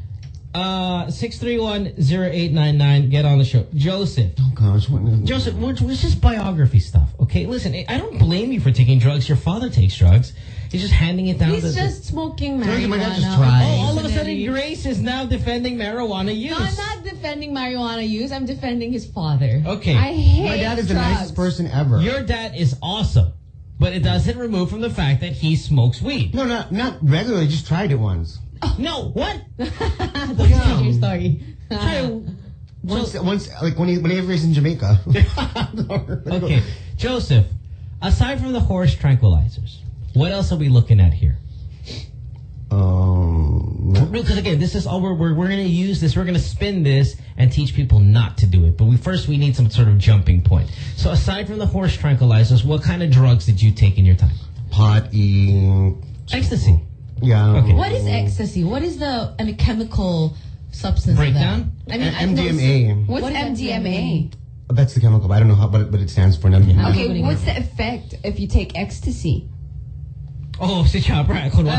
[SPEAKER 3] Uh, six three one zero eight nine nine. Get on the show, Joseph.
[SPEAKER 5] Oh gosh, what?
[SPEAKER 3] Joseph, what's was just biography stuff. Okay, listen, I don't blame you for taking drugs. Your father takes drugs. He's just handing it down.
[SPEAKER 4] He's
[SPEAKER 3] to the-
[SPEAKER 4] just smoking marijuana.
[SPEAKER 5] my dad just tried.
[SPEAKER 3] Oh, all of a sudden, Grace is now defending marijuana use.
[SPEAKER 4] No, I'm not defending marijuana use. I'm defending his father.
[SPEAKER 3] Okay.
[SPEAKER 4] I hate
[SPEAKER 5] My dad is the nicest person ever.
[SPEAKER 3] Your dad is awesome, but it doesn't remove from the fact that he smokes weed.
[SPEAKER 5] no, not not regularly. Just tried it once.
[SPEAKER 3] No, what?
[SPEAKER 4] Don't change your story.
[SPEAKER 5] Once, once, like when he whenever he's in Jamaica.
[SPEAKER 3] Okay, Joseph. Aside from the horse tranquilizers, what else are we looking at here?
[SPEAKER 5] Um,
[SPEAKER 3] Because again, this is all we're we're, we're going to use this. We're going to spin this and teach people not to do it. But we first we need some sort of jumping point. So aside from the horse tranquilizers, what kind of drugs did you take in your time?
[SPEAKER 5] pot, eating.
[SPEAKER 3] Ecstasy.
[SPEAKER 5] Yeah.
[SPEAKER 3] Okay.
[SPEAKER 4] What is ecstasy? What is the I mean, chemical substance? of
[SPEAKER 3] Breakdown?
[SPEAKER 4] that? I mean, I know-
[SPEAKER 5] MDMA.
[SPEAKER 8] What's
[SPEAKER 4] What is
[SPEAKER 8] MDMA?
[SPEAKER 5] That's the chemical, but I don't know how, what, what it stands for. Now.
[SPEAKER 8] Okay, what's the effect if you take ecstasy?
[SPEAKER 3] Oh, si Chopper. Ako
[SPEAKER 4] Uh,
[SPEAKER 8] No.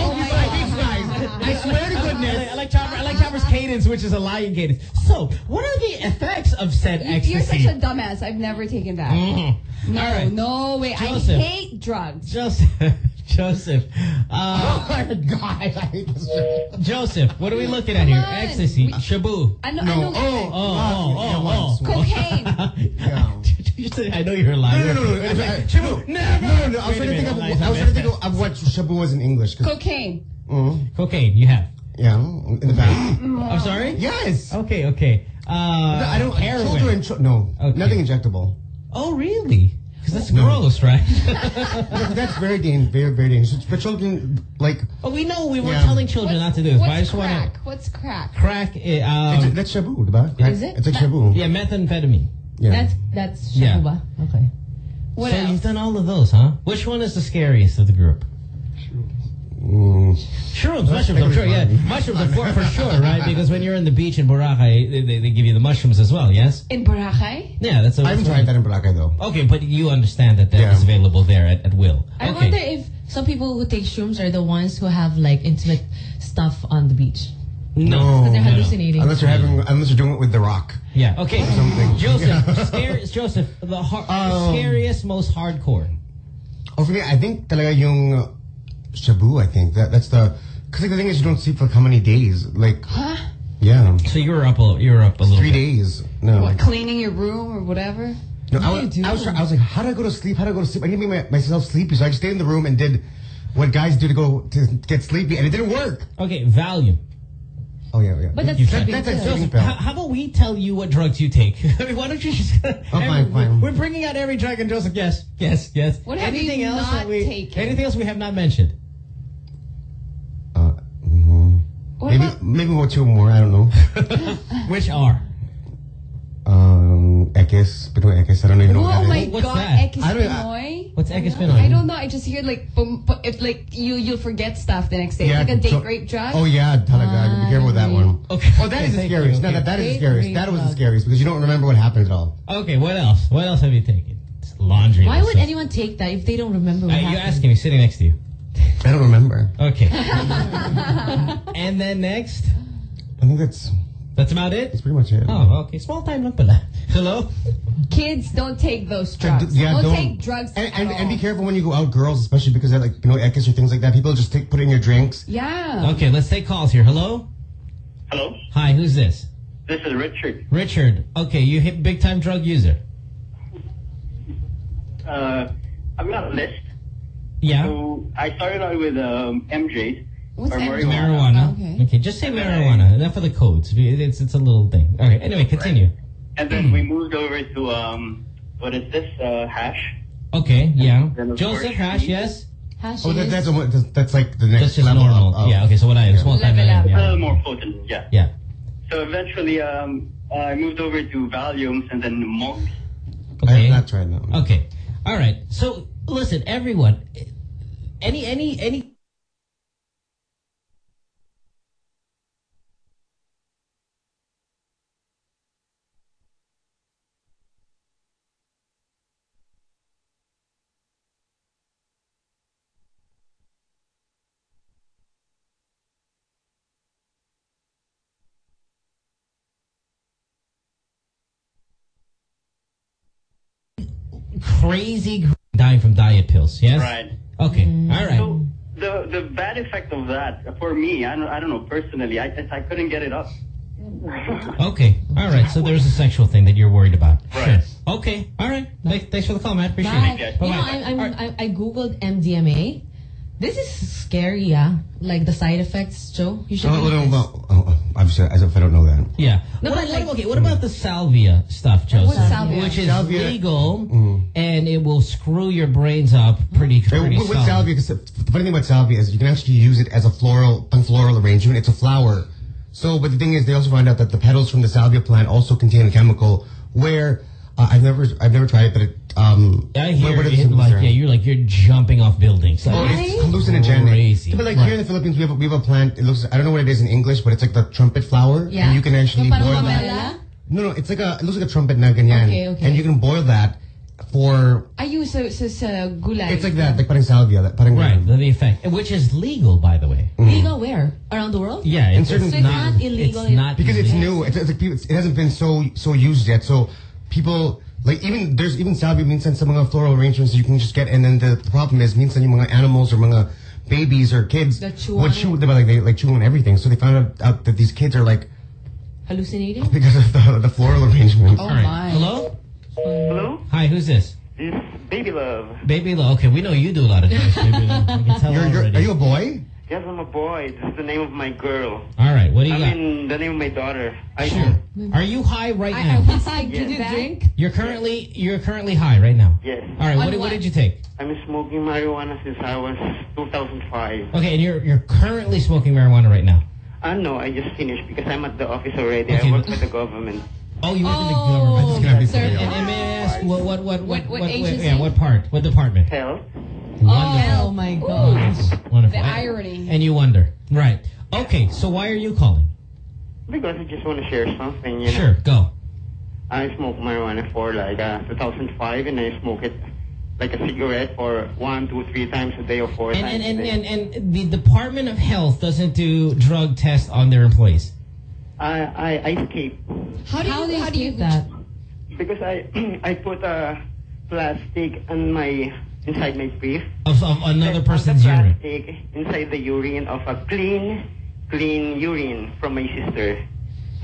[SPEAKER 3] Oh, you like these guys. I swear to goodness. I like, Chopper, I like Chopper's cadence, which is a lying cadence. So, what are the effects of said
[SPEAKER 8] You're such a dumbass. I've never taken that.
[SPEAKER 3] Mhm.
[SPEAKER 8] No,
[SPEAKER 3] right.
[SPEAKER 8] no way.
[SPEAKER 3] Joseph.
[SPEAKER 8] I hate drugs.
[SPEAKER 3] Joseph. Joseph. Uh,
[SPEAKER 5] Oh my god, I hate this.
[SPEAKER 3] Joseph, what are we looking at here?
[SPEAKER 8] On.
[SPEAKER 3] Ecstasy. Shabu.
[SPEAKER 8] I know.
[SPEAKER 5] No.
[SPEAKER 8] I know.
[SPEAKER 5] Oh,
[SPEAKER 3] Oh,
[SPEAKER 5] yeah,
[SPEAKER 3] oh,
[SPEAKER 5] once.
[SPEAKER 3] oh, oh.
[SPEAKER 8] Cocaine.
[SPEAKER 5] Yeah.
[SPEAKER 3] You said- I know you're lying.
[SPEAKER 5] No, no, no, no. I- I-
[SPEAKER 3] Shabu, never.
[SPEAKER 5] No, no, no. I was
[SPEAKER 3] Wait a
[SPEAKER 5] trying to think
[SPEAKER 3] minute,
[SPEAKER 5] of.
[SPEAKER 3] lies,
[SPEAKER 5] I was trying to think of, of what shabu was in English. 'cause-
[SPEAKER 8] Cocaine.
[SPEAKER 5] Mhm.
[SPEAKER 3] Cocaine, you have.
[SPEAKER 5] Yeah, in the back.
[SPEAKER 3] I'm sorry?
[SPEAKER 5] Yes.
[SPEAKER 3] Okay, okay. Uh,
[SPEAKER 5] I don't.
[SPEAKER 3] heroin.
[SPEAKER 5] Children. Cho- no,
[SPEAKER 3] Okay.
[SPEAKER 5] nothing injectable.
[SPEAKER 3] Oh, really? Because that's gross, right?
[SPEAKER 5] that's very dangerous. Very, very dangerous. For children, like.
[SPEAKER 3] Oh, we know we were
[SPEAKER 5] Yeah.
[SPEAKER 3] telling children not to do this, but I
[SPEAKER 8] What's
[SPEAKER 3] just want
[SPEAKER 8] crack?
[SPEAKER 3] to
[SPEAKER 8] What's crack?
[SPEAKER 3] crack. It, um,
[SPEAKER 5] It's, that's shabu, diba? Crack-
[SPEAKER 8] Is it?
[SPEAKER 5] It's like shabu.
[SPEAKER 3] yeah, methamphetamine.
[SPEAKER 5] Yeah.
[SPEAKER 4] That's that's
[SPEAKER 3] Yeah.
[SPEAKER 4] Okay.
[SPEAKER 8] What
[SPEAKER 3] so
[SPEAKER 8] else?
[SPEAKER 3] you've done all of those, huh? Which one is the scariest of the group?
[SPEAKER 5] Mm.
[SPEAKER 3] Shrooms, mushrooms, I'm sure, yeah. Mushrooms are for, for sure, right? Because when you're in the beach in Boracay, they, they, they give you the mushrooms as well, yes?
[SPEAKER 8] In Boracay?
[SPEAKER 3] Yeah, that's a,
[SPEAKER 5] I haven't tried that in Boracay though.
[SPEAKER 3] Okay, but you understand that that
[SPEAKER 5] Yeah.
[SPEAKER 3] is available there at, at will.
[SPEAKER 4] I
[SPEAKER 3] okay.
[SPEAKER 4] wonder if some people who take shrooms are the ones who have like intimate stuff on the beach.
[SPEAKER 3] No.
[SPEAKER 4] Because they're
[SPEAKER 3] no, no.
[SPEAKER 4] hallucinating.
[SPEAKER 5] Unless you're having, unless you're doing it with the rock.
[SPEAKER 3] Yeah, okay.
[SPEAKER 5] Something.
[SPEAKER 3] Joseph, scare, Joseph, the, har- the
[SPEAKER 5] Um,
[SPEAKER 3] scariest, most hardcore.
[SPEAKER 5] Oh, for me, I think talaga yung uh, shabu. I think that that's the because like the thing is you don't sleep for like how many days? Like,
[SPEAKER 8] Huh?
[SPEAKER 5] yeah,
[SPEAKER 3] So you were up a, you were up a little
[SPEAKER 5] three
[SPEAKER 3] bit.
[SPEAKER 5] days. No,
[SPEAKER 8] What, cleaning your room or whatever?
[SPEAKER 5] no. I
[SPEAKER 4] What do
[SPEAKER 5] was,
[SPEAKER 4] you
[SPEAKER 5] I was, I was like, how do I go to sleep? How do I go to sleep? I need to make my, myself sleepy, so I just stayed in the room and did what guys do to go to get sleepy, and it didn't work.
[SPEAKER 3] Okay, Valium.
[SPEAKER 5] Oh yeah, yeah.
[SPEAKER 4] But that's
[SPEAKER 3] You
[SPEAKER 5] That-
[SPEAKER 3] tried.
[SPEAKER 5] that's like
[SPEAKER 4] Joseph,
[SPEAKER 3] how, how about we tell you what drugs you take? I mean, why don't you just...
[SPEAKER 5] Oh, fine, fine.
[SPEAKER 3] We're bringing out every drug and Joseph, yes, yes, yes.
[SPEAKER 8] What have
[SPEAKER 3] anything
[SPEAKER 8] you
[SPEAKER 3] else
[SPEAKER 8] not
[SPEAKER 3] that we,
[SPEAKER 8] taken?
[SPEAKER 3] Anything else we have not mentioned?
[SPEAKER 5] Uh, mhm. Maybe
[SPEAKER 8] about-
[SPEAKER 5] maybe more two more. I don't know.
[SPEAKER 3] Which are?
[SPEAKER 5] Ekis, between Ekis, I don't even know.
[SPEAKER 8] Oh
[SPEAKER 5] what that
[SPEAKER 8] my
[SPEAKER 5] is.
[SPEAKER 3] What's
[SPEAKER 8] god,
[SPEAKER 3] that?
[SPEAKER 8] Ekis
[SPEAKER 5] I don't-
[SPEAKER 8] Pinoy?
[SPEAKER 3] What's Ekispin
[SPEAKER 8] I don't know. I just hear like boom, bu- if like you you'll forget stuff the next day.
[SPEAKER 5] Yeah,
[SPEAKER 8] like a date
[SPEAKER 5] so-
[SPEAKER 8] rape drug.
[SPEAKER 5] Oh yeah, talaga. Be careful with that one.
[SPEAKER 3] Okay.
[SPEAKER 5] Oh, that is the scariest. No, that, that is the scariest. That was the scariest because you don't remember what happened at all.
[SPEAKER 3] Okay, what else? What else have you taken? It's laundry.
[SPEAKER 4] Why would
[SPEAKER 3] stuff.
[SPEAKER 4] anyone take that if they don't remember what
[SPEAKER 3] Uh,
[SPEAKER 4] happened?
[SPEAKER 3] you're asking me, sitting next to you.
[SPEAKER 5] I don't remember.
[SPEAKER 3] Okay. and then next?
[SPEAKER 5] I think that's
[SPEAKER 3] That's about it?
[SPEAKER 5] that's pretty much it.
[SPEAKER 3] Oh, okay. Small time lang pala. Hello?
[SPEAKER 8] Kids don't take those drugs.
[SPEAKER 5] d- yeah,
[SPEAKER 8] don't,
[SPEAKER 5] don't.
[SPEAKER 8] take drugs.
[SPEAKER 5] And, and, and be careful when you go out, girls, especially because they're like you know Ekis or things like that. People just take put in your drinks.
[SPEAKER 8] Yeah.
[SPEAKER 3] Okay, let's take calls here. Hello?
[SPEAKER 47] Hello,
[SPEAKER 3] Hi, who's this?
[SPEAKER 47] this is Richard.
[SPEAKER 3] Richard. Okay, you hit big time drug user.
[SPEAKER 47] Uh, I've got a list.
[SPEAKER 3] Yeah?
[SPEAKER 47] So I started out with um, MJ.
[SPEAKER 8] What's
[SPEAKER 47] or
[SPEAKER 8] MJ?
[SPEAKER 3] Marijuana.
[SPEAKER 8] Okay.
[SPEAKER 3] Okay, just say marijuana. Enough for the codes. It's it's a little thing. Okay, anyway, continue.
[SPEAKER 47] And then we moved over to um, what is this? Uh, hash.
[SPEAKER 3] Okay, yeah. Joseph Hash,
[SPEAKER 47] weed.
[SPEAKER 3] yes?
[SPEAKER 4] Hash
[SPEAKER 5] Oh, that,
[SPEAKER 4] is-
[SPEAKER 5] that's, a, that's that's like the next
[SPEAKER 3] That's just
[SPEAKER 5] level
[SPEAKER 3] normal.
[SPEAKER 5] Of, of-
[SPEAKER 3] yeah, okay, so what I
[SPEAKER 5] Yeah.
[SPEAKER 3] small time
[SPEAKER 8] Level
[SPEAKER 47] A little more potent, yeah.
[SPEAKER 3] Yeah.
[SPEAKER 47] So eventually, um, I moved over to Valiums and then Monk.
[SPEAKER 5] I
[SPEAKER 3] Okay.
[SPEAKER 5] have not tried that. one.
[SPEAKER 3] Okay. All right. So listen, everyone. Any any any. Crazy dying from diet pills, yes?
[SPEAKER 47] Right.
[SPEAKER 3] Okay, all right.
[SPEAKER 47] So the the bad effect of that for me, I don't, I don't know personally, I just I couldn't get it up.
[SPEAKER 3] Okay, all right. So there's a sexual thing that you're worried about.
[SPEAKER 47] Right.
[SPEAKER 3] Sure. Okay, all right. Thanks, thanks for the call, man. Appreciate
[SPEAKER 4] Bye.
[SPEAKER 3] it.
[SPEAKER 4] You know,
[SPEAKER 3] Bye-bye.
[SPEAKER 4] I'm, I'm, I, I googled MDMA. This is scary, yeah. Like the side effects, Joe. You should.
[SPEAKER 5] Oh,
[SPEAKER 4] read
[SPEAKER 5] no,
[SPEAKER 4] this.
[SPEAKER 5] well, oh, oh, obviously, as if I don't know that.
[SPEAKER 3] Yeah.
[SPEAKER 4] No,
[SPEAKER 3] what,
[SPEAKER 4] but like-
[SPEAKER 3] okay, what about the salvia stuff, Joseph?
[SPEAKER 8] What's salvia?
[SPEAKER 3] Which is
[SPEAKER 5] Salvia-
[SPEAKER 3] legal
[SPEAKER 5] Mm.
[SPEAKER 3] And it will screw your brains up pretty, pretty
[SPEAKER 5] With, with salvia, because the funny thing about salvia is you can actually use it as a floral, pang floral arrangement. It's a flower. So, but the thing is, they also find out that the petals from the salvia plant also contain a chemical where uh, I've never, I've never tried it, but it, um,
[SPEAKER 3] I hear
[SPEAKER 5] what are the
[SPEAKER 3] it like, yeah, you're like, you're jumping off buildings.
[SPEAKER 5] Oh,
[SPEAKER 3] Like,
[SPEAKER 5] it's hallucinogenic.
[SPEAKER 3] Crazy.
[SPEAKER 5] But like
[SPEAKER 3] Right.
[SPEAKER 5] here in the Philippines, we have a, we have a plant. It looks I don't know what it is in English, but it's like the trumpet flower,
[SPEAKER 4] Yeah.
[SPEAKER 5] and you can actually boil that.
[SPEAKER 4] mamela?
[SPEAKER 5] No, no, it's like a it looks like a trumpet na ganyan,
[SPEAKER 4] Okay, okay.
[SPEAKER 5] and you can boil that for.
[SPEAKER 8] Ayun sa, sa, sa gulay.
[SPEAKER 5] It's like that, like parang salvia, that parang
[SPEAKER 3] Right,
[SPEAKER 5] ganun.
[SPEAKER 3] the effect, which is legal, by the way. Mm-hmm.
[SPEAKER 4] Legal where? Around the world?
[SPEAKER 3] Yeah,
[SPEAKER 5] In
[SPEAKER 3] it's,
[SPEAKER 5] certain-
[SPEAKER 3] it's
[SPEAKER 4] So it's
[SPEAKER 3] not,
[SPEAKER 4] not illegal
[SPEAKER 3] It's not
[SPEAKER 5] because it's new. It's, it's like people, it hasn't been so so used yet. So people like even there's even salvia minsan sa mga floral arrangements you can just get, and then the, the problem is minsan yung mga animals or mga babies or kids
[SPEAKER 4] That chew
[SPEAKER 5] would
[SPEAKER 4] on
[SPEAKER 5] chew diba, like they like chew on everything. So they found out, out that these kids are like
[SPEAKER 4] Hallucinating?
[SPEAKER 5] because of the, the floral arrangement.
[SPEAKER 8] Oh
[SPEAKER 3] All right.
[SPEAKER 8] my.
[SPEAKER 3] Hello?
[SPEAKER 47] Hello,
[SPEAKER 3] Hi, who's this?
[SPEAKER 47] it's Baby Love.
[SPEAKER 3] Baby Love. Okay, we know you do a lot of drugs, Baby Lo. I can tell
[SPEAKER 5] You're, you're, are you a boy?
[SPEAKER 47] Yes, I'm a boy. This is the name of my girl.
[SPEAKER 3] All right, what do you
[SPEAKER 47] I
[SPEAKER 3] got?
[SPEAKER 47] mean, the name of my daughter. I
[SPEAKER 3] Sure. Are you high right
[SPEAKER 47] I-
[SPEAKER 3] now?
[SPEAKER 47] I was like, did you drink?
[SPEAKER 3] You're currently you're currently high right now.
[SPEAKER 47] Yes.
[SPEAKER 3] All right, what, did- what did you take?
[SPEAKER 47] I'm smoking marijuana since I was 2005.
[SPEAKER 3] Okay, and you're you're currently smoking marijuana right now.
[SPEAKER 47] Uh, no, I just finished because I'm at the office already.
[SPEAKER 3] Okay,
[SPEAKER 47] I work
[SPEAKER 3] but-
[SPEAKER 47] for the government.
[SPEAKER 3] Oh, you work in the
[SPEAKER 47] Oh,
[SPEAKER 3] government.
[SPEAKER 47] sir.
[SPEAKER 3] And, and may I ask what what what what,
[SPEAKER 47] what agency?
[SPEAKER 3] yeah what part what department?
[SPEAKER 47] Health.
[SPEAKER 4] Oh, my god.
[SPEAKER 3] Wonderful.
[SPEAKER 4] The irony.
[SPEAKER 3] And you wonder, right? Okay, so why are you calling?
[SPEAKER 47] Because I just want to share something, you know.
[SPEAKER 3] Sure, go.
[SPEAKER 47] I smoked marijuana for like uh, 2005 and I smoke it like a cigarette for one, two, three times a day or four
[SPEAKER 3] And
[SPEAKER 47] times
[SPEAKER 3] and,
[SPEAKER 47] a
[SPEAKER 3] and,
[SPEAKER 47] day.
[SPEAKER 3] and and the Department of Health doesn't do drug tests on their employees.
[SPEAKER 47] I, I, I escape.
[SPEAKER 4] How do you, how do you that?
[SPEAKER 47] Because I I put a plastic on my inside my brief.
[SPEAKER 3] Of, of another person's
[SPEAKER 47] the
[SPEAKER 3] urine.
[SPEAKER 47] plastic inside the urine of a clean clean urine from my sister.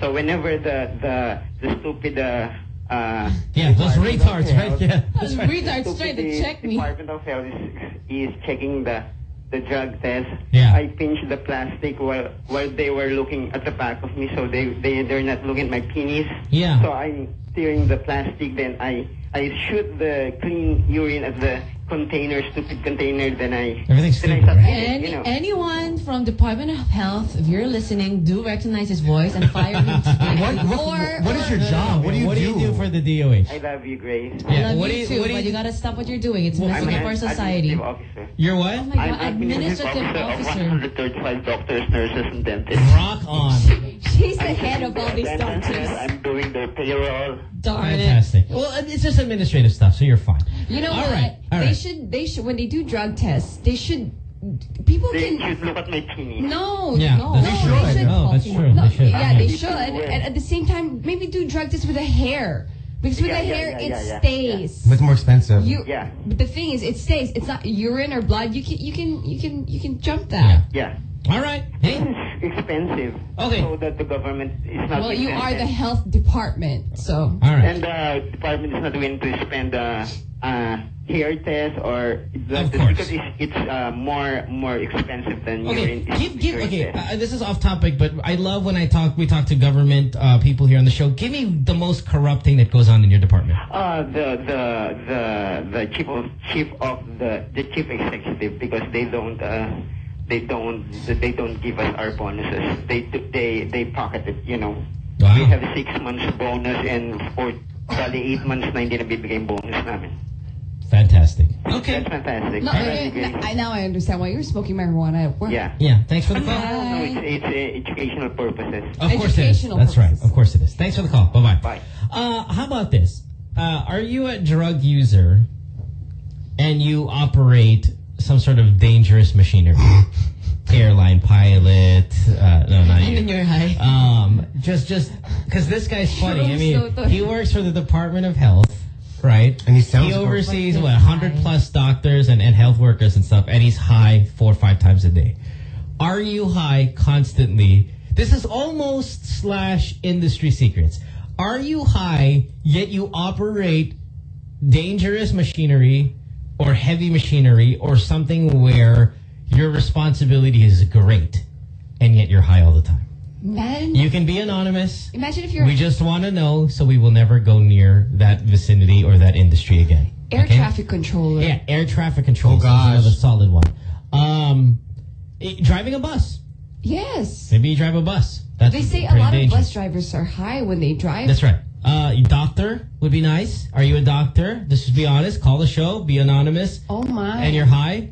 [SPEAKER 47] So whenever the the the stupid uh, uh
[SPEAKER 3] Yeah, those
[SPEAKER 47] Department of
[SPEAKER 3] retards, right? Yeah.
[SPEAKER 4] Those retards trying to
[SPEAKER 47] the
[SPEAKER 4] check me.
[SPEAKER 47] Department of Health is, is checking the the drug test.
[SPEAKER 3] Yeah.
[SPEAKER 47] I pinched the plastic while while they were looking at the back of me, so they they they're not looking at my penis.
[SPEAKER 3] Yeah.
[SPEAKER 47] So I'm tearing the plastic, then I I shoot the clean urine at the container, stupid container. Then I
[SPEAKER 3] Everything's
[SPEAKER 47] then I
[SPEAKER 3] stupid,
[SPEAKER 47] start
[SPEAKER 3] right?
[SPEAKER 4] Any,
[SPEAKER 47] you know.
[SPEAKER 4] anyone from Department of Health, if you're listening, do recognize his voice and fire him.
[SPEAKER 5] What, what,
[SPEAKER 4] Or-
[SPEAKER 5] what is your job? What do you
[SPEAKER 3] what
[SPEAKER 5] do?
[SPEAKER 3] do you do for the DOH?
[SPEAKER 47] I love you, Grace.
[SPEAKER 4] I love
[SPEAKER 3] what
[SPEAKER 4] you
[SPEAKER 3] do you-
[SPEAKER 4] too,
[SPEAKER 3] what do
[SPEAKER 4] but
[SPEAKER 3] you
[SPEAKER 4] you gotta stop what you're doing. It's messing
[SPEAKER 47] I'm
[SPEAKER 4] up our society.
[SPEAKER 47] officer.
[SPEAKER 3] You're what?
[SPEAKER 4] Oh my
[SPEAKER 47] I'm
[SPEAKER 4] god, administrative officer.
[SPEAKER 47] of 135 doctors, nurses, and dentists.
[SPEAKER 3] Rock on.
[SPEAKER 8] She's the head of all these doctors.
[SPEAKER 47] I'm doing their payroll.
[SPEAKER 4] Darn it.
[SPEAKER 3] Fantastic. Well, uh, it's just administrative stuff, so you're fine.
[SPEAKER 8] You know
[SPEAKER 3] All
[SPEAKER 8] what?
[SPEAKER 3] right, all
[SPEAKER 8] they
[SPEAKER 3] right.
[SPEAKER 8] should. They should. When they do drug tests, they should. People
[SPEAKER 47] They
[SPEAKER 8] can.
[SPEAKER 47] look at my penis.
[SPEAKER 8] No,
[SPEAKER 3] Yeah,
[SPEAKER 8] no,
[SPEAKER 3] that's
[SPEAKER 8] no,
[SPEAKER 3] true.
[SPEAKER 8] they should.
[SPEAKER 3] No, that's true.
[SPEAKER 8] No,
[SPEAKER 3] They should.
[SPEAKER 8] Yeah, they
[SPEAKER 47] They
[SPEAKER 8] should.
[SPEAKER 47] should do it.
[SPEAKER 8] And at the same time, maybe do drug tests with the hair. Because with
[SPEAKER 47] Yeah,
[SPEAKER 8] the
[SPEAKER 47] yeah,
[SPEAKER 8] hair,
[SPEAKER 47] yeah,
[SPEAKER 8] it
[SPEAKER 47] yeah, yeah,
[SPEAKER 8] stays.
[SPEAKER 5] But it's more expensive.
[SPEAKER 8] You,
[SPEAKER 47] Yeah.
[SPEAKER 8] But the thing is, it stays. It's not urine or blood. You can, you can, you can, you can jump that.
[SPEAKER 47] Yeah.
[SPEAKER 3] All right. Hey.
[SPEAKER 47] It's expensive.
[SPEAKER 3] Okay.
[SPEAKER 47] So that the government is not
[SPEAKER 8] Well, you are the health department, so.
[SPEAKER 3] All right.
[SPEAKER 47] And the department is not willing to spend uh, uh, hair test or blood
[SPEAKER 3] Of
[SPEAKER 47] test
[SPEAKER 3] course.
[SPEAKER 47] because it's, it's uh, more more expensive than
[SPEAKER 3] Okay,
[SPEAKER 47] urine.
[SPEAKER 3] give, give, okay. Uh, this is off topic, but I love when I talk. We talk to government uh, people here on the show. Give me the most corrupt thing that goes on in your department.
[SPEAKER 47] Uh, the the the the chief of chief of the the chief executive because they don't uh, they don't they don't give us our bonuses. They they they pocket it. You know,
[SPEAKER 3] Wow.
[SPEAKER 47] we have six months bonus and for probably eight months na hindi nabibigay yung bonus namin.
[SPEAKER 3] Fantastic. Okay.
[SPEAKER 47] That's fantastic.
[SPEAKER 8] No,
[SPEAKER 47] That's
[SPEAKER 8] I. I, now I understand why you're smoking marijuana at work.
[SPEAKER 47] Yeah.
[SPEAKER 3] Yeah. Thanks for the call.
[SPEAKER 47] No, it's, it's uh, educational purposes.
[SPEAKER 3] Of course it is.
[SPEAKER 8] Educational
[SPEAKER 3] That's right. Of course it is. Thanks for the call. Bye bye.
[SPEAKER 47] Bye.
[SPEAKER 3] Uh, how about this? Uh, are you a drug user and you operate some sort of dangerous machinery? Airline pilot? Uh, no, not
[SPEAKER 4] And
[SPEAKER 3] you.
[SPEAKER 4] then you're high.
[SPEAKER 3] Um, just, just, because this guy's funny. I mean, he works for the Department of Health, right?
[SPEAKER 5] And he sounds
[SPEAKER 3] He oversees what, hundred plus doctors and, and health workers and stuff, and he's high four or five times a day. Are you high constantly? This is almost slash industry secrets. Are you high yet you operate dangerous machinery or heavy machinery or something where your responsibility is great and yet you're high all the time?
[SPEAKER 8] Man,
[SPEAKER 3] You can be anonymous.
[SPEAKER 8] imagine if you're
[SPEAKER 3] We just want to know so we will never go near that vicinity or that industry again.
[SPEAKER 8] air
[SPEAKER 3] Okay?
[SPEAKER 8] traffic controller.
[SPEAKER 3] Yeah, air traffic control.
[SPEAKER 5] Oh,
[SPEAKER 3] is
[SPEAKER 5] gosh.
[SPEAKER 3] another solid one. Um, eh, driving a bus.
[SPEAKER 8] Yes.
[SPEAKER 3] Maybe you drive a bus. That's
[SPEAKER 8] They say a lot
[SPEAKER 3] dangerous.
[SPEAKER 8] of bus drivers are high when they drive.
[SPEAKER 3] That's right. Uh, doctor would be nice. Are you a doctor? Just be honest. Call the show. Be anonymous.
[SPEAKER 8] Oh my.
[SPEAKER 3] And you're high.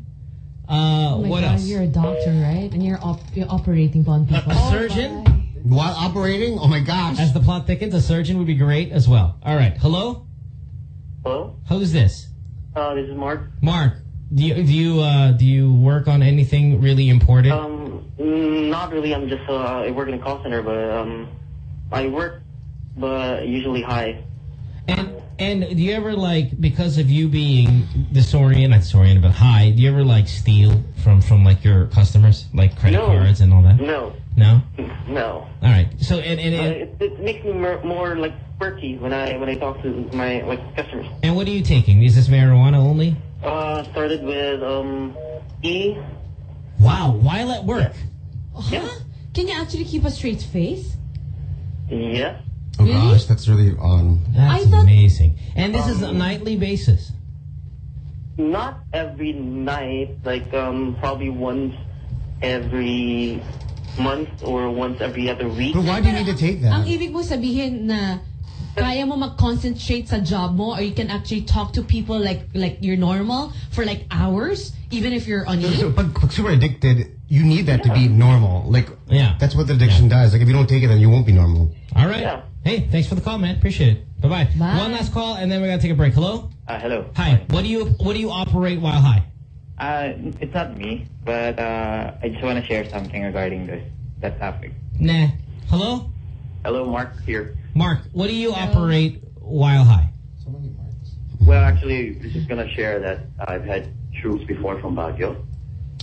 [SPEAKER 3] Uh,
[SPEAKER 4] Oh
[SPEAKER 3] what
[SPEAKER 4] god,
[SPEAKER 3] else?
[SPEAKER 4] you're a doctor, right? And you're, op- you're operating on people.
[SPEAKER 3] a surgeon.
[SPEAKER 5] While operating? Oh my gosh.
[SPEAKER 3] As the plot thickens, a surgeon would be great as well. All right. Hello.
[SPEAKER 47] Hello,
[SPEAKER 3] Who's this?
[SPEAKER 47] uh, this is Mark.
[SPEAKER 3] Mark. Do you do you uh, do you work on anything really important?
[SPEAKER 47] Um, mm, not really. I'm just uh, I work in a call center, but um, I work, but usually high.
[SPEAKER 3] And and do you ever like because of you being disoriented, not disoriented, but high? Do you ever like steal from from like your customers, like credit
[SPEAKER 47] No.
[SPEAKER 3] cards and all that?
[SPEAKER 47] No,
[SPEAKER 3] No.
[SPEAKER 47] no.
[SPEAKER 3] All right. So and and
[SPEAKER 47] Uh, it, it makes me more, more like quirky when I when I talk to my like customers.
[SPEAKER 3] and what are you taking? Is this marijuana only?
[SPEAKER 47] Uh, started with um E,
[SPEAKER 3] Wow, while at work.
[SPEAKER 4] Huh? Can you actually keep a straight face?
[SPEAKER 47] Yeah.
[SPEAKER 5] Oh gosh, that's really on.
[SPEAKER 3] That's amazing. And this is a nightly basis.
[SPEAKER 47] Not every night, like um, probably once every month or once every other week.
[SPEAKER 5] But why do you need to take that?
[SPEAKER 4] Ang ibig mo sabihin na kaya mo mag-concentrate sa job mo or you can actually talk to people like like you're normal for like hours even if you're on
[SPEAKER 5] So,
[SPEAKER 4] leave?
[SPEAKER 5] pag, pag super addicted, you need that to be normal. Like,
[SPEAKER 3] yeah,
[SPEAKER 5] that's what the addiction does. Like, if you don't take it, then you won't be normal.
[SPEAKER 3] All right. Hey, thanks for the call, man. Appreciate it. Bye-bye.
[SPEAKER 5] Bye.
[SPEAKER 3] One last call, and then we gotta take a break. Hello.
[SPEAKER 47] Uh, hello.
[SPEAKER 3] Hi. What do you What do you operate while high?
[SPEAKER 48] Uh, it's not me, but uh, I just want to share something regarding this that topic.
[SPEAKER 3] Nah. Hello.
[SPEAKER 48] Hello, Mark here.
[SPEAKER 3] Mark, what do you operate while high? So many Marks.
[SPEAKER 48] Well, actually, we're just gonna share that I've had shrooms before from Baguio.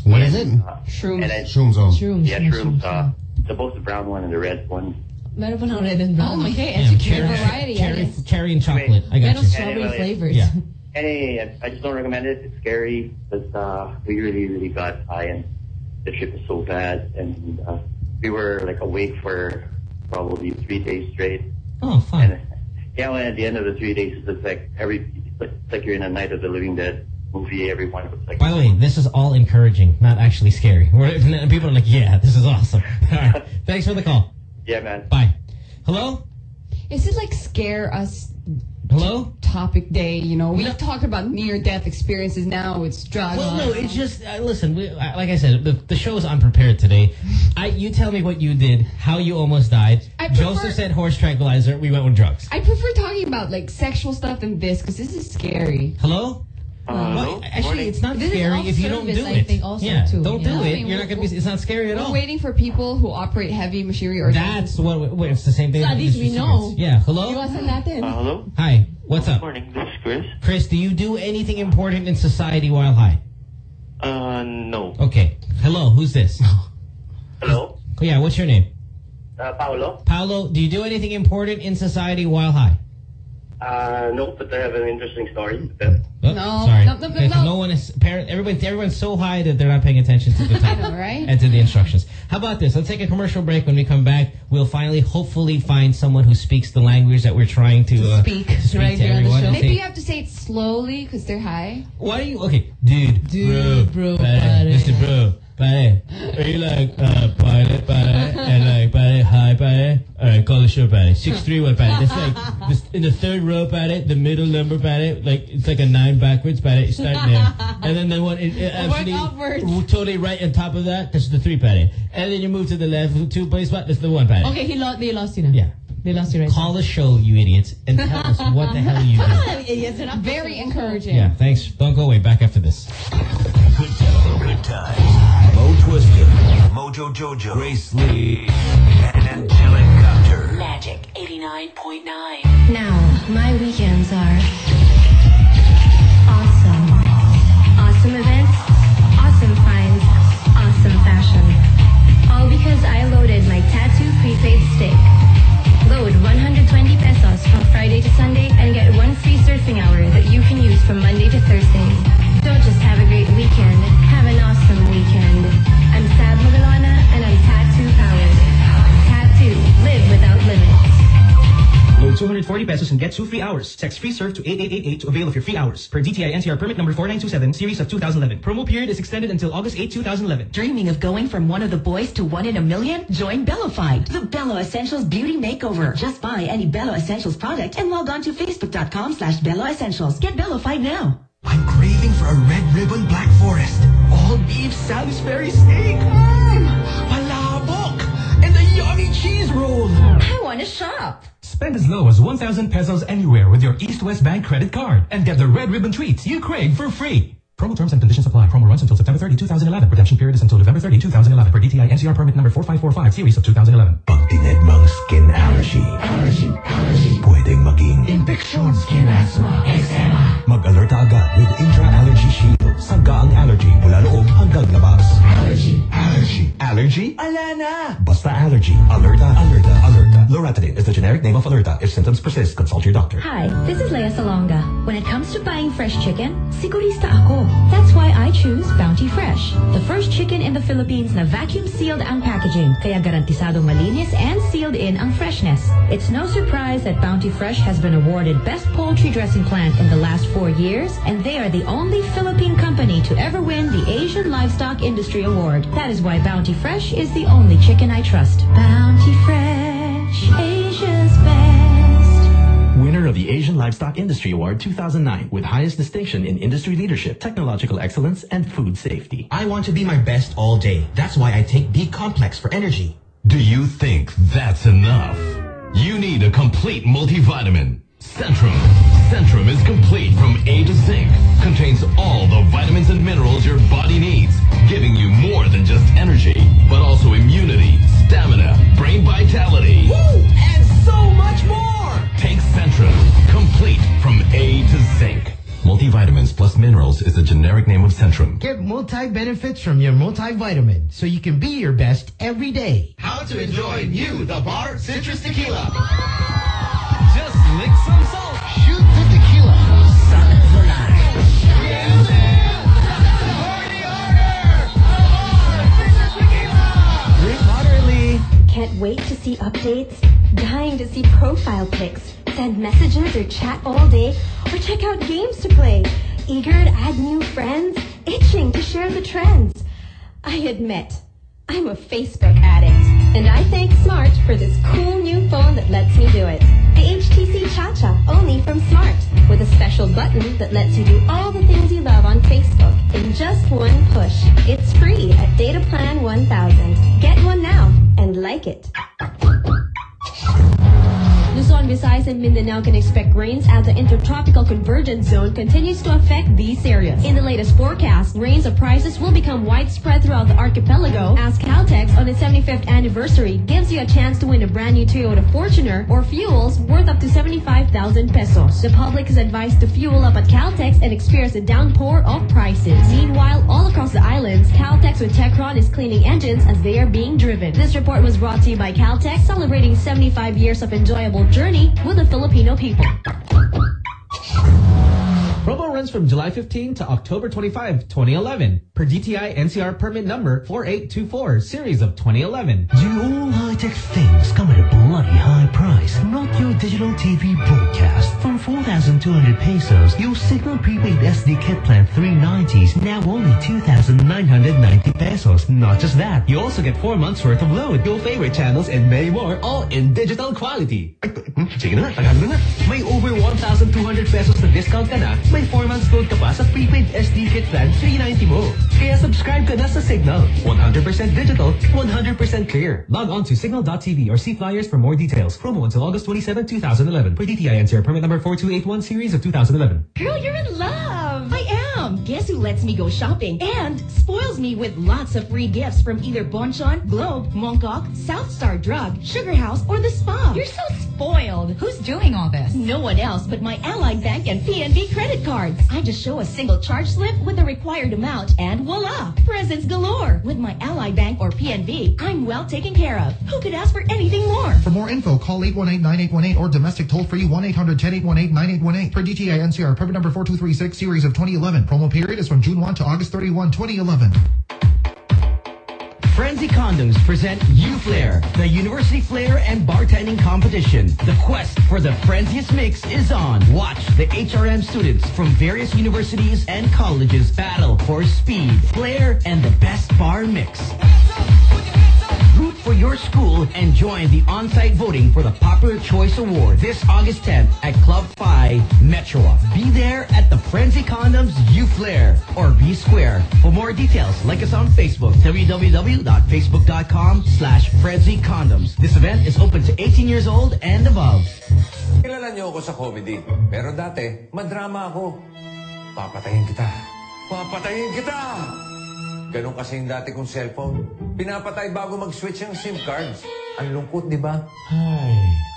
[SPEAKER 5] What is it?
[SPEAKER 4] Shrooms.
[SPEAKER 48] And I,
[SPEAKER 5] Shrooms, oh.
[SPEAKER 4] Shrooms,
[SPEAKER 48] Yeah,
[SPEAKER 4] yeah,
[SPEAKER 48] shrooms.
[SPEAKER 4] shrooms,
[SPEAKER 48] Uh, the both the brown one and the red one.
[SPEAKER 4] Meron pa ng red and brown.
[SPEAKER 8] Oh, okay.
[SPEAKER 3] Yeah,
[SPEAKER 8] It's a
[SPEAKER 3] cherry,
[SPEAKER 8] variety. I
[SPEAKER 3] cherry,
[SPEAKER 8] guess.
[SPEAKER 3] cherry and chocolate. I got
[SPEAKER 4] Meron
[SPEAKER 3] you.
[SPEAKER 4] strawberry
[SPEAKER 48] Anyway,
[SPEAKER 4] flavors.
[SPEAKER 3] Yeah.
[SPEAKER 48] Anyway, I, I just don't recommend it. It's scary, but uh, we really, really got high, and the trip was so bad, and uh, we were like awake for probably three days straight.
[SPEAKER 3] Oh, fun.
[SPEAKER 48] And yeah, when at the end of the three days, it's like every, it's like you're in a Night of the Living Dead movie. Everyone was like,
[SPEAKER 3] By the way, this is all encouraging, not actually scary. We're, people are like, yeah, this is awesome. All right. Thanks for the call.
[SPEAKER 48] Yeah, man.
[SPEAKER 3] Bye. Hello?
[SPEAKER 8] Is it like scare us
[SPEAKER 3] Hello?
[SPEAKER 8] topic day? You know, we've talked about near death experiences. Now it's drugs.
[SPEAKER 3] Well, no, it's just uh, listen. We, uh, like I said, the, the show is unprepared today. I, you tell me what you did, how you almost died.
[SPEAKER 8] I prefer-
[SPEAKER 3] Joseph said horse tranquilizer. We went with drugs.
[SPEAKER 8] I prefer talking about like sexual stuff than this because this is scary.
[SPEAKER 3] Hello?
[SPEAKER 48] Uh,
[SPEAKER 3] Well, actually, it's not
[SPEAKER 8] This
[SPEAKER 3] scary if you don't
[SPEAKER 8] service,
[SPEAKER 3] do
[SPEAKER 8] I
[SPEAKER 3] it.
[SPEAKER 8] think, also,
[SPEAKER 3] yeah,
[SPEAKER 8] too,
[SPEAKER 3] don't
[SPEAKER 8] you
[SPEAKER 3] do
[SPEAKER 8] know? I
[SPEAKER 3] it.
[SPEAKER 8] mean,
[SPEAKER 3] You're not gonna be. It's not scary at all.
[SPEAKER 8] We're
[SPEAKER 3] all.
[SPEAKER 8] waiting for people who operate heavy machinery or
[SPEAKER 3] That's what. Wait, it's the same thing.
[SPEAKER 8] So at least we know.
[SPEAKER 3] secrets. Yeah. Hello.
[SPEAKER 8] Iwasan.
[SPEAKER 48] Uh, hello?
[SPEAKER 3] Hi. What's up?
[SPEAKER 48] Morning, this is Chris.
[SPEAKER 3] Chris, do you do anything important in society while high?
[SPEAKER 48] Uh, no.
[SPEAKER 3] Okay. Hello. Who's this?
[SPEAKER 48] Hello?
[SPEAKER 3] Yeah. What's your name?
[SPEAKER 48] Uh, Paolo?
[SPEAKER 3] Paolo. Do you do anything important in society while high?
[SPEAKER 48] Uh, no, but I have an interesting story.
[SPEAKER 3] Oh,
[SPEAKER 8] No,
[SPEAKER 3] sorry.
[SPEAKER 8] no, no, no, no.
[SPEAKER 3] no one is. Parent, everyone, everyone's so high that they're not paying attention to the
[SPEAKER 8] I
[SPEAKER 3] time
[SPEAKER 8] know, right?
[SPEAKER 3] and to the instructions. How about this? Let's take a commercial break. When we come back, we'll finally, hopefully, find someone who speaks the language that we're trying to, uh,
[SPEAKER 8] Speak
[SPEAKER 3] to speak
[SPEAKER 8] right
[SPEAKER 3] to
[SPEAKER 8] here on the
[SPEAKER 3] everyone.
[SPEAKER 8] show. Maybe you have to say it slowly because they're high.
[SPEAKER 3] Why do you? Okay, dude,
[SPEAKER 8] Dude,
[SPEAKER 3] bro,
[SPEAKER 8] bro,
[SPEAKER 3] pare,
[SPEAKER 8] pare.
[SPEAKER 3] Mr. Bro, pare, are you like uh, pare, pare, and like pare, hi, pare? All right, call the show, pare. Six three one, pare. That's like this, in the third row, pare. The middle number, pare. Like it's like a nine backwards, pare. You Start there, and then the one, it, it actually
[SPEAKER 4] outwards.
[SPEAKER 3] totally right on top of that. That's the three, pare. And then you move to the left, two place spot. That's the one, pare.
[SPEAKER 4] Okay, he lo- they lost you now.
[SPEAKER 3] Yeah.
[SPEAKER 4] They lost you right
[SPEAKER 3] Call the show, you idiots, and tell us what the hell you do.
[SPEAKER 4] now. Idiots, they're not
[SPEAKER 8] Very encouraging.
[SPEAKER 3] Yeah, thanks. Don't go away. Back after this.
[SPEAKER 14] Good times, good times. Mo Twister, Mojo Jojo, Grace Lee, and Angelic Copter.
[SPEAKER 27] Magic 89.9.
[SPEAKER 20] Now, my weekends are awesome. Awesome events, awesome finds, awesome fashion. All because I loaded my tattoo prepaid stick. Load 120 pesos from Friday to Sunday and get one free surfing hour that you can use from Monday to Thursday. Don't just have a great weekend, I'm and I'm tattoo powered. Tattoo, live without limits.
[SPEAKER 19] Load 240 pesos and get two free hours. Text free serve to 8888 to avail of your free hours. Per DTI NCR permit number 4927, series of 2011. Promo period is extended until August 8, 2011.
[SPEAKER 49] Dreaming of going from one of the boys to one in a million? Join Bellify, the Belo Essentials Beauty Makeover. Just buy any Belo Essentials product and log on to facebook.com slash Belo Essentials. Get Bellify now.
[SPEAKER 28] I'm craving for a red ribbon Black Forest. All beef Salisbury steak. Mmm, palabok. And a yummy cheese roll.
[SPEAKER 8] I want to shop.
[SPEAKER 19] Spend as low as 1,000 pesos anywhere with your East West Bank credit card and get the red ribbon treats you crave for free. Promo terms and conditions apply. Promo runs until September 30, 2011. Redemption period is until November 30, 2011. Per DTI NCR permit number 4545, series of 2011.
[SPEAKER 14] Pag tinedmang skin allergy, allergy, allergy, pwedeng maging
[SPEAKER 28] Infection, skin asthma, eczema.
[SPEAKER 14] Mag-alerta agad with Intra-Allergy Shield. Sagga ang allergy mula loob hanggang labas.
[SPEAKER 28] Allergy, allergy.
[SPEAKER 14] Allergy?
[SPEAKER 28] Ala na.
[SPEAKER 14] Basta allergy. Alerta, alerta, alerta. Loratadine
[SPEAKER 19] Loratadine is the generic name of Allerta. If symptoms persist, consult your doctor.
[SPEAKER 20] Hi, this is Lea Salonga. When it comes to buying fresh chicken, sigurista ako. That's why I choose Bounty Fresh. The first chicken in the Philippines na vacuum sealed ang packaging, kaya garantisadong malinis and sealed in ang freshness. It's no surprise that Bounty Fresh has been awarded Best Poultry Dressing Plant in the last four years, and they are the only Philippine company to ever win the Asian Livestock Industry Award. That is why Bounty Fresh is the only chicken I trust. Bounty Fresh,
[SPEAKER 19] of the Asian Livestock Industry Award 2009 with highest distinction in industry leadership, technological excellence, and food safety.
[SPEAKER 50] I want to be my best all day. That's why I take B complex for energy.
[SPEAKER 25] Do you think that's enough? You need a complete multivitamin. Centrum. Centrum is complete from A to Zinc. Contains all the vitamins and minerals your body needs, giving you more than just energy, but also immunity, stamina, brain vitality.
[SPEAKER 28] And so much more!
[SPEAKER 25] Take Complete from A to Zinc. Multivitamins plus minerals is the generic name of Centrum.
[SPEAKER 51] Get multi-benefits from your multivitamin so you can be your best every day.
[SPEAKER 28] How to enjoy new The Bar Citrus Tequila.
[SPEAKER 51] Just lick some salt. Shoot the tequila. Suck the lime.
[SPEAKER 20] Drink moderately. Can't wait to see updates. Dying to see profile pics. Send messages or chat all day. Or check out games to play. Eager to add new friends. Itching to share the trends. I admit, I'm a Facebook addict. And I thank Smart for this cool new phone that lets me do it. The HTC Cha-Cha, only from Smart. With a special button that lets you do all the things you love on Facebook in just one push. It's free at Data Plan 1000. Get one now and like it. Luzon, Visayas, and Mindanao can expect rains as the intertropical convergence zone continues to affect these areas. In the latest forecast, rain surprises will become widespread throughout the archipelago as Caltex on its 75th anniversary gives you a chance to win a brand new Toyota Fortuner or fuels worth up to 75,000 pesos. The public is advised to fuel up at Caltex and experience a downpour of prices. Meanwhile, all across the islands, Caltex with Techron is cleaning engines as they are being driven. This report was brought to you by Caltex, celebrating 75 years of enjoyable journey with the Filipino people.
[SPEAKER 52] Promo runs from July 15 to October 25, 2011, per DTI NCR permit number 4824, series of 2011.
[SPEAKER 28] Do all high-tech things come at a bloody high price? Not your digital TV broadcast. From 4,200 pesos, your Cignal prepaid SD kit plan 390s, now only 2,990 pesos. Not just that,
[SPEAKER 52] You also get 4 months worth of load, your favorite channels, and many more, all in digital quality.
[SPEAKER 19] Sige na, tagalo na.
[SPEAKER 52] May over 1,200 pesos na discount ka na, may 4 months load ka pa sa prepaid SD kit plan 390 mo. Kaya subscribe ka na sa Cignal. 100% digital, 100% clear.
[SPEAKER 19] Log on to cignal.tv or see flyers for more details. Promo until August 27, 2011. Per DTI NCR permit number 4281 series of 2011.
[SPEAKER 4] Girl, you're in love. I am. Guess who lets me go shopping and spoils me with lots of free gifts from either Bonchon, Globe, Mongkok, South Star Drug, Sugar House, or the spa. You're so spoiled. Who's doing all this? No one else but my Allied Bank and PNB credit cards. I just show a single charge slip with the required amount and voila, presents galore. With my Allied Bank or PNB, I'm well taken care of. Who could ask for anything more?
[SPEAKER 51] For more info, call 818-9818 or domestic toll-free 1-800-108-9818 per DTI NCR permit number 4236 series of 2011. Promo period is from June 1 to August 31, 2011.
[SPEAKER 42] Frenzy Condoms present U-Flair, the University Flair and Bartending Competition. The quest for the frenziest mix is on. Watch the HRM students from various universities and colleges battle for speed, flair, and the best bar mix. For your school and join the on-site voting for the Popular Choice Award this August 10th at Club Phi, Metro. Be there at the Frenzy Condoms U Flair or B Square. For more details, like us on Facebook, www.facebook.com slash Frenzy Condoms. This event is open to 18 years old and above.
[SPEAKER 29] Kilala niyo ako sa comedy. Pero dati, madrama ako. Papatayin kita. Papatayin kita! Ganon kasi yung dati kong cellphone. Pinapatay bago mag-switch yung SIM cards. Ang lungkot, di ba?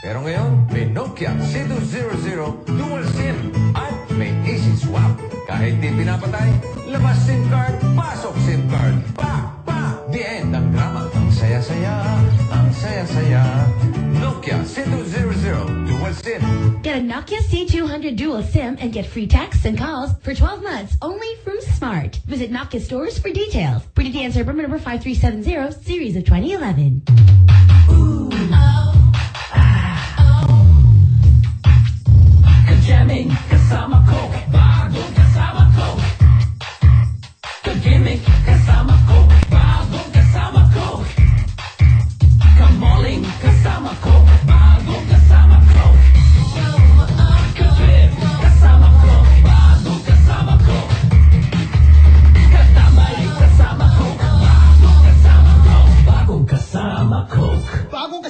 [SPEAKER 29] Pero ngayon, may Nokia C200 Dual SIM at may Easy Swap. Kahit di pinapatay, labas SIM card, pasok SIM card. Pa! Pa! The end ng drama. Ang saya-saya, ang saya-saya. Nokia C200
[SPEAKER 27] Get a Nokia C200 dual SIM and get free texts and calls for 12 months only from Smart. Visit Nokia stores for details. Pretty answer permit number 5370, series of 2011.
[SPEAKER 28] Jamming kasama ko Bagong kasama ko Kagimik kasama ko Bagong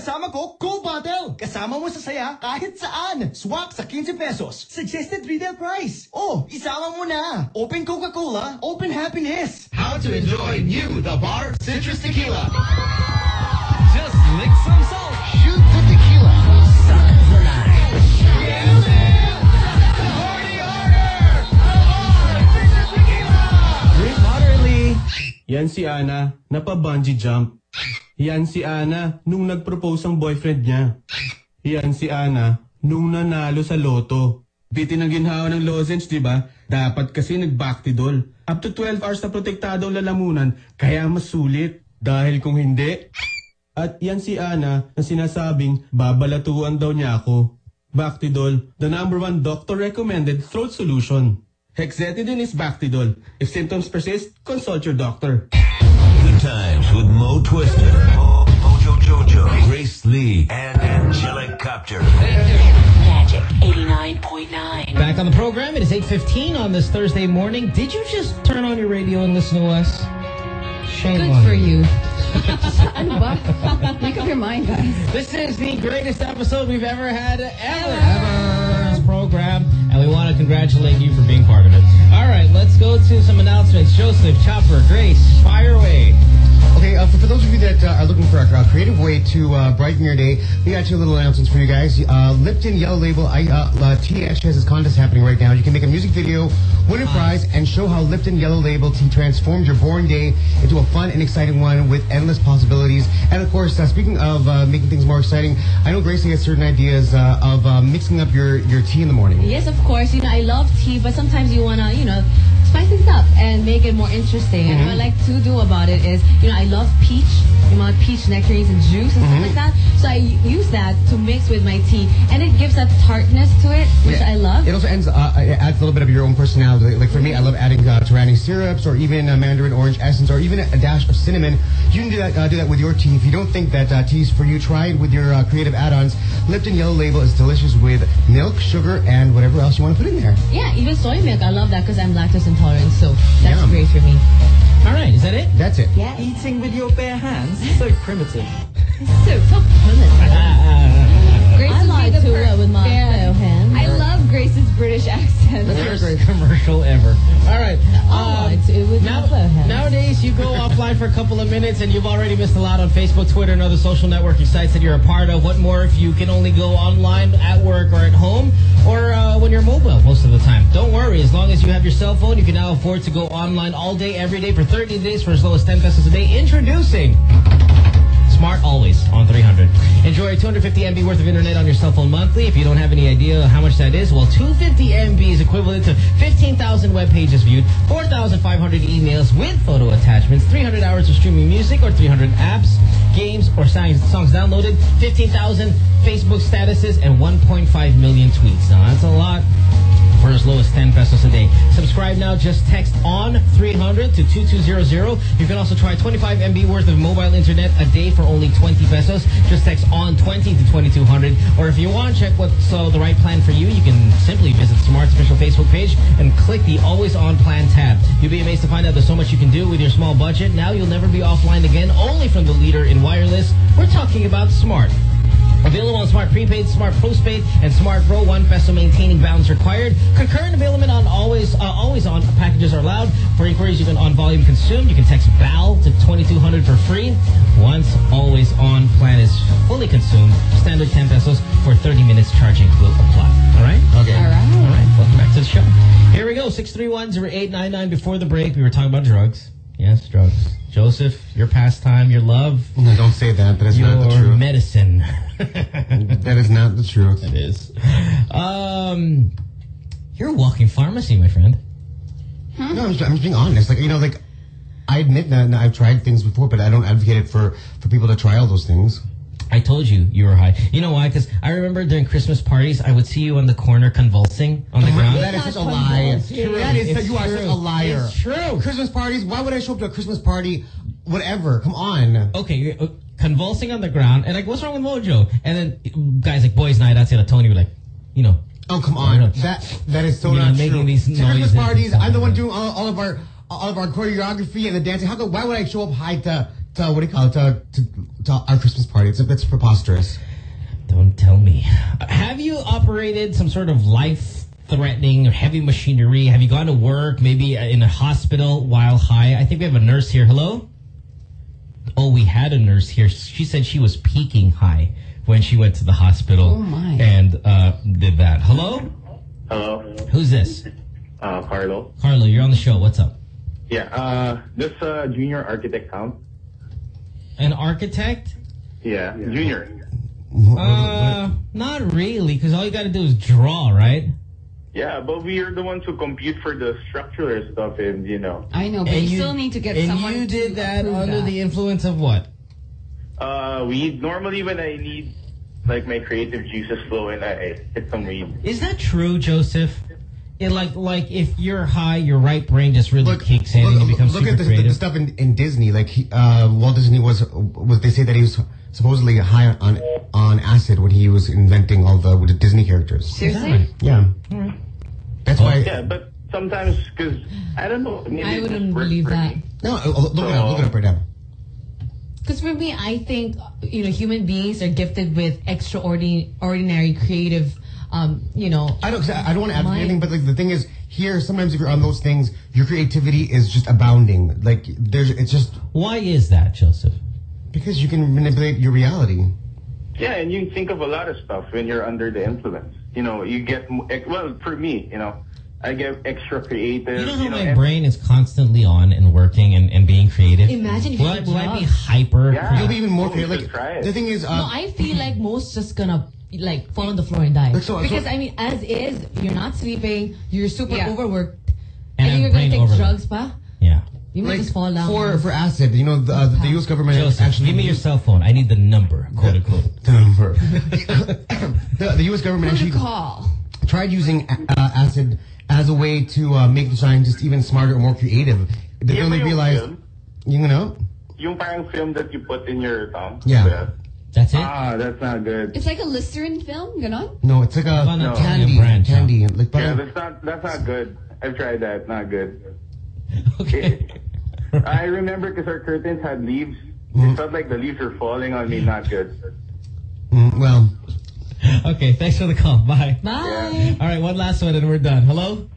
[SPEAKER 28] kasama ko,
[SPEAKER 30] Go Battle! Kasama mo sa saya kahit saan. Swak sa 15 pesos. Suggested retail price. Oh, isama mo na. Open Coca-Cola, open happiness.
[SPEAKER 25] How to enjoy new The Bar Citrus Tequila.
[SPEAKER 28] Just lick some salt.
[SPEAKER 25] Shoot the tequila.
[SPEAKER 28] Suck the light.
[SPEAKER 18] Drink moderately. Yan si Ana, napa-bungee jump. Yan si Ana, nung nag-propose ang boyfriend niya. Yan si Ana, nung nanalo sa loto. Bitin ang ginhawa ng lozenge, di ba? Dapat kasi nag-Bactidol. Up to 12 hours na protektado ang lalamunan, kaya mas sulit. Dahil kung hindi... At yan si Ana na sinasabing babalatuan daw niya ako. Bactidol, the number one doctor-recommended throat solution. Hexetidine is Bactidol. If symptoms persist, consult your doctor.
[SPEAKER 14] Good times with Mo Twister, Mo, Mojo Jojo, Grace Lee, and Angelicopter.
[SPEAKER 53] Magic 89.9.
[SPEAKER 3] Back on the program, it is 8.15 on this Thursday morning. Did you just turn on your radio and listen to us? Shame
[SPEAKER 8] Good
[SPEAKER 3] on
[SPEAKER 8] for
[SPEAKER 3] you.
[SPEAKER 8] you. Make up your mind, guys.
[SPEAKER 3] This is the greatest episode we've ever had ever, ever this program, and we want to congratulate you for being part of it. All right, let's go to some announcements. Joseph, Chopper, Grace, fire away.
[SPEAKER 5] Okay, uh, for, for those of you that uh, are looking for a, creative way to uh, brighten your day, we got two little announcements for you guys. Uh, Lipton Yellow Label I, uh, uh, TH has this contest happening right now. You can make a music video, win a prize, and show how Lipton Yellow Label tea transformed your boring day into a fun and exciting one with endless possibilities. And of course, uh, speaking of uh, making things more exciting, I know Gracie has certain ideas uh, of uh, mixing up your, your tea in the morning.
[SPEAKER 4] Yes, of course. You know, I love tea, but sometimes you wanna, you know, spice things up and make it more interesting. And what I like to do about it is, you know, I love peach, you know, peach nectarines and juice and stuff like that. So I use that to mix with my tea, and it gives that tartness to it, which
[SPEAKER 5] Yeah.
[SPEAKER 4] I love.
[SPEAKER 5] It also ends, uh, it adds a little bit of your own personality. Like for me, I love adding uh, Torani syrups or even uh, mandarin orange essence or even a dash of cinnamon. You can do that, uh, do that with your tea. If you don't think that uh, tea is for you, try it with your uh, creative add-ons. Lipton Yellow Label is delicious with milk, sugar, and whatever else you want to put in there.
[SPEAKER 4] Yeah, even soy milk. I love that because I'm lactose intolerant, so that's
[SPEAKER 5] Yum.
[SPEAKER 4] great for me.
[SPEAKER 3] All right, is that it?
[SPEAKER 5] That's it.
[SPEAKER 4] Yeah.
[SPEAKER 30] Eating with your bare hands? So primitive.
[SPEAKER 4] So, so ah, ah, ah, Grace
[SPEAKER 8] I
[SPEAKER 4] would
[SPEAKER 8] lied to
[SPEAKER 4] per-
[SPEAKER 8] her with my
[SPEAKER 4] Yeah.
[SPEAKER 8] bare hand. I love Grace's British accent.
[SPEAKER 3] The first commercial ever. All right.
[SPEAKER 4] Oh,
[SPEAKER 3] um,
[SPEAKER 4] it's, it was
[SPEAKER 3] now-
[SPEAKER 4] not bare hands.
[SPEAKER 3] nowadays, you go offline for a couple of minutes and you've already missed a lot on Facebook, Twitter, and other social networking sites that you're a part of. What more if you can only go online at work or at home or uh, when you're mobile most of the time? Don't worry. As long as you have your cell phone, you can now afford to go online all day, every day for 30 days for as low as 10 pesos a day. Introducing Smart always on 300. Enjoy 250 MB worth of internet on your cell phone monthly. If you don't have any idea how much that is, well, 250 MB is equivalent to 15,000 web pages viewed, 4,500 emails with photo attachments, 300 hours of streaming music or 300 apps, games or songs, songs downloaded, 15,000 Facebook statuses, and 1.5 million tweets. Now, that's a lot for as low as 10 pesos a day. Subscribe now. Just text on 300 to 2200. You can also try 25 MB worth of mobile internet a day for only 20 pesos. Just text on 20 to 2200. Or if you want to check what's uh, the right plan for you, you can simply visit Smart's official Facebook page and click the Always On Plan tab. You'll be amazed to find out there's so much you can do with your small budget. Now you'll never be offline again, only from the leader in wireless. We're talking about Smart. Available on Smart Prepaid, Smart Postpaid, and Smart Pro. One peso maintaining balance required. Concurrent available on always uh, always on packages are allowed. For inquiries, you can on volume consumed. You can text BAL to 2200 for free. Once always on plan is fully consumed, standard 10 pesos for 30 minutes charging will apply. All right? Okay. All right. All right. Welcome back to the show. Here we go. 631-0899. Before the break, we were talking about drugs. Yes, drugs. Joseph, your pastime, your love.
[SPEAKER 5] No, don't say that. That's
[SPEAKER 3] your
[SPEAKER 5] not the truth.
[SPEAKER 3] medicine.
[SPEAKER 5] That, that is not the truth.
[SPEAKER 3] It is. Um, you're a walking pharmacy, my friend.
[SPEAKER 5] No, I'm just, I'm just being honest. Like you know, like I admit that, that I've tried things before, but I don't advocate it for for people to try all those things.
[SPEAKER 3] I told you you were high. You know why? Because I remember during Christmas parties, I would see you on the corner convulsing on the ground.
[SPEAKER 5] That is such a lie. That is
[SPEAKER 3] It's
[SPEAKER 5] you are such
[SPEAKER 3] true.
[SPEAKER 5] a liar.
[SPEAKER 3] It's true.
[SPEAKER 5] Christmas parties. Why would I show up to a Christmas party? Whatever. Come on.
[SPEAKER 3] Okay, uh, convulsing on the ground, and like, what's wrong with Mojo? And then guys like boys' night out, say to Tony, were like, you know.
[SPEAKER 5] Oh come on. That that is so
[SPEAKER 3] You know,
[SPEAKER 5] not
[SPEAKER 3] making
[SPEAKER 5] true.
[SPEAKER 3] these
[SPEAKER 5] Christmas parties. I'm the one doing all, all of our all of our choreography and the dancing. How come? Why would I show up high to to what do you call it to to, to our Christmas party? It's that's preposterous.
[SPEAKER 3] Don't tell me. Have you operated some sort of life-threatening heavy machinery? Have you gone to work, maybe uh, in a hospital while high? I think we have a nurse here. Hello? Oh, we had a nurse here. She said she was peaking high when she went to the hospital
[SPEAKER 8] Oh, my.
[SPEAKER 3] and uh, did that. Hello?
[SPEAKER 54] Hello,
[SPEAKER 3] Who's this?
[SPEAKER 54] uh, Carlo.
[SPEAKER 3] Carlo, you're on the show. What's up?
[SPEAKER 54] Yeah, uh, this uh, junior architect count.
[SPEAKER 3] An architect?
[SPEAKER 54] Yeah, junior.
[SPEAKER 3] Uh, not really, because all you got to do is draw, right?
[SPEAKER 54] Yeah, but we are the ones who compute for the structural stuff, and you know.
[SPEAKER 8] I know, but
[SPEAKER 3] And
[SPEAKER 8] you,
[SPEAKER 3] you-
[SPEAKER 8] still need to get
[SPEAKER 3] and
[SPEAKER 8] someone
[SPEAKER 3] you did
[SPEAKER 8] to
[SPEAKER 3] that under
[SPEAKER 8] that.
[SPEAKER 3] the influence of what?
[SPEAKER 54] Uh, weed. Normally, when I need like my creative juices flowing, I hit some weed.
[SPEAKER 3] Is that true, Joseph? It like like if you're high, your right brain just really kicks in and you become
[SPEAKER 5] Look
[SPEAKER 3] super
[SPEAKER 5] at the, the,
[SPEAKER 3] creative.
[SPEAKER 5] the stuff in, in Disney. Like he, uh, Walt Disney was was they say that he was supposedly high on on acid when he was inventing all the, the Disney characters.
[SPEAKER 8] Seriously?
[SPEAKER 5] Yeah. That's why.
[SPEAKER 54] Yeah, but sometimes because I don't know. maybe
[SPEAKER 8] I wouldn't believe that.
[SPEAKER 54] me.
[SPEAKER 5] No, uh, look it up. Look it up right now.
[SPEAKER 4] Because for me, I think you know human beings are gifted with extraordinary, creative. Um, you know,
[SPEAKER 5] I don't. 'cause I I don't want to add
[SPEAKER 4] Mind.
[SPEAKER 5] anything, but like the thing is, here sometimes if you're on those things, your creativity is just abounding. Like there's, it's just
[SPEAKER 3] Why is that, Joseph?
[SPEAKER 5] because you can manipulate your reality.
[SPEAKER 54] Yeah, and you think of a lot of stuff when you're under the influence. You know, you get well for me. You know, I get extra creative.
[SPEAKER 3] You know how my brain is constantly on and working and, and being creative?
[SPEAKER 4] Imagine if
[SPEAKER 3] will
[SPEAKER 4] you
[SPEAKER 3] I, will I be hyper?
[SPEAKER 54] Yeah.
[SPEAKER 5] You'll be even more creative. Like the thing is, uh,
[SPEAKER 4] no, I feel like most just gonna like fall on the floor and die.
[SPEAKER 5] Like, so- so-
[SPEAKER 4] because I mean, as is, you're not sleeping, you're super
[SPEAKER 8] Yeah.
[SPEAKER 4] overworked,
[SPEAKER 3] And
[SPEAKER 4] and, you're gonna take
[SPEAKER 3] overload.
[SPEAKER 4] drugs, pa?
[SPEAKER 3] Yeah.
[SPEAKER 4] You might
[SPEAKER 5] like
[SPEAKER 4] just fall down.
[SPEAKER 5] for for acid. You know, the, uh, the U.S. government
[SPEAKER 3] Joseph,
[SPEAKER 5] actually
[SPEAKER 3] give me your cell phone. I need the number, quote unquote.
[SPEAKER 5] the number. the, the U.S. government actually
[SPEAKER 8] Protocol.
[SPEAKER 5] tried using uh, acid as a way to uh, make the scientists even smarter or more creative. But
[SPEAKER 54] Yeah,
[SPEAKER 5] then they
[SPEAKER 54] but yung
[SPEAKER 5] realized, you know,
[SPEAKER 54] yung parang film that you put in your tongue.
[SPEAKER 5] Yeah.
[SPEAKER 3] That's it?
[SPEAKER 54] Ah, that's not good.
[SPEAKER 8] It's like a Listerine film, ganon?
[SPEAKER 5] no, it's like a
[SPEAKER 54] No.
[SPEAKER 5] candy,
[SPEAKER 3] Italian brand,
[SPEAKER 5] candy. Like,
[SPEAKER 54] Yeah, that's not that's not good. I've tried that. Not good.
[SPEAKER 3] Okay.
[SPEAKER 54] I remember because our curtains had leaves.
[SPEAKER 5] Mm-hmm.
[SPEAKER 54] It felt like the leaves were falling on me. Not good.
[SPEAKER 5] Mm, well,
[SPEAKER 3] okay, thanks for the call. Bye.
[SPEAKER 4] Bye.
[SPEAKER 3] All right, one last one and we're done. Hello?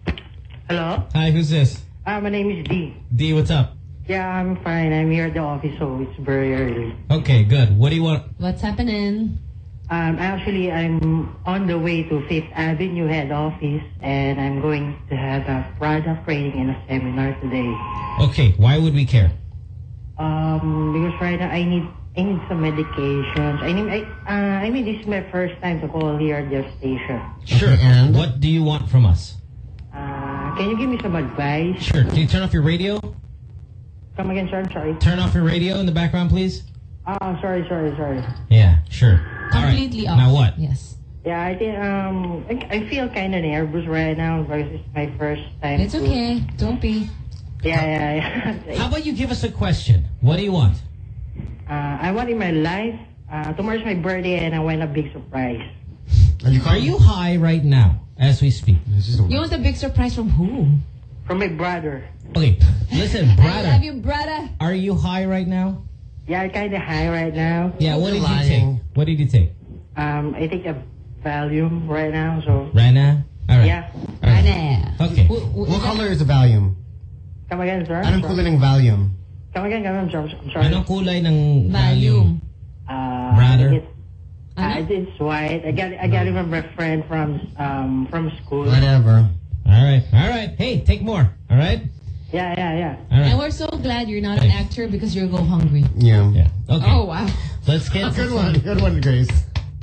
[SPEAKER 55] Hello,
[SPEAKER 3] Hi, who's this?
[SPEAKER 55] uh, my name is D.
[SPEAKER 3] D, what's up?
[SPEAKER 55] Yeah, I'm fine. I'm here at the office, so it's very early.
[SPEAKER 3] Okay, good. What do you want?
[SPEAKER 4] What's happening?
[SPEAKER 55] Um, actually, I'm on the way to Fifth Avenue head office, and I'm going to have a product training and a seminar today.
[SPEAKER 3] Okay, why would we care?
[SPEAKER 55] Um, because right now I need I need some medications. I need I uh, I mean this is my first time to call here at your station.
[SPEAKER 3] Sure.
[SPEAKER 5] and
[SPEAKER 3] What do you want from us?
[SPEAKER 55] Uh, can you give me some advice?
[SPEAKER 3] Sure. Can you turn off your radio?
[SPEAKER 55] Come again, sir. I'm sorry.
[SPEAKER 3] Turn off your radio in the background, please.
[SPEAKER 55] Oh, sorry, sorry, sorry.
[SPEAKER 3] Yeah, sure. All right.
[SPEAKER 4] Completely off.
[SPEAKER 3] Now what?
[SPEAKER 4] Yes.
[SPEAKER 55] Yeah, I think um I, I feel kind of nervous right now because it's my first time.
[SPEAKER 4] It's
[SPEAKER 55] to-
[SPEAKER 4] okay. Don't be.
[SPEAKER 55] Yeah, yeah, yeah.
[SPEAKER 3] How about you give us a question? What do you want?
[SPEAKER 55] uh, I want in my life. Uh, tomorrow's my birthday, and I want a big surprise.
[SPEAKER 5] are you
[SPEAKER 3] Are you high right now as we speak?
[SPEAKER 5] This is a-
[SPEAKER 4] You want a big surprise from who?
[SPEAKER 55] From my brother.
[SPEAKER 3] Okay, listen, brother.
[SPEAKER 8] I love you, brother.
[SPEAKER 3] Are you high right now?
[SPEAKER 55] Yeah, I'm kind of high right now.
[SPEAKER 3] Yeah, what did
[SPEAKER 5] You're
[SPEAKER 3] you take? What did you take?
[SPEAKER 55] Um, I take a Valium right now, so
[SPEAKER 3] Rana? All right.
[SPEAKER 55] yeah.
[SPEAKER 3] All right.
[SPEAKER 8] Ana.
[SPEAKER 3] Okay.
[SPEAKER 4] Wh- wh-
[SPEAKER 5] What color is the Valium?
[SPEAKER 55] Come again, sir.
[SPEAKER 5] Anong kulay ng Valium?
[SPEAKER 55] Come again, come again. I'm sorry. I'm sorry.
[SPEAKER 3] Anong kulay ng
[SPEAKER 4] Valium.
[SPEAKER 55] Uh,
[SPEAKER 3] Brother?
[SPEAKER 55] It's, uh, it's white. I got I got it from my friend from um from school.
[SPEAKER 5] Whatever.
[SPEAKER 3] All right. All right. Hey, take more. All right.
[SPEAKER 55] Yeah, yeah, yeah.
[SPEAKER 3] All right.
[SPEAKER 4] And we're so glad you're not an actor because you're go hungry.
[SPEAKER 5] Yeah.
[SPEAKER 3] Yeah. Okay.
[SPEAKER 4] Oh wow.
[SPEAKER 3] Let's get
[SPEAKER 5] Good one. Good one, Grace.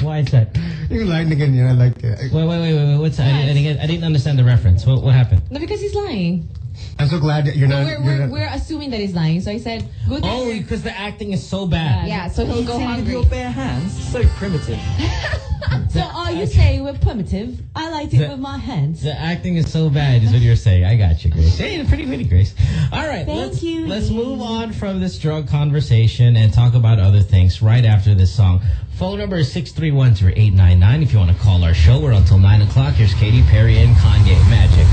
[SPEAKER 11] Why is that?
[SPEAKER 5] Yung line again, yun, I liked it.
[SPEAKER 11] Wait, wait, wait, wait. wait. What's I, didn't- I, didn't, get- I didn't understand the reference. What, what happened?
[SPEAKER 4] No, because he's lying.
[SPEAKER 5] I'm so glad that you're not.
[SPEAKER 4] we're,
[SPEAKER 5] you're
[SPEAKER 4] we're,
[SPEAKER 5] not-
[SPEAKER 4] we're assuming that he's lying. So I said, good.
[SPEAKER 11] Oh, because the acting is so bad.
[SPEAKER 4] Yeah, so he'll go
[SPEAKER 8] Eating
[SPEAKER 4] hungry.
[SPEAKER 8] with your bare hands, so primitive.
[SPEAKER 4] So uh, you say we're primitive. I liked it
[SPEAKER 11] The-
[SPEAKER 4] with my hands.
[SPEAKER 11] The acting is so bad, is what you're saying. I got you, Grace. Hey, pretty pretty, Grace. All right,
[SPEAKER 4] Thank
[SPEAKER 11] let's,
[SPEAKER 4] you.
[SPEAKER 11] Let's move on from this drug conversation and talk about other things right after this song. Phone number is 631-0899 if you want to call our show. We're until 9 o'clock. Here's Katy Perry and Kanye. Magic.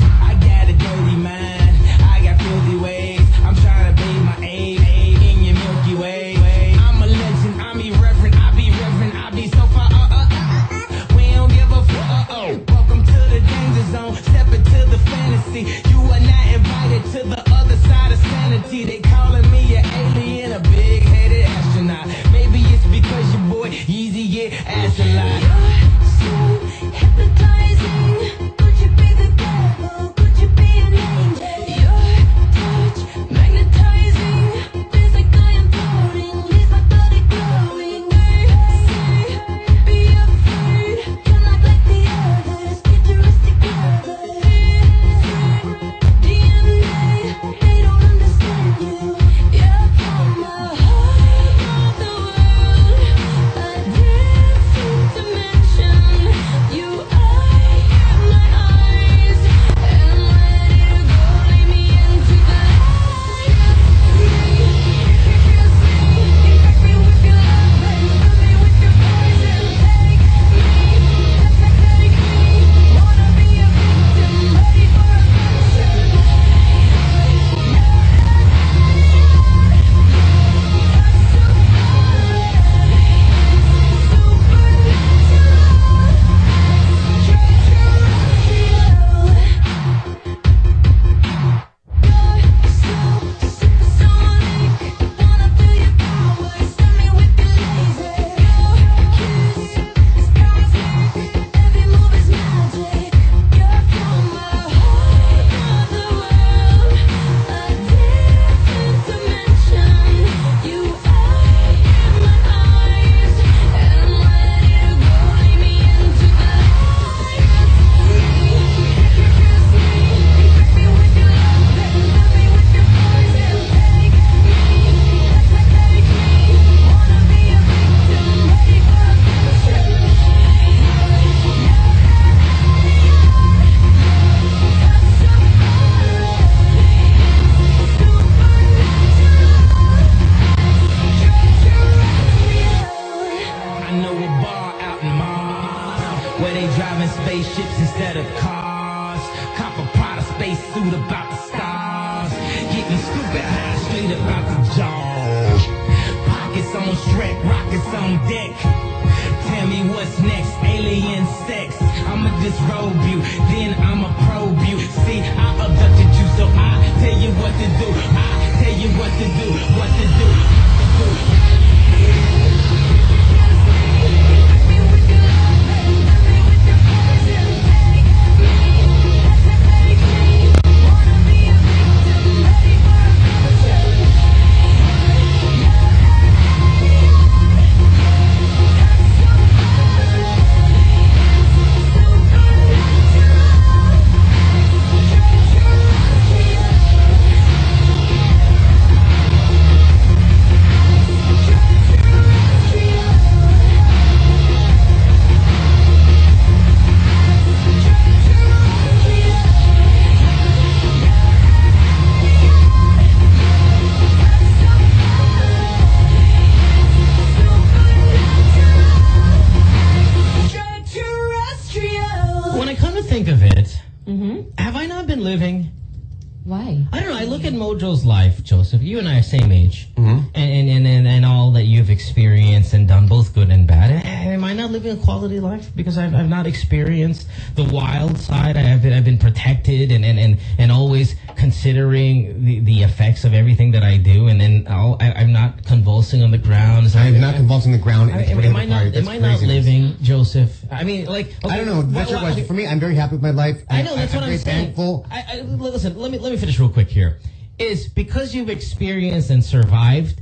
[SPEAKER 11] Experienced the wild side? I've been I've been protected and and and, and always considering the, the effects of everything that I do, and then I'll, I, I'm not convulsing on the ground.
[SPEAKER 5] I am not convulsing the ground.
[SPEAKER 11] I- am, am I not? Am I not living, Joseph? I mean, like
[SPEAKER 5] I don't know. That's your question. For me, I'm very happy with my life.
[SPEAKER 11] I know that's
[SPEAKER 5] I'm
[SPEAKER 11] what I'm saying.
[SPEAKER 5] thankful.
[SPEAKER 11] I, I, listen, let me let me finish real quick here. Is because you've experienced and survived,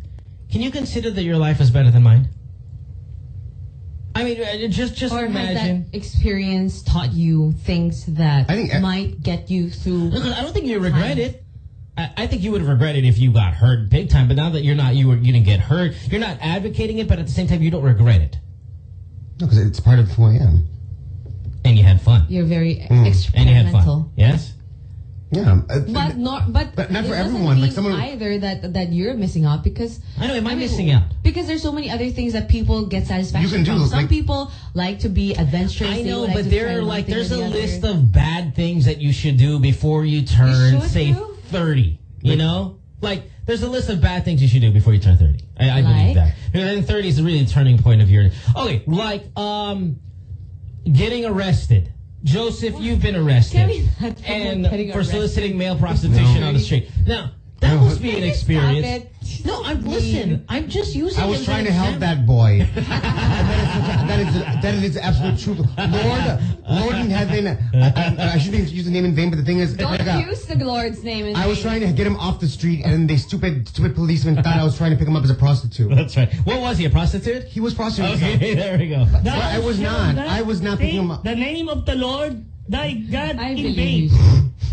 [SPEAKER 11] can you consider that your life is better than mine?
[SPEAKER 3] I mean, uh, just just
[SPEAKER 4] or
[SPEAKER 3] imagine.
[SPEAKER 4] has that experience taught you things that
[SPEAKER 3] I think- uh,
[SPEAKER 4] might get you through?
[SPEAKER 3] Look, I don't think you regret it. I, I think you would regret it if you got hurt big time. But now that you're not, you were, you didn't get hurt. You're not advocating it, but at the same time, you don't regret it,
[SPEAKER 5] No, because it's part of who I am.
[SPEAKER 3] and you had fun,
[SPEAKER 4] You're very
[SPEAKER 5] Mm.
[SPEAKER 3] and you had
[SPEAKER 4] experimental.
[SPEAKER 3] fun. Yes.
[SPEAKER 5] Yeah. uh,
[SPEAKER 4] But not, but,
[SPEAKER 5] But not for
[SPEAKER 4] doesn't
[SPEAKER 5] everyone. Like someone-
[SPEAKER 4] either that that you're missing out because
[SPEAKER 3] I know. Am I,
[SPEAKER 4] mean,
[SPEAKER 3] missing out?
[SPEAKER 4] Because there's so many other things that people get satisfaction
[SPEAKER 5] You can do,
[SPEAKER 4] from. Some
[SPEAKER 5] like-
[SPEAKER 4] people like to be adventurous.
[SPEAKER 3] I
[SPEAKER 4] they
[SPEAKER 3] know,
[SPEAKER 4] like
[SPEAKER 3] but there are like there's a
[SPEAKER 4] the other.
[SPEAKER 3] list of bad things that you should do before you turn,
[SPEAKER 4] should
[SPEAKER 3] say,
[SPEAKER 4] do?
[SPEAKER 3] thirty. You know, like there's a list of bad things you should do before you turn thirty. I, I
[SPEAKER 4] Like?
[SPEAKER 3] believe that. Because I think thirty is really the turning point of your. Okay, like um, getting arrested. Joseph, you've been arrested
[SPEAKER 4] Can we not promote
[SPEAKER 3] and for
[SPEAKER 4] arrested?
[SPEAKER 3] soliciting male prostitution
[SPEAKER 5] No.
[SPEAKER 3] on the street. Now that must be an experience.
[SPEAKER 4] It.
[SPEAKER 3] No, I'm listen. I'm just using.
[SPEAKER 5] I was trying to help that boy. That, is, that, is, that is the absolute truth. Lord, Lord in heaven, I, I, I shouldn't use the name in vain, but the thing is,
[SPEAKER 8] Don't
[SPEAKER 5] like, uh,
[SPEAKER 8] use the Lord's name. In
[SPEAKER 5] I was trying to get him off the street, and the stupid, stupid policeman thought I was trying to pick him up as a prostitute.
[SPEAKER 3] That's right. What was he? A prostitute?
[SPEAKER 5] He was prostitute.
[SPEAKER 3] Okay, there we go.
[SPEAKER 5] But I was not. I was not picking him up.
[SPEAKER 56] The name of the Lord, thy God
[SPEAKER 4] I
[SPEAKER 56] in vain.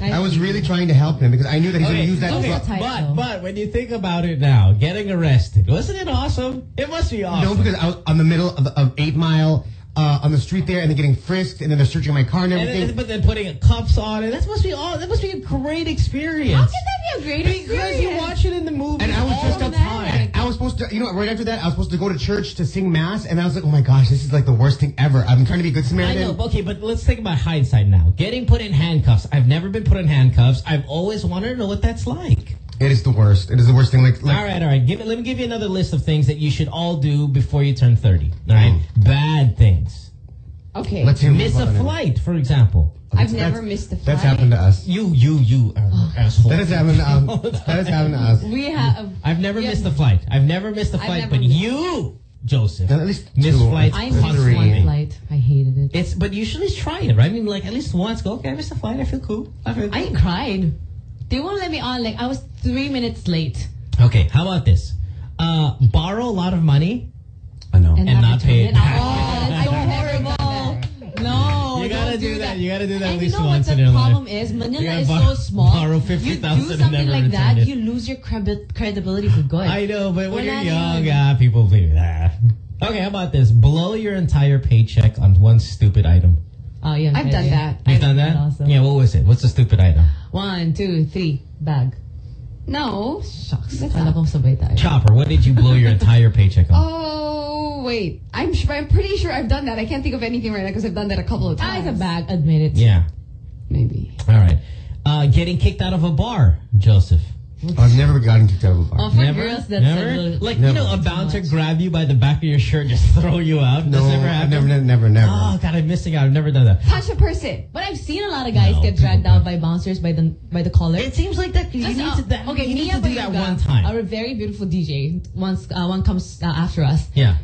[SPEAKER 4] You.
[SPEAKER 5] I was really trying to help him because I knew that he's going to use that.
[SPEAKER 3] okay,
[SPEAKER 5] drug-
[SPEAKER 3] but but when you think about it now, getting arrested wasn't it awesome? It must be awesome.
[SPEAKER 5] No, because I was on the middle of, of Eight Mile uh, on the street there, and they're getting frisked, and then they're searching my car and
[SPEAKER 3] and
[SPEAKER 5] everything.
[SPEAKER 3] then, but then putting cuffs on it, that must be all. That must be a great experience.
[SPEAKER 4] How can that be a great
[SPEAKER 3] Because
[SPEAKER 4] experience?
[SPEAKER 3] Because you watch it in the movie
[SPEAKER 5] and I was
[SPEAKER 3] all
[SPEAKER 5] just
[SPEAKER 3] the time.
[SPEAKER 5] I was supposed to, you know, right after that, I was supposed to go to church to sing mass, and I was like, oh my gosh, this is like the worst thing ever. I'm trying to be a good
[SPEAKER 3] I
[SPEAKER 5] Samaritan.
[SPEAKER 3] know, okay, but let's think about hindsight now. Getting put in handcuffs. I've never been put in handcuffs. I've always wanted to know what that's like.
[SPEAKER 5] It is the worst. It is the worst thing. Like, like
[SPEAKER 3] all right, all right. Give it. Let me give you another list of things that you should all do before you turn thirty. All right, hmm. bad things.
[SPEAKER 8] Okay.
[SPEAKER 5] Let's hear
[SPEAKER 3] Miss a flight, for example.
[SPEAKER 8] I've never missed a flight.
[SPEAKER 5] That's happened to us.
[SPEAKER 3] You, you, you, uh, asshole.
[SPEAKER 5] That has happened. Um, that has happened to us.
[SPEAKER 4] We have.
[SPEAKER 3] I've never
[SPEAKER 4] Yeah.
[SPEAKER 3] missed a flight. I've never missed a
[SPEAKER 4] I've
[SPEAKER 3] flight, but
[SPEAKER 4] missed-
[SPEAKER 3] you, Joseph,
[SPEAKER 5] At least
[SPEAKER 3] missed flights
[SPEAKER 4] I missed
[SPEAKER 3] constantly.
[SPEAKER 4] one flight. I hated it.
[SPEAKER 3] It's but you should at least try it, right? I mean, like at least once. Go, okay, I missed a flight. I feel cool. I feel
[SPEAKER 4] I
[SPEAKER 3] cool.
[SPEAKER 4] cried. They won't let me on. Like I was three minutes late.
[SPEAKER 3] Okay, how about this? Uh, borrow a lot of money
[SPEAKER 5] I know.
[SPEAKER 3] and, not
[SPEAKER 4] return
[SPEAKER 3] pay
[SPEAKER 4] it.
[SPEAKER 3] it back.
[SPEAKER 4] Oh, that's so horrible. No,
[SPEAKER 3] that. You gotta do that at
[SPEAKER 4] and
[SPEAKER 3] least
[SPEAKER 4] you know
[SPEAKER 3] once
[SPEAKER 4] what
[SPEAKER 3] in
[SPEAKER 4] the
[SPEAKER 3] your
[SPEAKER 4] problem
[SPEAKER 3] life.
[SPEAKER 4] is?
[SPEAKER 3] You
[SPEAKER 4] Manila
[SPEAKER 3] gotta
[SPEAKER 4] is
[SPEAKER 3] bor-
[SPEAKER 4] so small.
[SPEAKER 3] borrow
[SPEAKER 4] you do something like that,
[SPEAKER 3] it.
[SPEAKER 4] you lose your credi- credibility for good.
[SPEAKER 3] I know, but when
[SPEAKER 4] We're
[SPEAKER 3] you're young,
[SPEAKER 4] even-
[SPEAKER 3] ah, people do that. Okay, how about this? Blow your entire paycheck on one stupid item.
[SPEAKER 4] Oh yeah,
[SPEAKER 8] I've done that.
[SPEAKER 3] You've
[SPEAKER 4] I've
[SPEAKER 3] done that?
[SPEAKER 4] also.
[SPEAKER 3] Yeah, what was it? What's the stupid item?
[SPEAKER 4] One, two, three, bag.
[SPEAKER 8] No.
[SPEAKER 4] Shucks.
[SPEAKER 8] That's
[SPEAKER 4] Kala ko sabay tayo.
[SPEAKER 3] Chopper, what did you blow your entire paycheck on?
[SPEAKER 8] Oh wait, I'm sure, I'm pretty sure I've done that. I can't think of anything right now because I've done that a couple of times.
[SPEAKER 4] it's a bag. Admit it.
[SPEAKER 3] Yeah.
[SPEAKER 8] Maybe.
[SPEAKER 3] All right. Uh, getting kicked out of a bar, Joseph.
[SPEAKER 5] I've never gotten kicked out of a bar.
[SPEAKER 4] Oh, for
[SPEAKER 3] Never?
[SPEAKER 4] girls, that's
[SPEAKER 3] never?
[SPEAKER 4] a little,
[SPEAKER 3] like
[SPEAKER 5] Never.
[SPEAKER 3] you know, a bouncer grab you by the back of your shirt, just throw you out.
[SPEAKER 5] no,
[SPEAKER 3] never
[SPEAKER 5] I've never, never, never, never.
[SPEAKER 3] Oh God, I'm missing out. I've never done that.
[SPEAKER 8] Touch a person.
[SPEAKER 4] But I've seen a lot of guys
[SPEAKER 3] No,
[SPEAKER 4] get dragged out by bouncers by the by the collar.
[SPEAKER 3] It seems like that. You
[SPEAKER 4] Just,
[SPEAKER 3] need
[SPEAKER 4] uh,
[SPEAKER 3] to, that,
[SPEAKER 4] okay,
[SPEAKER 3] you need
[SPEAKER 4] Mia
[SPEAKER 3] to do that one time.
[SPEAKER 4] Our very beautiful DJ. Once uh, one comes uh, after us.
[SPEAKER 3] yeah.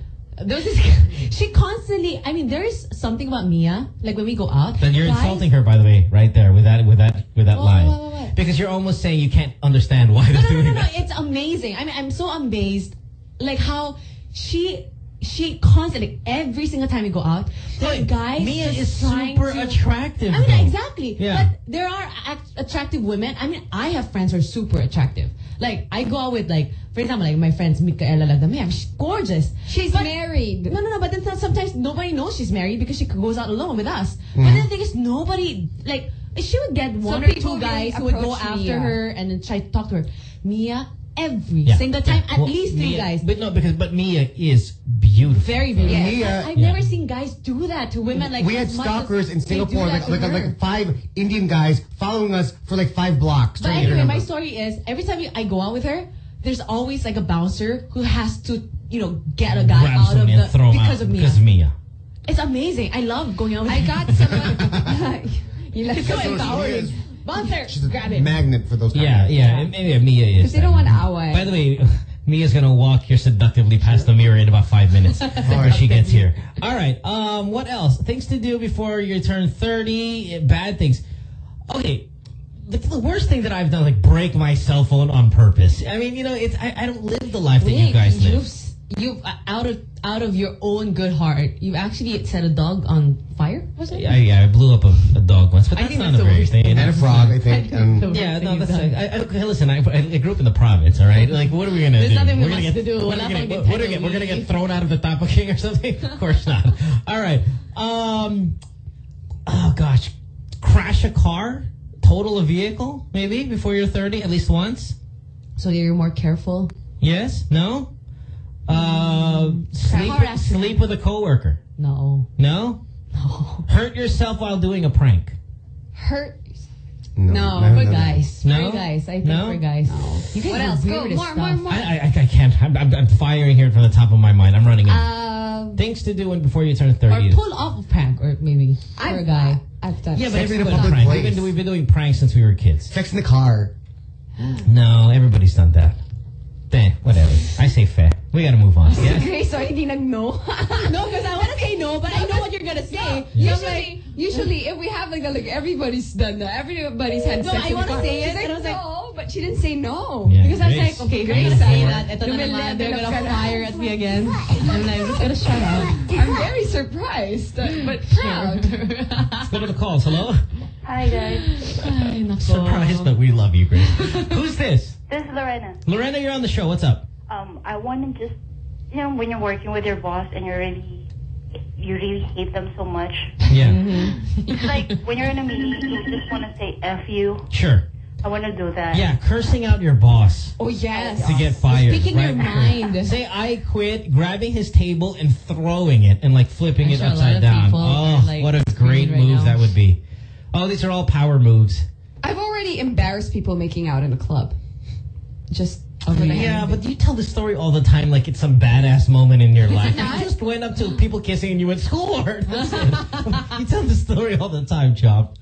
[SPEAKER 4] There was this, she constantly. I mean, there is something about Mia. Like when we go out.
[SPEAKER 3] Then you're
[SPEAKER 4] guys-
[SPEAKER 3] insulting her, by the way, right there with that, with that, with that
[SPEAKER 4] What,
[SPEAKER 3] line.
[SPEAKER 4] what, what, what?
[SPEAKER 3] Because you're almost saying you can't understand why
[SPEAKER 4] No,
[SPEAKER 3] they're
[SPEAKER 4] no, no,
[SPEAKER 3] doing
[SPEAKER 4] no, no.
[SPEAKER 3] that.
[SPEAKER 4] It's amazing. I mean, I'm so amazed. Like how she. She constantly, every single time we go out,
[SPEAKER 3] Look,
[SPEAKER 4] guys.
[SPEAKER 3] Mia is super
[SPEAKER 4] to-
[SPEAKER 3] attractive.
[SPEAKER 4] I mean,
[SPEAKER 3] though.
[SPEAKER 4] exactly.
[SPEAKER 3] Yeah.
[SPEAKER 4] But there are attractive women. I mean, I have friends who are super attractive. Like, I go out with, like, for example, like my friends, Micaela Lagdameo. She's gorgeous.
[SPEAKER 8] She's
[SPEAKER 4] But-
[SPEAKER 8] married.
[SPEAKER 4] No, no, no. But then sometimes nobody knows she's married because she goes out alone with us. But
[SPEAKER 3] Mm-hmm.
[SPEAKER 4] then the thing is, nobody, like, she would get one or two guys who would go
[SPEAKER 8] approach
[SPEAKER 4] after
[SPEAKER 8] Mia.
[SPEAKER 4] her and then try to talk to her. Mia, every
[SPEAKER 3] Yeah.
[SPEAKER 4] single time,
[SPEAKER 3] Yeah.
[SPEAKER 4] at
[SPEAKER 3] Well,
[SPEAKER 4] least three
[SPEAKER 3] Mia-
[SPEAKER 4] guys.
[SPEAKER 3] But no, because but Mia is beautiful.
[SPEAKER 4] Very beautiful.
[SPEAKER 5] Mia-
[SPEAKER 4] I've
[SPEAKER 3] Yeah.
[SPEAKER 4] never seen guys do that to women like
[SPEAKER 5] we had
[SPEAKER 4] as
[SPEAKER 5] stalkers in Singapore, like like, like five Indian guys following us for like five blocks.
[SPEAKER 4] But
[SPEAKER 5] trying to get her
[SPEAKER 4] anyway, my story is every time I go out with her, there's always like a bouncer who has to, you know, get a guy
[SPEAKER 3] Grab
[SPEAKER 4] out of the
[SPEAKER 3] throw
[SPEAKER 4] because
[SPEAKER 3] out
[SPEAKER 4] of Mia.
[SPEAKER 3] because of Mia.
[SPEAKER 4] It's amazing. I love going out with
[SPEAKER 8] I got someone. you like
[SPEAKER 4] It's so
[SPEAKER 5] She
[SPEAKER 4] empowering.
[SPEAKER 5] Is- She's a
[SPEAKER 4] grab it.
[SPEAKER 5] magnet for those. kind
[SPEAKER 3] Yeah,
[SPEAKER 5] of-
[SPEAKER 3] yeah. and Maybe Mia is.
[SPEAKER 8] Because they don't
[SPEAKER 3] that.
[SPEAKER 8] want away.
[SPEAKER 3] By the way, Mia's gonna walk here seductively past the mirror in about five minutes before she gets here. All right. Um, what else? Things to do before you turn thirty. eh, Bad things. Okay. The, the worst thing that I've done, like break my cell phone on purpose. I mean, you know, it's I, I don't live the life that you guys live.
[SPEAKER 4] You've, you've uh, out of out of your own good heart, you actually set a dog on fire. Was it?
[SPEAKER 3] Yeah, yeah, I blew up a, a dog once, but
[SPEAKER 4] I
[SPEAKER 3] that's
[SPEAKER 4] think
[SPEAKER 3] not
[SPEAKER 4] that's
[SPEAKER 3] a
[SPEAKER 4] the
[SPEAKER 3] very
[SPEAKER 4] worst
[SPEAKER 3] thing.
[SPEAKER 4] thing.
[SPEAKER 5] And a frog, I think. Um,
[SPEAKER 3] Yeah, no, that's like, I, I, okay, listen, I, I grew up in the province, all right? Like, what are we gonna
[SPEAKER 4] There's
[SPEAKER 3] do?
[SPEAKER 4] nothing we
[SPEAKER 3] we're gonna
[SPEAKER 4] must
[SPEAKER 3] get,
[SPEAKER 4] to do.
[SPEAKER 3] What
[SPEAKER 4] Wala
[SPEAKER 3] are we
[SPEAKER 4] pang
[SPEAKER 3] gonna, what, what are gonna, we're gonna get thrown out of the Tapa King or something? of course not. All right. Um. Oh gosh, crash a car, total a vehicle, maybe before you're 30, at least once.
[SPEAKER 4] So you're more careful.
[SPEAKER 3] Yes? No? Uh, sleep,
[SPEAKER 4] Car
[SPEAKER 3] sleep with a coworker.
[SPEAKER 4] No.
[SPEAKER 3] No? No. Hurt yourself while doing a prank.
[SPEAKER 8] Hurt.
[SPEAKER 4] No,
[SPEAKER 3] no,
[SPEAKER 4] for
[SPEAKER 3] no.
[SPEAKER 4] guys.
[SPEAKER 3] No?
[SPEAKER 4] For guys. I think
[SPEAKER 3] No?
[SPEAKER 4] for guys. You
[SPEAKER 8] What else? Go, more,
[SPEAKER 4] stuff.
[SPEAKER 8] more, more.
[SPEAKER 3] I, I, I can't. I'm, I'm, I'm firing here from the top of my mind. I'm running out.
[SPEAKER 8] Um,
[SPEAKER 3] Things to do when before you turn 30.
[SPEAKER 4] Or
[SPEAKER 3] 30.
[SPEAKER 4] pull off a prank, or maybe for a guy.
[SPEAKER 8] I've done.
[SPEAKER 3] yeah, but
[SPEAKER 5] Sex in a
[SPEAKER 3] everybody's
[SPEAKER 5] public
[SPEAKER 3] prank.
[SPEAKER 5] place.
[SPEAKER 3] We've been, we've been doing pranks since we were kids.
[SPEAKER 5] Sex in the car.
[SPEAKER 3] No, everybody's done that. Eh, whatever. I say fair. We gotta move on. Yeah?
[SPEAKER 8] Grace, sorry, hindi nag-no.
[SPEAKER 4] no, because I want to say no, but I know what you're gonna say.
[SPEAKER 8] Usually,
[SPEAKER 4] So I'm like,
[SPEAKER 8] usually, if we have like that, like everybody's done that. Everybody's had
[SPEAKER 4] No,
[SPEAKER 8] sex.
[SPEAKER 4] I
[SPEAKER 8] in the
[SPEAKER 4] wanna
[SPEAKER 8] car.
[SPEAKER 4] say it,
[SPEAKER 8] like,
[SPEAKER 4] and I was like-
[SPEAKER 8] no, but she didn't say no.
[SPEAKER 3] Yeah,
[SPEAKER 4] because I was
[SPEAKER 3] Grace.
[SPEAKER 4] like, okay,
[SPEAKER 8] Grace
[SPEAKER 4] Grace say that. Ito na
[SPEAKER 8] Lumilipad
[SPEAKER 4] naman. They're
[SPEAKER 8] na
[SPEAKER 4] gonna
[SPEAKER 8] pala.
[SPEAKER 4] fire at me again. I'm I'm just gonna shut up.
[SPEAKER 8] I'm very surprised, uh, but proud.
[SPEAKER 3] Let's go to the calls. Hello?
[SPEAKER 57] Hi guys,
[SPEAKER 4] Ay, nako.
[SPEAKER 3] Surprised, but we love you, Grace. Who's this?
[SPEAKER 57] This is Lorena.
[SPEAKER 3] Lorena, you're on the show. What's up?
[SPEAKER 57] Um, I want to just, you know, when you're working with your boss and you're really, you really hate them so much.
[SPEAKER 3] Yeah.
[SPEAKER 57] It's like when you're in a meeting, you just want to say "f you."
[SPEAKER 3] Sure.
[SPEAKER 57] I want to do that.
[SPEAKER 3] Yeah, cursing out your boss
[SPEAKER 8] Oh yes.
[SPEAKER 3] to get fired.
[SPEAKER 4] Speaking your mind.
[SPEAKER 3] Say I quit, grabbing his table and throwing it and like flipping
[SPEAKER 4] I'm
[SPEAKER 3] it
[SPEAKER 4] sure
[SPEAKER 3] upside down. Oh,
[SPEAKER 4] are, like,
[SPEAKER 3] what a great
[SPEAKER 4] right
[SPEAKER 3] move
[SPEAKER 4] now.
[SPEAKER 3] that would be. Oh, these are all power moves.
[SPEAKER 8] I've already embarrassed people making out in a club. Just oh, for the
[SPEAKER 3] Yeah, but you tell the story all the time like it's some badass moment in your life. you just went up to people kissing and you went, score. That's it. you tell the story all the time, Chop.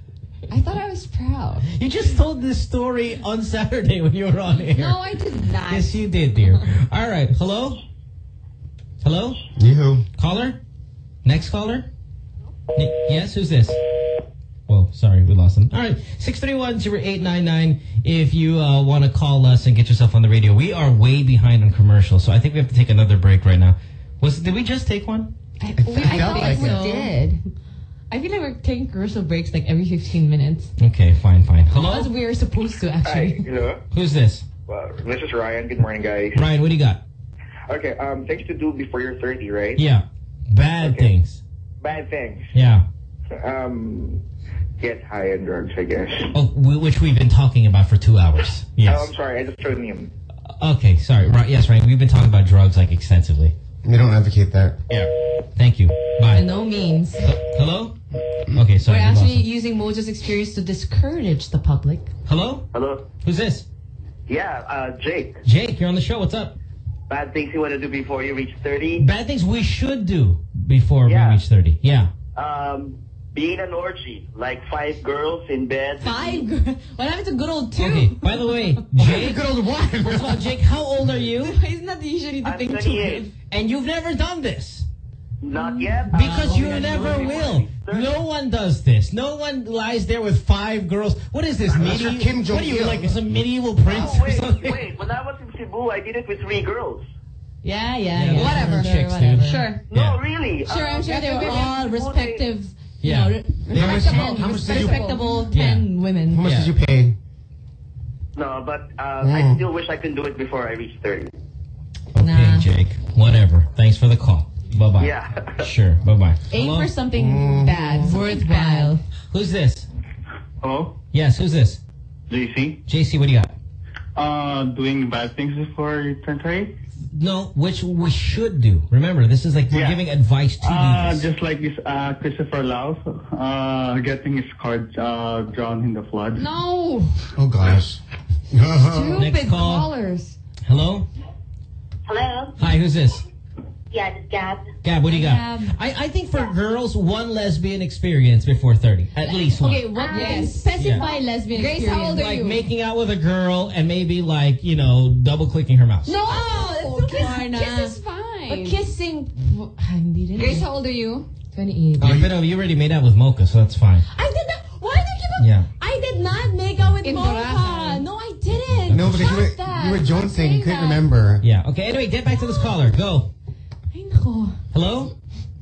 [SPEAKER 8] I thought I was proud.
[SPEAKER 3] You just told this story on Saturday when you were on air.
[SPEAKER 8] No, I did not.
[SPEAKER 3] Yes, you did, dear. All right. Hello? Hello?
[SPEAKER 5] You.
[SPEAKER 3] Caller? Next caller? Ni- yes, who's this? Whoa, sorry, we lost them. All right, 631-0899 if you uh, want to call us and get yourself on the radio. We are way behind on commercials, so I think we have to take another break right now. Was Did we just take one?
[SPEAKER 4] I,
[SPEAKER 5] I
[SPEAKER 4] I
[SPEAKER 5] felt
[SPEAKER 4] thought
[SPEAKER 5] like
[SPEAKER 4] we
[SPEAKER 5] it.
[SPEAKER 4] did. I feel like we're taking commercial breaks like every 15 minutes.
[SPEAKER 3] Okay, fine, fine. Hello?
[SPEAKER 4] As we're supposed to, actually.
[SPEAKER 54] Hi,
[SPEAKER 4] actually.
[SPEAKER 54] hello.
[SPEAKER 3] Who's this?
[SPEAKER 54] Well, this is Ryan. Good morning, guys.
[SPEAKER 3] Ryan, what do you got?
[SPEAKER 54] Okay, um, things to do before you're 30, right?
[SPEAKER 3] Yeah, bad
[SPEAKER 54] Okay.
[SPEAKER 3] things.
[SPEAKER 54] Bad things.
[SPEAKER 3] Yeah.
[SPEAKER 54] Um, get high on drugs, I guess.
[SPEAKER 3] Oh, which we've been talking about for two hours. Yes.
[SPEAKER 54] Oh, I'm sorry. I just turned him.
[SPEAKER 3] Okay, sorry. Right, yes, Ryan, we've been talking about drugs like extensively.
[SPEAKER 5] We don't advocate that.
[SPEAKER 3] Yeah. Thank you. Bye.
[SPEAKER 4] By no means.
[SPEAKER 3] Hello? Okay, sorry.
[SPEAKER 4] We're actually
[SPEAKER 3] him.
[SPEAKER 4] using Mojo's experience to discourage the public.
[SPEAKER 3] Hello?
[SPEAKER 54] Hello?
[SPEAKER 3] Who's this?
[SPEAKER 54] Yeah, uh, Jake.
[SPEAKER 3] Jake, you're on the show. What's up?
[SPEAKER 54] Bad things you want to do before you reach 30?
[SPEAKER 3] Bad things we should do before
[SPEAKER 54] Yeah.
[SPEAKER 3] we reach 30. Yeah.
[SPEAKER 54] Um, being an orgy. Like five girls in bed.
[SPEAKER 4] Five? gr- What happened to good old two?
[SPEAKER 3] Okay, by the way, Jake.
[SPEAKER 5] Good old one.
[SPEAKER 3] First of all, Jake, how old are you?
[SPEAKER 4] Isn't that usually the
[SPEAKER 54] I'm
[SPEAKER 4] thing
[SPEAKER 54] 28.
[SPEAKER 4] too?
[SPEAKER 3] And you've never done this.
[SPEAKER 54] Not yet.
[SPEAKER 3] Because
[SPEAKER 54] Uh,
[SPEAKER 3] you
[SPEAKER 54] okay,
[SPEAKER 3] never
[SPEAKER 54] before
[SPEAKER 3] will.
[SPEAKER 54] you reach 30.
[SPEAKER 3] No one does this. No one lies there with five girls. What is this?
[SPEAKER 5] Unless you're
[SPEAKER 3] Medieval?
[SPEAKER 5] Kim
[SPEAKER 3] what are you, like some medieval prince
[SPEAKER 54] Oh,
[SPEAKER 3] or
[SPEAKER 54] wait,
[SPEAKER 3] something?
[SPEAKER 54] wait. When I was in Cebu, I did it with three girls.
[SPEAKER 4] Yeah, yeah,
[SPEAKER 3] Yeah,
[SPEAKER 4] yeah.
[SPEAKER 8] whatever.
[SPEAKER 4] Sure,
[SPEAKER 3] Chicks,
[SPEAKER 4] whatever.
[SPEAKER 3] dude.
[SPEAKER 8] Sure.
[SPEAKER 3] Yeah.
[SPEAKER 54] No, really.
[SPEAKER 4] Sure, I'm
[SPEAKER 54] Um,
[SPEAKER 4] sure they were
[SPEAKER 54] maybe
[SPEAKER 4] all
[SPEAKER 54] people
[SPEAKER 4] respective, you
[SPEAKER 3] Yeah.
[SPEAKER 4] know, re-
[SPEAKER 3] Yeah.
[SPEAKER 5] How much-
[SPEAKER 4] respectable,
[SPEAKER 5] how much did you-
[SPEAKER 4] respectable
[SPEAKER 3] Yeah.
[SPEAKER 4] 10 women.
[SPEAKER 5] How much
[SPEAKER 3] Yeah.
[SPEAKER 5] did you pay?
[SPEAKER 54] No, but uh,
[SPEAKER 5] Mm.
[SPEAKER 54] I still wish I could do it before I reach 30.
[SPEAKER 3] Okay,
[SPEAKER 4] Nah.
[SPEAKER 3] Jake. Whatever. Thanks for the call. Bye bye.
[SPEAKER 54] Yeah.
[SPEAKER 3] Sure. Bye bye.
[SPEAKER 4] Aim for something bad, worthwhile.
[SPEAKER 3] Who's this?
[SPEAKER 6] Hello,
[SPEAKER 3] Yes, who's this?
[SPEAKER 6] JC.
[SPEAKER 3] JC, what do you got?
[SPEAKER 6] Uh, doing bad things before you turn 30?
[SPEAKER 3] No, which we should do. Remember, this is like we're
[SPEAKER 6] Yeah.
[SPEAKER 3] giving advice to
[SPEAKER 6] Uh,
[SPEAKER 3] do
[SPEAKER 6] just like this, uh, Christopher Lao, uh, getting his car, uh, drowned in the flood.
[SPEAKER 8] No.
[SPEAKER 5] Oh gosh.
[SPEAKER 8] Stupid
[SPEAKER 3] Next call.
[SPEAKER 8] callers.
[SPEAKER 3] Hello?
[SPEAKER 57] Hello?
[SPEAKER 3] Hi, who's this?
[SPEAKER 57] Yeah, this Gab.
[SPEAKER 3] Gab, what do you got?
[SPEAKER 4] Gab.
[SPEAKER 3] I, I think for girls, one lesbian experience before 30. At least one.
[SPEAKER 4] Okay, what
[SPEAKER 8] Yes.
[SPEAKER 4] specify lesbian
[SPEAKER 8] Grace,
[SPEAKER 4] experience?
[SPEAKER 8] how old are
[SPEAKER 3] like
[SPEAKER 8] you?
[SPEAKER 3] making out with a girl and maybe like, you know, double clicking her mouse.
[SPEAKER 8] No,
[SPEAKER 4] Oh,
[SPEAKER 8] kiss,
[SPEAKER 4] Lorna.
[SPEAKER 8] kiss is fine.
[SPEAKER 4] But kissing, w- hindi rin.
[SPEAKER 8] Grace, how old are you?
[SPEAKER 4] 28.
[SPEAKER 3] Oh, but, uh, you already made out with Mocha, so that's fine.
[SPEAKER 4] I did not. Why did you keep
[SPEAKER 3] Yeah.
[SPEAKER 4] I did not make out with
[SPEAKER 8] In
[SPEAKER 4] Mocha.
[SPEAKER 8] Barajan.
[SPEAKER 4] No, I didn't.
[SPEAKER 5] No, because you were,
[SPEAKER 4] Stop that.
[SPEAKER 5] you were jonesing. You couldn't
[SPEAKER 4] that.
[SPEAKER 5] remember.
[SPEAKER 3] Yeah. Okay, anyway, get back to this caller. Go. Hello?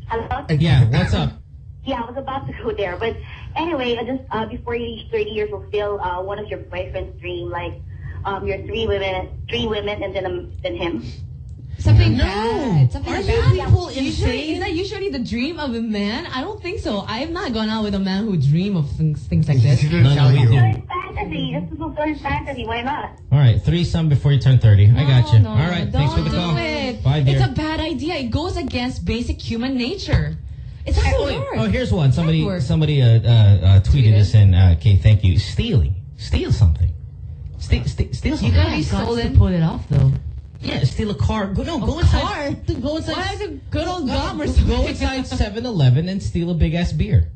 [SPEAKER 57] Hello?
[SPEAKER 3] Yeah, what's up?
[SPEAKER 57] Yeah, I was about to go there. But anyway, I just uh, before you reach 30 years still uh, one of your boyfriend's dream, like um, your three women, three women, and then um, then him.
[SPEAKER 4] Something
[SPEAKER 57] No.
[SPEAKER 4] bad. Something
[SPEAKER 57] Are
[SPEAKER 4] bad.
[SPEAKER 57] you people
[SPEAKER 4] Usually,
[SPEAKER 57] insane?
[SPEAKER 4] is that usually the dream of a man? I don't think so. I have not gone out with a man who dream of things, things like this.
[SPEAKER 3] No, no, we do.
[SPEAKER 57] It's fantasy. This is also his fantasy. Why not?
[SPEAKER 3] All right, threesome before you turn 30. I got you.
[SPEAKER 4] No,
[SPEAKER 3] All right, thanks for the
[SPEAKER 4] don't
[SPEAKER 3] call.
[SPEAKER 4] do it.
[SPEAKER 3] Bye, dear.
[SPEAKER 4] It's a bad idea. It goes against basic human nature. It's doesn't
[SPEAKER 3] oh, wait.
[SPEAKER 4] work.
[SPEAKER 3] Oh, here's one. Somebody somebody uh, uh, uh, tweeted this in. Uh, okay, thank you. Stealing. Steal something. Steal, steal, steal
[SPEAKER 4] You
[SPEAKER 3] something.
[SPEAKER 4] gotta be stolen to pull it off, though.
[SPEAKER 3] Yeah, steal a car. Go, no,
[SPEAKER 4] A
[SPEAKER 3] go inside.
[SPEAKER 4] car?
[SPEAKER 3] Go inside.
[SPEAKER 4] Why is it good old or
[SPEAKER 3] Go-
[SPEAKER 4] something?
[SPEAKER 3] Go inside 7-Eleven and steal a big ass beer.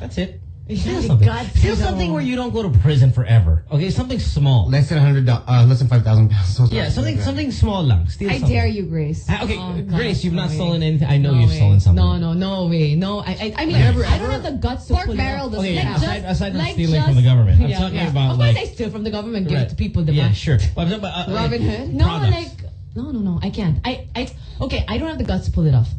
[SPEAKER 3] That's it. Steal something.
[SPEAKER 4] gut
[SPEAKER 3] Steal something where you don't go to prison forever. Okay, something small.
[SPEAKER 5] Less than hundred. Uh, less than five thousand pounds.
[SPEAKER 3] Yeah, something something small lang. Steal
[SPEAKER 4] I
[SPEAKER 3] something.
[SPEAKER 4] dare you, Grace.
[SPEAKER 3] Ah, okay,
[SPEAKER 4] Oh,
[SPEAKER 3] Grace,
[SPEAKER 4] God,
[SPEAKER 3] you've
[SPEAKER 4] no
[SPEAKER 3] not
[SPEAKER 4] way.
[SPEAKER 3] stolen anything. I know
[SPEAKER 4] No
[SPEAKER 3] you've
[SPEAKER 4] way.
[SPEAKER 3] stolen something.
[SPEAKER 4] No, no, no way. No, I, I, I mean,
[SPEAKER 3] Never,
[SPEAKER 4] I don't have the guts to
[SPEAKER 8] Pork
[SPEAKER 4] pull
[SPEAKER 8] barrel
[SPEAKER 4] it off.
[SPEAKER 8] doesn't
[SPEAKER 3] Okay,
[SPEAKER 8] count.
[SPEAKER 3] aside, aside from
[SPEAKER 4] like
[SPEAKER 3] stealing
[SPEAKER 4] just-
[SPEAKER 3] from the government, I'm
[SPEAKER 4] Yeah,
[SPEAKER 3] talking
[SPEAKER 4] yeah.
[SPEAKER 3] about
[SPEAKER 4] Of
[SPEAKER 3] like.
[SPEAKER 4] course, I steal from the government, give
[SPEAKER 3] Right.
[SPEAKER 4] it to people. The
[SPEAKER 3] yeah,
[SPEAKER 4] money.
[SPEAKER 3] sure. But about, uh,
[SPEAKER 8] Robin Hood?
[SPEAKER 4] No, like no, no, no. I can't. I, I. Okay, I don't have the guts to pull it off.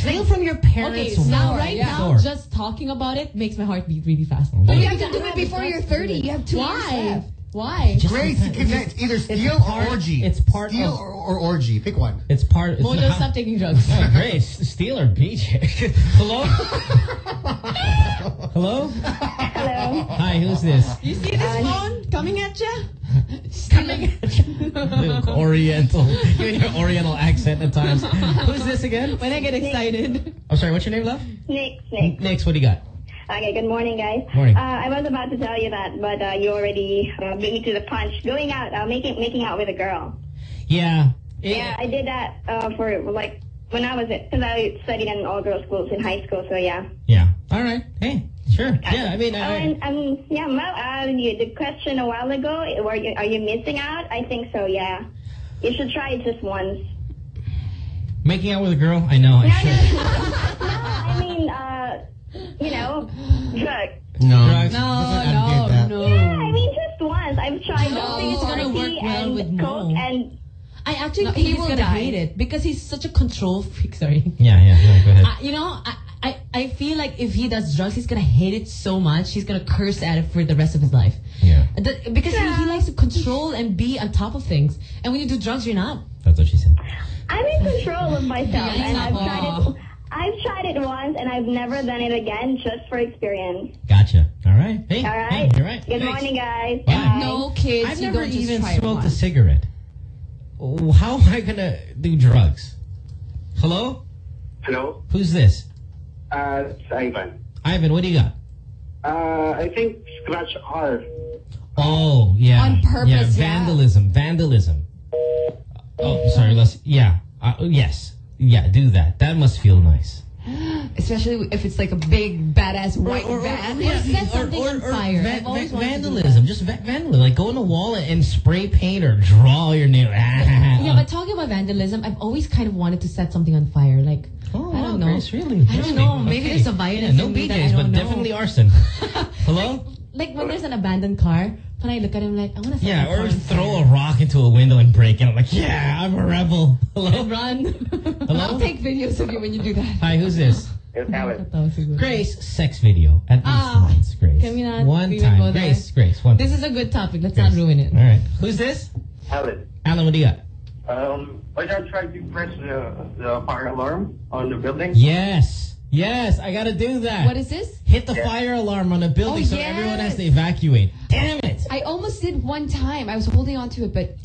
[SPEAKER 3] Steal from your parents'
[SPEAKER 4] Okay, now right
[SPEAKER 3] Yeah.
[SPEAKER 4] now, just talking about it makes my heart beat really fast.
[SPEAKER 8] Oh,
[SPEAKER 4] but
[SPEAKER 8] you have to
[SPEAKER 4] don't
[SPEAKER 8] it before you're 30. You have two years left.
[SPEAKER 4] Why?
[SPEAKER 5] Grace, you can it's either steal or orgy.
[SPEAKER 3] It's part
[SPEAKER 5] steal
[SPEAKER 3] of-
[SPEAKER 5] or, or orgy. Pick one.
[SPEAKER 3] It's part. It's
[SPEAKER 4] Mojo,
[SPEAKER 3] not-
[SPEAKER 4] stop taking drugs.
[SPEAKER 3] Oh, Grace, steal or BJ. Hello? Hello?
[SPEAKER 57] Hello.
[SPEAKER 3] Hi, who's this?
[SPEAKER 4] You see this phone coming at you?
[SPEAKER 3] Coming at you. Oriental. You and your Oriental accent at times. Who's this again?
[SPEAKER 4] When I get excited.
[SPEAKER 3] I'm sorry, what's your name, love?
[SPEAKER 57] Nick, Nick.
[SPEAKER 3] Nix, what do you got?
[SPEAKER 57] Okay, good morning, guys.
[SPEAKER 3] Morning.
[SPEAKER 57] Uh, I was about to tell you that, but uh, you already uh, beat me to the punch. Going out, uh, making making out with a girl.
[SPEAKER 3] Yeah. It-
[SPEAKER 57] Yeah, I did that uh, for like when I was because I studied in all girls schools in high school. So yeah.
[SPEAKER 3] Yeah. All right. Hey, sure. Yeah, I mean,
[SPEAKER 57] Oh,
[SPEAKER 3] I,
[SPEAKER 57] and um, yeah, Well, uh, you, the question a while ago, were you, are you missing out? I think so. Yeah, you should try it just once.
[SPEAKER 3] making out with a girl, I know. I should.
[SPEAKER 57] no, I mean, uh, you know, drug.
[SPEAKER 5] No.
[SPEAKER 3] Drugs.
[SPEAKER 4] No, no, no.
[SPEAKER 57] Yeah, I mean, just once. I've tried.
[SPEAKER 4] I don't think it's gonna work well
[SPEAKER 57] and
[SPEAKER 4] with
[SPEAKER 57] coke
[SPEAKER 4] Mo.
[SPEAKER 57] and
[SPEAKER 4] I actually
[SPEAKER 8] No,
[SPEAKER 4] think
[SPEAKER 8] he
[SPEAKER 4] he's
[SPEAKER 8] will
[SPEAKER 4] gonna
[SPEAKER 8] die.
[SPEAKER 4] hate it because he's such a control freak. Sorry.
[SPEAKER 3] Yeah, yeah, yeah, go ahead.
[SPEAKER 4] Uh, you know, I, I, I feel like if he does drugs, he's gonna hate it so much. He's gonna curse at it for the rest of his life.
[SPEAKER 3] Yeah.
[SPEAKER 4] The- because he, he likes to control and be on top of things. And when you do drugs, you're not.
[SPEAKER 3] That's what she said.
[SPEAKER 57] I'm in control of myself,
[SPEAKER 4] Yeah,
[SPEAKER 57] and I've tried it. I've tried it once, and I've never done it again, just for experience.
[SPEAKER 3] Gotcha. All right. Hey,
[SPEAKER 57] All right.
[SPEAKER 3] hey, you're right.
[SPEAKER 57] Good
[SPEAKER 3] Thanks.
[SPEAKER 57] morning, guys.
[SPEAKER 3] Bye.
[SPEAKER 57] Bye.
[SPEAKER 4] No kids,
[SPEAKER 3] I've
[SPEAKER 4] you
[SPEAKER 3] never
[SPEAKER 4] don't just
[SPEAKER 3] even
[SPEAKER 4] try it
[SPEAKER 3] smoked a cigarette. How am I gonna do drugs? Hello?
[SPEAKER 54] Hello,
[SPEAKER 3] Who's this?
[SPEAKER 54] uh, it's Ivan.
[SPEAKER 3] Ivan, what do you got?
[SPEAKER 54] Uh, I think scratch R.
[SPEAKER 3] Oh, yeah.
[SPEAKER 8] On purpose,
[SPEAKER 3] Yeah,
[SPEAKER 8] yeah.
[SPEAKER 3] vandalism. Vandalism. Oh, sorry, let's, yeah. Uh, yes. Yeah, do that. That must feel nice.
[SPEAKER 8] Especially if it's like a big, badass white van.
[SPEAKER 4] Or set something on fire.
[SPEAKER 3] va-
[SPEAKER 4] I've always
[SPEAKER 3] va-
[SPEAKER 4] wanted to do
[SPEAKER 3] vandalism. Just va- vandalism. Like go on a wall and, and spray paint or draw your name.
[SPEAKER 4] Yeah, but talking about vandalism, I've always kind of wanted to set something on fire. Like,
[SPEAKER 3] Oh,
[SPEAKER 4] I don't know.
[SPEAKER 3] Grace, really?
[SPEAKER 4] I don't know. Maybe there's a violence
[SPEAKER 3] Yeah, no
[SPEAKER 4] in me that I
[SPEAKER 3] BJs, but
[SPEAKER 4] know.
[SPEAKER 3] definitely arson. Hello?
[SPEAKER 4] Like when there's an abandoned car, when I look at him, like I want to set
[SPEAKER 3] Yeah,
[SPEAKER 4] my car
[SPEAKER 3] or
[SPEAKER 4] on
[SPEAKER 3] throw a rock into a window and break it. I'm like, yeah, I'm a rebel. Hello?
[SPEAKER 4] Run.
[SPEAKER 3] Hello?
[SPEAKER 8] I'll take videos of you when you do that.
[SPEAKER 3] Hi, who's this?
[SPEAKER 54] It's Alan.
[SPEAKER 3] Grace, sex video. At least
[SPEAKER 4] Ah,
[SPEAKER 3] once, Grace.
[SPEAKER 4] can we not-
[SPEAKER 3] One time.
[SPEAKER 4] go there?
[SPEAKER 3] Grace, Grace, one
[SPEAKER 4] This is a good topic. Let's not ruin it.
[SPEAKER 3] All right. Who's this?
[SPEAKER 54] Alan.
[SPEAKER 3] Alan, what do you got?
[SPEAKER 54] Um, I just tried to press the, the fire alarm on the building.
[SPEAKER 3] Yes. Yes, I gotta do that.
[SPEAKER 8] What is this?
[SPEAKER 3] Hit the fire alarm on a building
[SPEAKER 8] Oh,
[SPEAKER 3] so
[SPEAKER 8] yes.
[SPEAKER 3] everyone has to evacuate. Damn it.
[SPEAKER 8] I almost did one time. I was holding on to it, but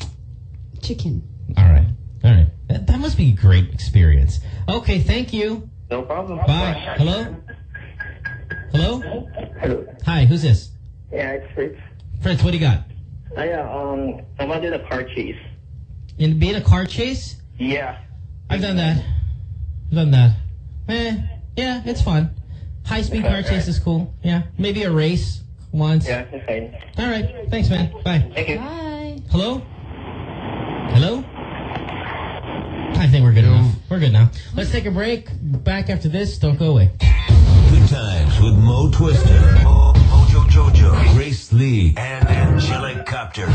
[SPEAKER 8] chicken.
[SPEAKER 3] All right. All right. That, that must be a great experience. Okay, thank you.
[SPEAKER 54] No problem.
[SPEAKER 3] Bye. Hello? Hello?
[SPEAKER 54] Hello.
[SPEAKER 3] Hi, who's this?
[SPEAKER 54] Yeah, it's Fritz.
[SPEAKER 3] Fritz, what do you got?
[SPEAKER 54] I, uh, um, I wanted a car chase.
[SPEAKER 3] In being a car chase?
[SPEAKER 54] Yeah.
[SPEAKER 3] I've done that. I've done that. Eh, yeah, it's fun. High speed car chase is cool. Yeah. Maybe a race once.
[SPEAKER 54] Yeah, it's fine.
[SPEAKER 3] All right. Thanks, man. Bye.
[SPEAKER 54] Thank you.
[SPEAKER 4] Bye.
[SPEAKER 3] Hello? Hello? I think we're good enough. We're good now. Let's take a break. Back after this. Don't go away.
[SPEAKER 14] Good times with Mo Twister, Mo, Mojo Jojo, Grace Lee, and Angelicopter.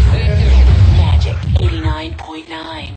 [SPEAKER 58] Magic 89.9.